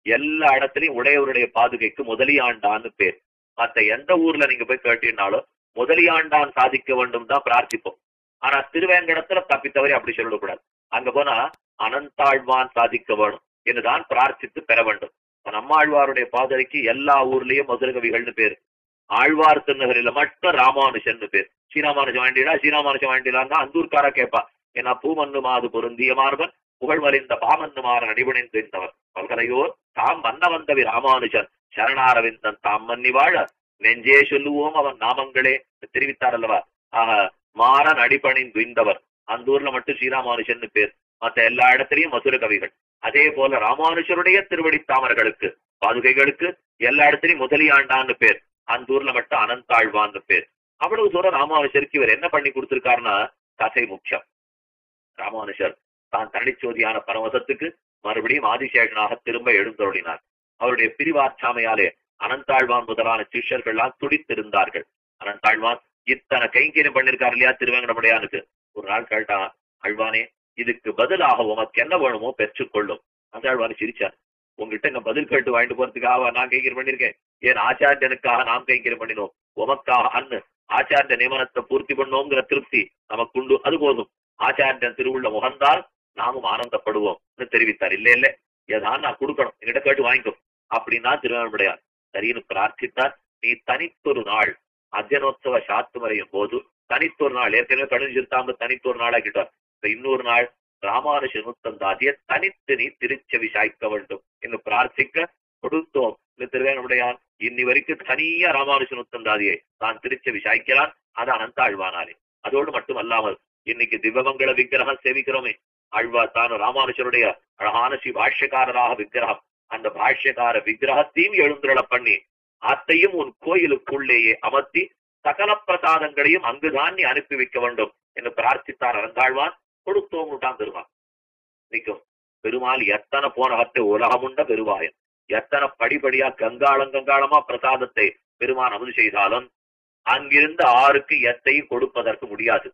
எல்லா இடத்துலயும் உடையவருடைய பாதுகைக்கு முதலியாண்டான்னு பேர். மத்த எந்த ஊர்ல நீங்க போய் கேட்டீங்கனாலும் முதலியாண்டான் சாதிக்க வேண்டும் தான் பிரார்த்திப்போம். ஆனா திருவேங்கடத்துல தப்பித்தவரை அப்படி சொல்லக்கூடாது. அங்க போனா அனந்தாழ்வான் சாதிக்க வேணும். என்றுதான் பிரார்த்தித்து பெற வேண்டும். நம்மாழ்வாருடைய பாதரைக்கு எல்லா ஊர்லயும் மதுரகவிகள்னு பேரு. ஆழ்வார் திருநகரில மட்டும் ராமானுஷன் பேர். ஸ்ரீராமானுஜம் வாண்டிடா ஸ்ரீராமானுஜம் வாண்டிலான்னா அந்தூர்காரா கேட்பா ஏன்னா பூமன்னு மாது பொருந்திய மார்பன் புகழ் வலிந்த பாமன்னு மாற அடிபணிந்திருந்தவர் பல்கலையோர் தாம் வந்த வந்தவி ராமானுஜன். சரணாரவிந்தன் தாம் மன்னி வாழ. நெஞ்சே சொல்லுவோம் அவன் நாமங்களே. தெரிவித்தார் அல்லவா? ஆக மாறன் அடிபணிந்து அந்த ஊர்ல மட்டும் ஸ்ரீராமானுஷன் பேர். மத்த எல்லா இடத்துலயும் மதுர கவிகள். அதே போல ராமானுஷருடைய திருவடி தாமர்களுக்கு பாதுகைகளுக்கு எல்லா இடத்துலயும் முதலியாண்டான்னு பேர். அந்த ஊர்ல மட்டும் அனந்தாழ்வான்னு பேர். அவ்வளவு தூரம் ராமானுஷருக்கு இவர் என்ன பண்ணி கொடுத்திருக்காருன்னா கதை முக்கியம் ராமானுஷர் தான் தனிச்சோதியான பரமசத்துக்கு மறுபடியும் ஆதிசேஷனாக திரும்ப எழுந்தருளினார். அவருடைய பிரிவார்ச்சாமையாலே அனந்தாழ்வான் முதலான சிஷ்யர்கள்லாம் துடித்திருந்தார்கள். அனந்தாழ்வான் இத்தனை கைங்கரியம் பண்ணிருக்காரு இல்லையா திருவேங்கடமுடையானுக்கு? ஒரு நாள் கேட்டான் அழ்வானே இதுக்கு பதிலாக உமக்கு என்ன வேணுமோ பெற்றுக்கொள்ளும். அந்த ஆழ்வான் சிரிச்சார். உங்ககிட்ட இங்க பதில் கேட்டு வாங்கிட்டு போறதுக்காக நான் கைங்கரியம் பண்ணிருக்கேன். ஏன் ஆச்சாரியனுக்காக நாம் கைங்கரியம் பண்ணினோம். உமக்காக அன்னு ஆச்சாரிய நியமனத்தை பூர்த்தி பண்ணோங்கிற திருப்தி நமக்கு உண்டு அது போதும். ஆச்சாரியன் திருவுள்ள முகந்தால் நாமும் ஆனந்தப்படுவோம் தெரிவித்தார். இல்ல இல்ல. ஏதான் நான் கொடுக்கணும். என்கிட்ட கேட்டு வாங்கிக்கோ. அப்படின்னா திருவண்ணாமலையார் சரின்னு பிரார்த்தித்தார். நீ தனித்தொரு நாள் அத்தியனோத்சவ சாத்து மறையும் போது தனித்தொரு நாள். ஏற்கனவே கடுஞ்சிருத்தாம தனித்தொரு நாளாக்கிட்டார். இப்ப இன்னொரு நாள் ராமானுஷ தாதியை தனித்து நீ திருச்சவி சாய்க்க வேண்டும் என்று பிரார்த்திக்க கொடுத்தோம். திருவேணமுடையான் இன்னி வரைக்கும் தனியா ராமானுஷ தாதியை தான் திருச்சவி சாய்க்கிறான். அது அனந்த ஆழ்வானாலே. அதோடு மட்டும் அல்லாமல் இன்னைக்கு திவமங்கள விக்கிரகம் சேவிக்கிறோமே. ஆழ்வா தான் ராமானுஷருடைய அழகான ஸ்ரீ பாஷ்யக்காரராக விக்கிரகம். அந்த பாஷ்யக்கார விக்கிரகத்தையும் எழுந்துருள பண்ணி அத்தையும் உன் கோயிலுக்குள்ளேயே அமர்த்தி சகல பிரசாதங்களையும் அங்குதான் நீ அனுப்பி வைக்க வேண்டும் என்று பிரார்த்தித்தார் அறந்தாழ்வான் கொடுத்தோம் விட்டான் பெருமாள். நிற்கும் பெருமாள் எத்தனை போனவற்றை உலகமுண்ட பெருவாயன் எத்தனை படிப்படியா கங்காளங்கங்காளமா பிரசாதத்தை பெருமான் அமுது செய்தாலும் அங்கிருந்து ஆறுக்கு எத்தையும் கொடுப்பதற்கு முடியாது.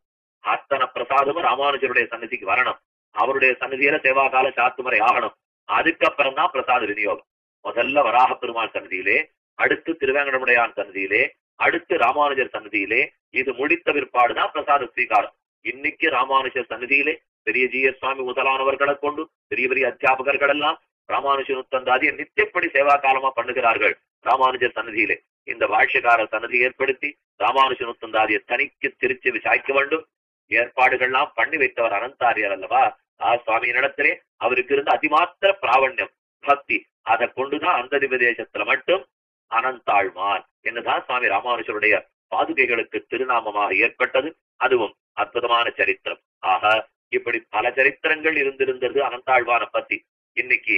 அத்தனை பிரசாதமும் ராமானுஜருடைய சன்னதிக்கு வரணும். அவருடைய சன்னதியில சேவாகால சாத்துமறை ஆகணும். அதுக்கப்புறம் தான் பிரசாத விநியோகம். முதல்ல வராக பெருமாள் சன்னதியிலே அடுத்து திருவேங்கடமுடையான் சன்னதியிலே அடுத்து ராமானுஜர் சன்னதியிலே இது முடித்த பிற்பாடுதான் பிரசாத ஸ்வீகாரம். இன்னைக்கு ராமானுஜர் சன்னதியிலே பெரிய ஜி எஸ் சுவாமி முதலானவர்களை கொண்டு பெரிய பெரிய அத்தியாபகர்கள் எல்லாம் ராமானுஜர் தந்தாதிய நித்தியப்படி சேவா காலமா பண்ணுகிறார்கள் ராமானுஜர் சன்னதியிலே இந்த பாஷ்யக்கார சன்னதி ஏற்படுத்தி ராமானுஜ நுத்தந்தாதியை தனிக்கு திருச்சி விசாரிக்க வேண்டும். ஏற்பாடுகள்லாம் பண்ணி வைத்தவர் அனந்தாரியர் அல்லவா? ஆ சுவாமியினிடத்திலே அவருக்கு இருந்த அதிமாத்திர பிராவண்யம் பக்தி அதை கொண்டுதான் அந்த திவதேசத்துல மட்டும் அனந்தாழ்வான் என்னதான் சுவாமி ராமானுஜருடைய பாதுகைகளுக்கு திருநாமமாக ஏற்பட்டது அதுவும் அற்புதமான சரித்திரம். ஆக இப்படி பல சரித்திரங்கள் இருந்திருந்தது அனந்தாழ்வான பத்தி. இன்னைக்கு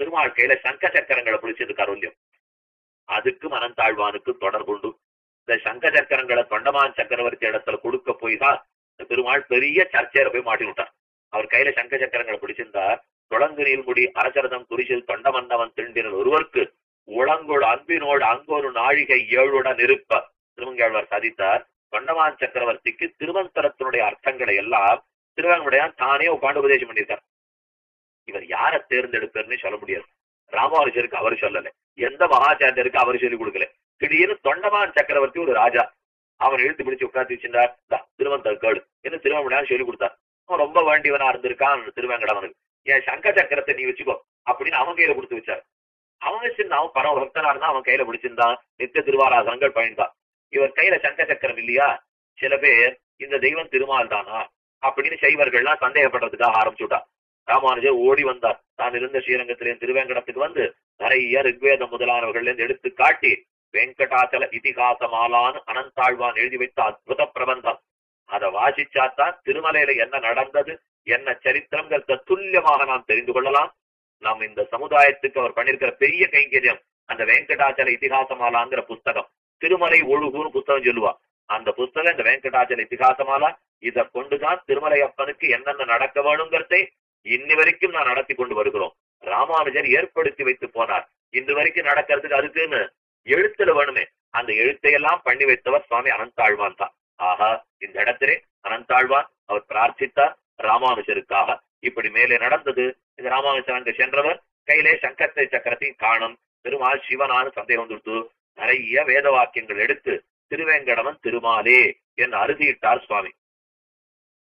திருமால் கையில சங்க சக்கரங்களை பிடிச்சிருக்காரு கருல்யம் அதுக்கும் அனந்தாழ்வானுக்கும் தொடர்புண்டு இந்த சங்க சக்கரங்களை தொண்டமான் சக்கரவர்த்தி இடத்துல கொடுக்க போய் தான் இந்த பெருமாள் பெரிய சர்ச்சையில போய் மாட்டி விட்டார். அவர் கையில சங்க சக்கரங்களை பிடிச்சிருந்தா தொடங்கு முடி அரசரதம் குறிச்சில் தொண்டமன்னவன் திண்டினர் ஒருவருக்கு உளங்கோடு அன்பினோடு அங்கொரு நாழிகை ஏழுடன் இருப்ப. திருமங்காழ்வார் சாதித்தார். தொண்டமான் சக்கரவர்த்திக்கு திருமந்தரத்தினுடைய அர்த்தங்களை எல்லாம் திருவங்கடையான் தானே உட்காந்து உபதேசம் பண்ணியிருக்கார். இவர் யார தேர்ந்தெடுப்பார்னு சொல்ல முடியாது. ராமானுஜருக்கு அவர் சொல்லல. எந்த மகாச்சாரியருக்கு அவர் சொல்லிக் கொடுக்கல. திடீர்னு தொண்டமான் சக்கரவர்த்தி ஒரு ராஜா. அவன் எழுத்து பிடிச்சு உட்காந்து வச்சிருந்தார். திருவந்தர் கேடு என்ன திருவங்கடையான் சொல்லி கொடுத்தார்? அவன் ரொம்ப வேண்டியவனா இருந்திருக்கான் திருவேங்கடவனுக்கு என் சங்க சக்கரத்தை நீ வச்சுக்கோ அப்படின்னு அவன் கையில கொடுத்து வச்சார். அவன் வச்சிருந்தான் அவன் பரம பக்தனா இருந்தா அவன் கையில பிடிச்சிருந்தான். நித்திய திருவாராசனங்கள் பயன்தான் இவர் கையில சங்க சக்கரம் இல்லையா? சில பேர் இந்த தெய்வம் திருமால் தானா அப்படின்னு சைவர்கள்லாம் சந்தேகப்படுறதுக்காக ஆரம்பிச்சுட்டா. ராமானுஜர் ஓடி வந்தார். தான் இருந்த ஸ்ரீரங்கத்திலேயும் திருவேங்கடத்துக்கு வந்து நிறைய ரிக்வேத முதலானவர்கள் இருந்து எடுத்து காட்டி வெங்கடாச்சல இதிகாசமாலான்னு அனந்தாழ்வான் எழுதி வைத்த அற்புத பிரபந்தம். அதை வாசிச்சாத்தான் திருமலையில என்ன நடந்தது என்ன சரித்திரங்கிறத துல்லியமாக நாம் தெரிந்து கொள்ளலாம். நாம் இந்த சமுதாயத்துக்கு அவர் பண்ணிருக்கிற பெரிய கைங்கரியம் அந்த வெங்கடாச்சல இதிகாசமாலாங்கிற புஸ்தகம். திருமலை ஒழுகுன்னு புத்தகம் சொல்லுவா. அந்த புஸ்தகம் இந்த வெங்கடாச்சல இத்திகாசமாலா இதை கொண்டுதான் திருமலை அப்பனுக்கு என்னென்ன நடக்க வேணுங்கிறதை இன்னி வரைக்கும் நான் நடத்தி கொண்டு வருகிறோம். ராமானுஜர் ஏற்படுத்தி வைத்து போனார். இன்று வரைக்கும் நடக்கிறதுக்கு அதுக்குன்னு எழுத்துல வேணுமே. அந்த எழுத்தையெல்லாம் பண்ணி வைத்தவர் சுவாமி அனந்தாழ்வான் தான். ஆஹா இந்த இடத்திலே அனந்தாழ்வான் அவர் பிரார்த்தித்தார் ராமானுஜருக்காக. இப்படி மேலே நடந்தது இந்த ராமானுஜர் அங்கு சென்றவர் கையிலே சங்கத்தை சக்கரத்தையும் காணும் பெருமாள் சிவனான்னு சந்தேகம் கொடுத்து நிறைய வேத வாக்கியங்கள் எடுத்து திருவேங்கடவன் திருமாலே என்று அறுதியிட்டார் சுவாமி.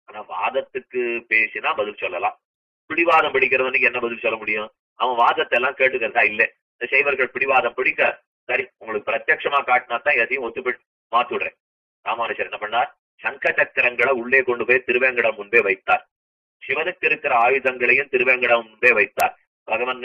ஆனா வாதத்துக்கு பேசினா பதில் சொல்லலாம். பிடிவாதம் பிடிக்கிறவனுக்கு என்ன பதில் சொல்ல முடியும்? அவன் வாதத்தை எல்லாம் கேட்டுக்கிறதா? இல்ல. இந்த சைவர்கள் பிடிவாதம் பிடிக்க சரி உங்களுக்கு பிரத்யட்சமா காட்டினா தான் எதையும் ஒத்துப்பி மாத்துடுறேன் ராமானுஷர் என்ன பண்ணார்? சங்க சக்கரங்களை உள்ளே கொண்டு போய் திருவேங்கடம் முன்பே வைத்தார். சிவனுக்கு இருக்கிற ஆயுதங்களையும் திருவேங்கடம் முன்பே வைத்தார். பகவன்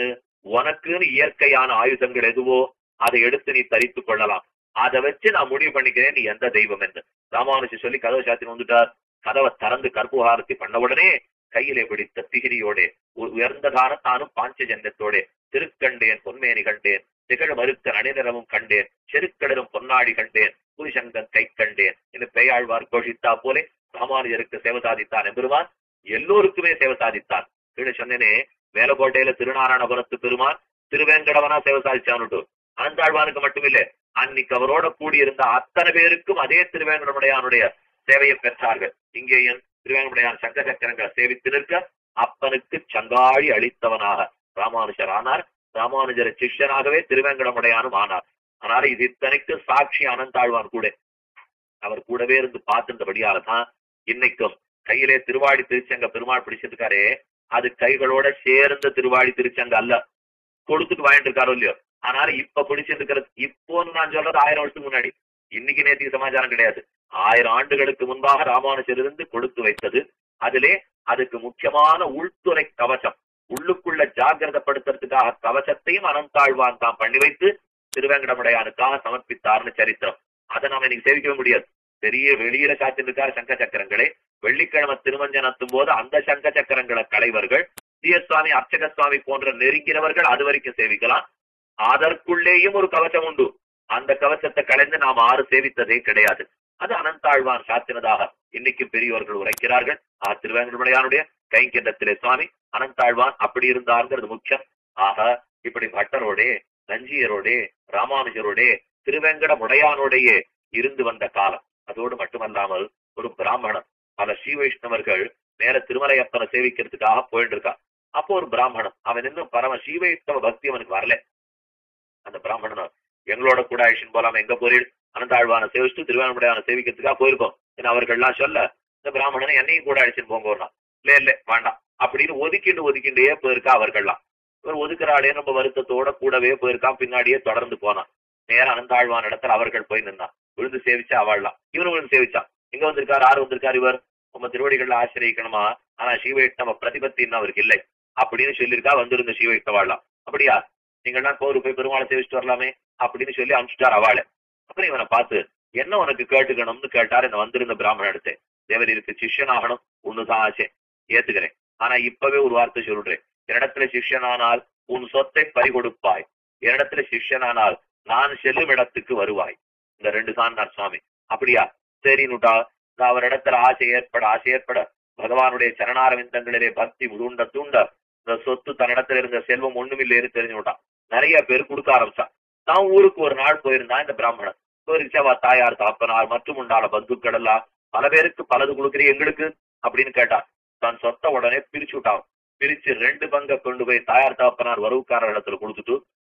உனக்குன்னு இயற்கையான ஆயுதங்கள் எதுவோ அதை எடுத்து நீ தரித்துக் கொள்ளலாம். அதை வச்சு நான் முடிவு பண்ணிக்கிறேன் நீ எந்த தெய்வம் என்று. ராமானுஜர் சொல்லி கதவை சாத்தி வந்துட்டார். கதவை திறந்து கற்புகாரத்தை பண்ண உடனே கையிலே பிடித்த திகிரியோடே ஒரு உயர்ந்ததான தானும் பாஞ்சஜன்யத்தோட திருக்கண்டேன் பொன்மேனி கண்டேன் திகழ் மறுக்க அணிநிறமும் கண்டேன் செருக்கடலும் பொன்னாடி கண்டேன் புரிசங்கன் கை கண்டேன் என்று பெயாழ்வார் கோஷித்தா போலே ராமானுஜருக்கு சேவை சாதித்தான் எம்பெருமான். எல்லோருக்குமே சேவை சாதித்தான். கீழே சொன்னேனே மேலக்கோட்டையில திருநாராயணபுரத்து பெருமான் திருவேங்கடவனா சேவை சாதிச்சானுட்டு. ஆண்டாழ்வானுக்கு மட்டுமில்லை அன்னைக்கு அவரோட கூடியிருந்த அத்தனை பேருக்கும் அதே திருவேங்கடமுடையானுடைய சேவையை பெற்றார்கள். இங்கே என் திருவேங்கடமுடையான் சங்க சக்கரங்களை சேவித்து நிற்க அப்பனுக்கு சங்காழி அளித்தவனாக ராமானுஜர் ஆனார். ராமானுஜர சிஷ்யனாகவே திருவேங்கடமுடையானும் ஆனார். ஆனால் இது இத்தனைக்கு சாட்சி அனந்தாழ்வான் கூட. அவர் கூடவே இருந்து பார்த்திருந்தபடியால தான் இன்னைக்கும் கையிலே திருவாடி திருச்சங்க பெருமாள் பிடிச்சிருக்காரே அது கைகளோட சேர்ந்த திருவாடி திருச்சங்க அல்ல. கொடுத்துட்டு வாங்கிட்டு இருக்காரோ இல்லையோ? ஆனாலும் இப்ப பிடிச்சிருக்கிறது இப்போன்னு நான் சொல்றது ஆயிரம் வருஷத்துக்கு முன்னாடி. இன்னைக்கு நேற்று சமாச்சாரம் கிடையாது. ஆயிரம் ஆண்டுகளுக்கு முன்பாக ராமானுஜர் இருந்து கொடுத்து வைத்தது அதிலே அதுக்கு முக்கியமான உள்துறை கவசம் உள்ளுக்குள்ள ஜாகிரதப்படுத்துறதுக்காக கவசத்தையும் அனந்தாழ்வான் தான் பண்ணி வைத்து திருவேங்கடமுடையானுக்காக சமர்ப்பித்தார்னு சரித்திரம். அதை நாம இன்னைக்கு சேவிக்கவே முடியாது. பெரிய வெளியில காத்திருக்கார் சங்க சக்கரங்களை. வெள்ளிக்கிழமை திருமஞ்சனத்தும் போது அந்த சங்க சக்கரங்களை கலைவர்கள் சுவாமி அர்ச்சக சுவாமி போன்ற நெருங்கினவர்கள் அது வரைக்கும் சேவிக்கலாம். அதற்குள்ளேயும் ஒரு கவசம் உண்டு. அந்த கவசத்தை கலைந்து நாம் ஆறு சேவித்ததே கிடையாது. அது அனந்தாழ்வான் சாத்தினதாக இன்னைக்கு பெரியவர்கள் உரைக்கிறார்கள். ஆ திருவேங்கடமுடையானுடைய கைங்கிண்டத்திலே சுவாமி அனந்தாழ்வான் அப்படி இருந்தாருங்கிறது முக்கியம். ஆக இப்படி பட்டரோடே நஞ்சியரோடே ராமானுஜரோடே திருவேங்கடமுடையானோடையே இருந்து வந்த காலம். அதோடு மட்டுமல்லாமல் ஒரு பிராமணன் பல ஸ்ரீ வைஷ்ணவர்கள் மேல திருமலையப்பனை சேவிக்கிறதுக்காக போயிட்டு இருக்கான். அப்போ ஒரு பிராமணன் அவன் இன்னும் பரம ஸ்ரீ வைஷ்ணவ பக்தி அவனுக்கு வரல. அந்த பிராமணன் எங்களோட கூட ஆயிஷன் போலாம எங்க போறீள் அனந்தாழ்வான சேவிச்சுட்டு திருவேணமுடையான சேவிக்கிறதுக்காக போயிருக்கோம் ஏன்னா அவர்கள்லாம் சொல்ல இந்த பிராமணனை என்னையும் கூட அழிச்சுன்னு போங்கோன்னா இல்ல இல்ல வேண்டாம். அப்படின்னு ஒதுக்கிண்டு ஒதுக்கிண்டே போயிருக்கா அவர்கள்லாம். இவர் ஒதுக்குறாளே நம்ம வருத்தத்தோட கூடவே போயிருக்கான் பின்னாடியே தொடர்ந்து போனான். நேரம் அனந்தாழ்வான இடத்துல அவர்கள் போய் நின்னான். விழுந்து சேவிச்சா அவள்லாம். இவரும் விழுந்து சேவிச்சான். எங்க வந்திருக்காரு? யாரு வந்திருக்காரு இவர்? நம்ம திருவடிகள்ல ஆசிரியக்கணுமா? ஆனா சீவைஷ்ணவ பிரதிபத்தின்னு அவருக்கு இல்லை. அப்படின்னு சொல்லியிருக்கா வந்திருந்த சீவைஷ்ணவாள்லாம் அப்படியா? நீங்கள்லாம் கோவிலுக்கு போய் பெருமாளை சேவிச்சுட்டு வரலாமே அப்படின்னு சொல்லி அனுப்பிச்சிட்டார் அவளை. அப்புறம் இவனை பார்த்து என்ன உனக்கு கேட்டுக்கணும்னு கேட்டார். இந்த வந்திருந்த பிராமணன் எடுத்து தேவரீருக்கு சிஷ்யன் ஆகணும் ஒண்ணுதான் ஆசை. ஏத்துக்கிறேன். ஆனா இப்பவே ஒரு வார்த்தை சொல்றேன். என்னிடத்துல சிஷ்யனானால் உன் சொத்தை பறிகொடுப்பாய். என்னிடத்துல சிஷ்யனானால் நான் செல்லும் இடத்துக்கு வருவாய். இந்த ரெண்டு தான் நான் சுவாமி. அப்படியா? சரி நுட்டா அவர் இடத்துல ஆசை ஏற்பட ஆசை ஏற்பட பகவானுடைய சரணாரவிந்தங்களிலே பக்தி உருண்ட தூண்ட இந்த சொத்து தன்னிடத்துல இருந்த செல்வம் ஒண்ணுமில்லைன்னு தெரிஞ்சு விட்டான். நிறைய பேர் கொடுக்க ஆரம்பிச்சான். தான் ஊருக்கு ஒரு நாள் போயிருந்தான் இந்த பிராமணன். போயிருச்சவா தாயார் தாப்பனார் மற்றும் உண்டான பந்துக்கள் எல்லாம் பல பேருக்கு பலது கொடுக்குறீ எங்களுக்கு? அப்படின்னு கேட்டான். தான் சொத்த உடனே பிரிச்சு விட்டான். பிரிச்சு ரெண்டு பங்கை கொண்டு போய் தாயார் தாப்பனார் வரவுக்காரர் இடத்துல கொடுத்துட்டு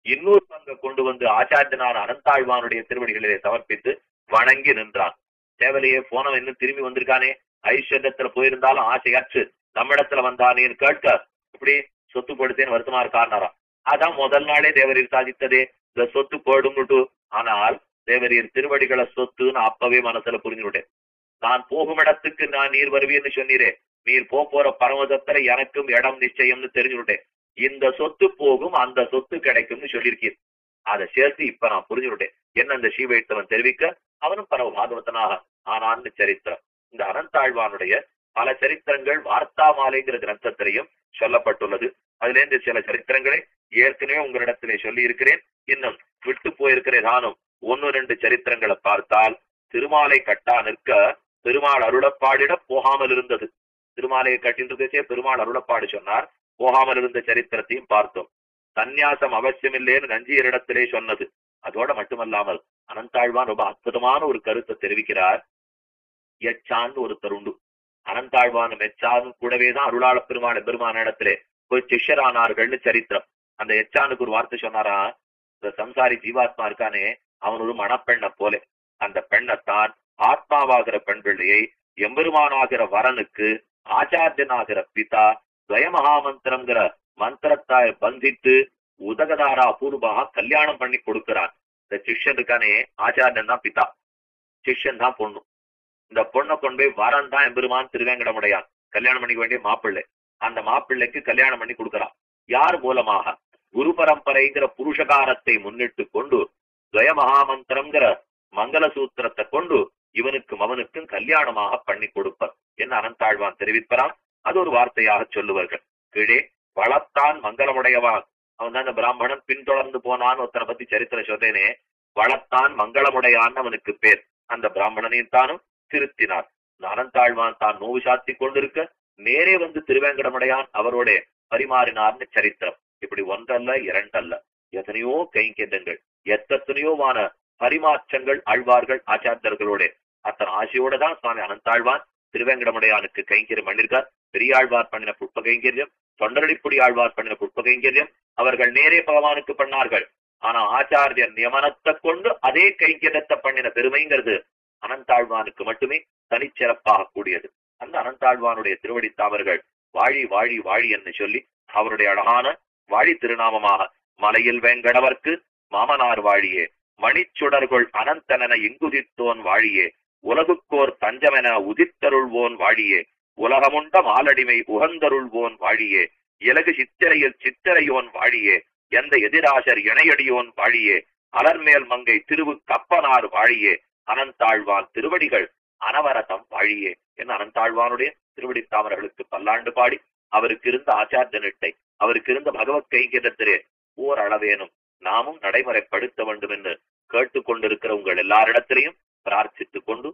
இன்னொரு பங்கை கொண்டு வந்து ஆச்சாரியனான அனந்தாழ்வானுடைய திருவடிகளிலே சமர்ப்பித்து வணங்கி நின்றான். தேவலையே போனவன் இன்னும் திரும்பி வந்திருக்கானே? ஐஸ்வர்யத்துல போயிருந்தாலும் ஆசையாச்சு நம்மிடத்துல வந்தானேன்னு கேட்க இப்படி சொத்து கொடுத்தேன்னு வருத்தமா இருக்காருனாராம் அதான் முதல் நாளே தேவரீர் சாதித்ததே. இந்த சொத்து போடும்னுட்டு. ஆனால் தேவரீர் திருவடிகளை சொத்துன்னு அப்பவே மனசுல புரிஞ்சுவிட்டேன் நான் போகும் இடத்துக்கு நான் நீர் வருவேன்னு சொன்னீரே. நீர் போக போற பரமதத்துல எனக்கும் இடம் நிச்சயம்னு தெரிஞ்சுவிட்டேன் இந்த சொத்து போகும் அந்த சொத்து கிடைக்கும்னு சொல்லியிருக்கீர். அதை சேர்த்து இப்ப நான் புரிஞ்சுவிட்டேன் என்ன இந்த ஸ்ரீவைத்தவன் தெரிவிக்க? அவனும் பரவ மாதவத்தனாக ஆனான்னு சரித்திரம். இந்த அனந்தாழ்வானுடைய பல சரித்திரங்கள் வார்த்தா மாலைங்கிற கிரந்தத்திலையும் சொல்லப்பட்டுள்ளது. அதுல இருந்து சில சரித்திரங்களை ஏற்கனவே உங்களிடத்திலே சொல்லி இருக்கிறேன் இன்னும் விட்டு போயிருக்கிற நானும் ஒன்னு ரெண்டு சரித்திரங்களை பார்த்தால் திருமாலை கட்டா நிற்க பெருமாள் அருளப்பாடிட போகாமல் இருந்தது. திருமாலையை கட்டின்றதே பெருமாள் அருளப்பாடு சொன்னார். போகாமல் இருந்த சரித்திரத்தையும் பார்த்தோம். சந்நியாசம் அவசியமில்லைன்னு நஞ்சியரிடத்திலே சொன்னது. அதோட மட்டுமல்லாமல் அனந்தாழ்வான் ரொம்ப அற்புதமான ஒரு கருத்தை தெரிவிக்கிறார். எச்சான்னு ஒருத்தர் உண்டு அனந்தாழ்வான மெச்சான்னு கூடவேதான் அருளாள பெருமான பெருமான இடத்திலே போய் சிஷ்யரானார்கள்னு சரித்திரம். அந்த எச்சானுக்கு ஒரு வார்த்தை சொன்னாரா? இந்த சம்சாரி ஜீவாத்மா இருக்கானே அவன் ஒரு மணப்பெண்ணை போல. அந்த பெண்ணைத்தான் ஆத்மாவாகிற பெண் பிள்ளையை எம்பெருமானாகிற வரனுக்கு ஆச்சாரியனாகிற பிதா துவயமகாமந்திரம்ங்கிற மந்திரத்தாய் பந்தித்து உதகதாரா அபூர்வமாக கல்யாணம் பண்ணி கொடுக்கிறான். இந்த சிஷ்யன் இருக்கானே ஆச்சாரியன் தான் பிதா. சிஷ்யன் தான் பொண்ணு. இந்த பொண்ணை கொண்டு போய் வரன் தான் எம்பெருமான் திருவேங்கடமுடையான். கல்யாணம் பண்ணிக்க வேண்டிய மாப்பிள்ளை. அந்த மாப்பிள்ளைக்கு கல்யாணம் பண்ணி கொடுக்கிறான். யார் மூலமாக? குரு பரம்பரைங்கிற புருஷகாரத்தை முன்னிட்டு கொண்டு துவய மகாமந்திரம்ங்கிற மங்கள சூத்திரத்தை கொண்டு இவனுக்கும் அவனுக்கும் கல்யாணமாக பண்ணி கொடுப்பர் என்ன அனந்தாழ்வான் தெரிவிப்பறான் அது ஒரு வார்த்தையாக சொல்லுவார்கள். கீழே வளத்தான் மங்களமுடையவான். அவன் தான் இந்த பிராமணன் பின்தொடர்ந்து போனான்னு ஒருத்தனை பத்தி சரித்திர சொல்றேனே வளத்தான் மங்களமுடையான் அவனுக்கு பேர். அந்த பிராமணனையும் தானும் திருத்தினார். நானந்தாழ்வான் தான் நோவு சாத்தி கொண்டிருக்க நேரே வந்து திருவேங்கடமடையான் அவரோட பரிமாறினார்னு சரித்திரம். இப்படி ஒன்றல்ல இரண்டல்ல. எத்தனையோ கைங்கேண்டங்கள் எத்தனையோவான பரிமாற்றங்கள் ஆழ்வார்கள் ஆச்சாரியர்களோட. அத்தனை ஆசையோட தான் சுவாமி அனந்தாழ்வான் திருவேங்கடமுடையானுக்கு கைங்கரியம் பண்ணிருக்கார். பெரியாழ்வார் பண்ணின புட்ப கைங்கரியம் தொண்டரடிப்புடி ஆழ்வார் பண்ணின புட்ப கைங்கரியம் அவர்கள் நேரே பகவானுக்கு பண்ணார்கள். ஆனா ஆச்சாரியர் நியமனத்தை கொண்டு அதே கைங்கரியத்தை பண்ணின பெருமைங்கிறது அனந்தாழ்வானுக்கு மட்டுமே தனிச்சிறப்பாக கூடியது. அந்த அனந்தாழ்வானுடைய திருவடி தாமர்கள் வாழி வாழி வாழி என்று சொல்லி அவருடைய அழகான வாழி திருநாமமாக மலையில் வேங்கடவர்க்கு மாமனார் வாழியே மணிச்சுடர்கள் அனந்தனென இங்குதித்தோன் வாழியே உலகுக்கோர் தஞ்சமென உதித்தருள்வோன் வாழியே உலகமுண்ட மாலடிமை உகந்தருள்வோன் வாழியே இலகு சித்திரையில் சித்திரையோன் வாழியே எந்த எதிராசர் இணையடியோன் வாழியே அலர்மேல் மங்கை திருவு கப்பனார் வாழியே அனந்தாழ்வான் திருவடிகள் அனவரதம் வழியே என் அனந்தாழ்வானுடைய திருவடி தாமர்களுக்கு பல்லாண்டு பாடி அவருக்கு இருந்த ஆச்சாரிய நிட்டை அவருக்கு இருந்த பகவத் கைங்கரத்திலே ஓரளவேனும் நாமும் நடைமுறைப்படுத்த வேண்டும் என்று கேட்டுக்கொண்டிருக்கிற உங்கள் எல்லாரிடத்திலையும் பிரார்த்தித்துக் கொண்டு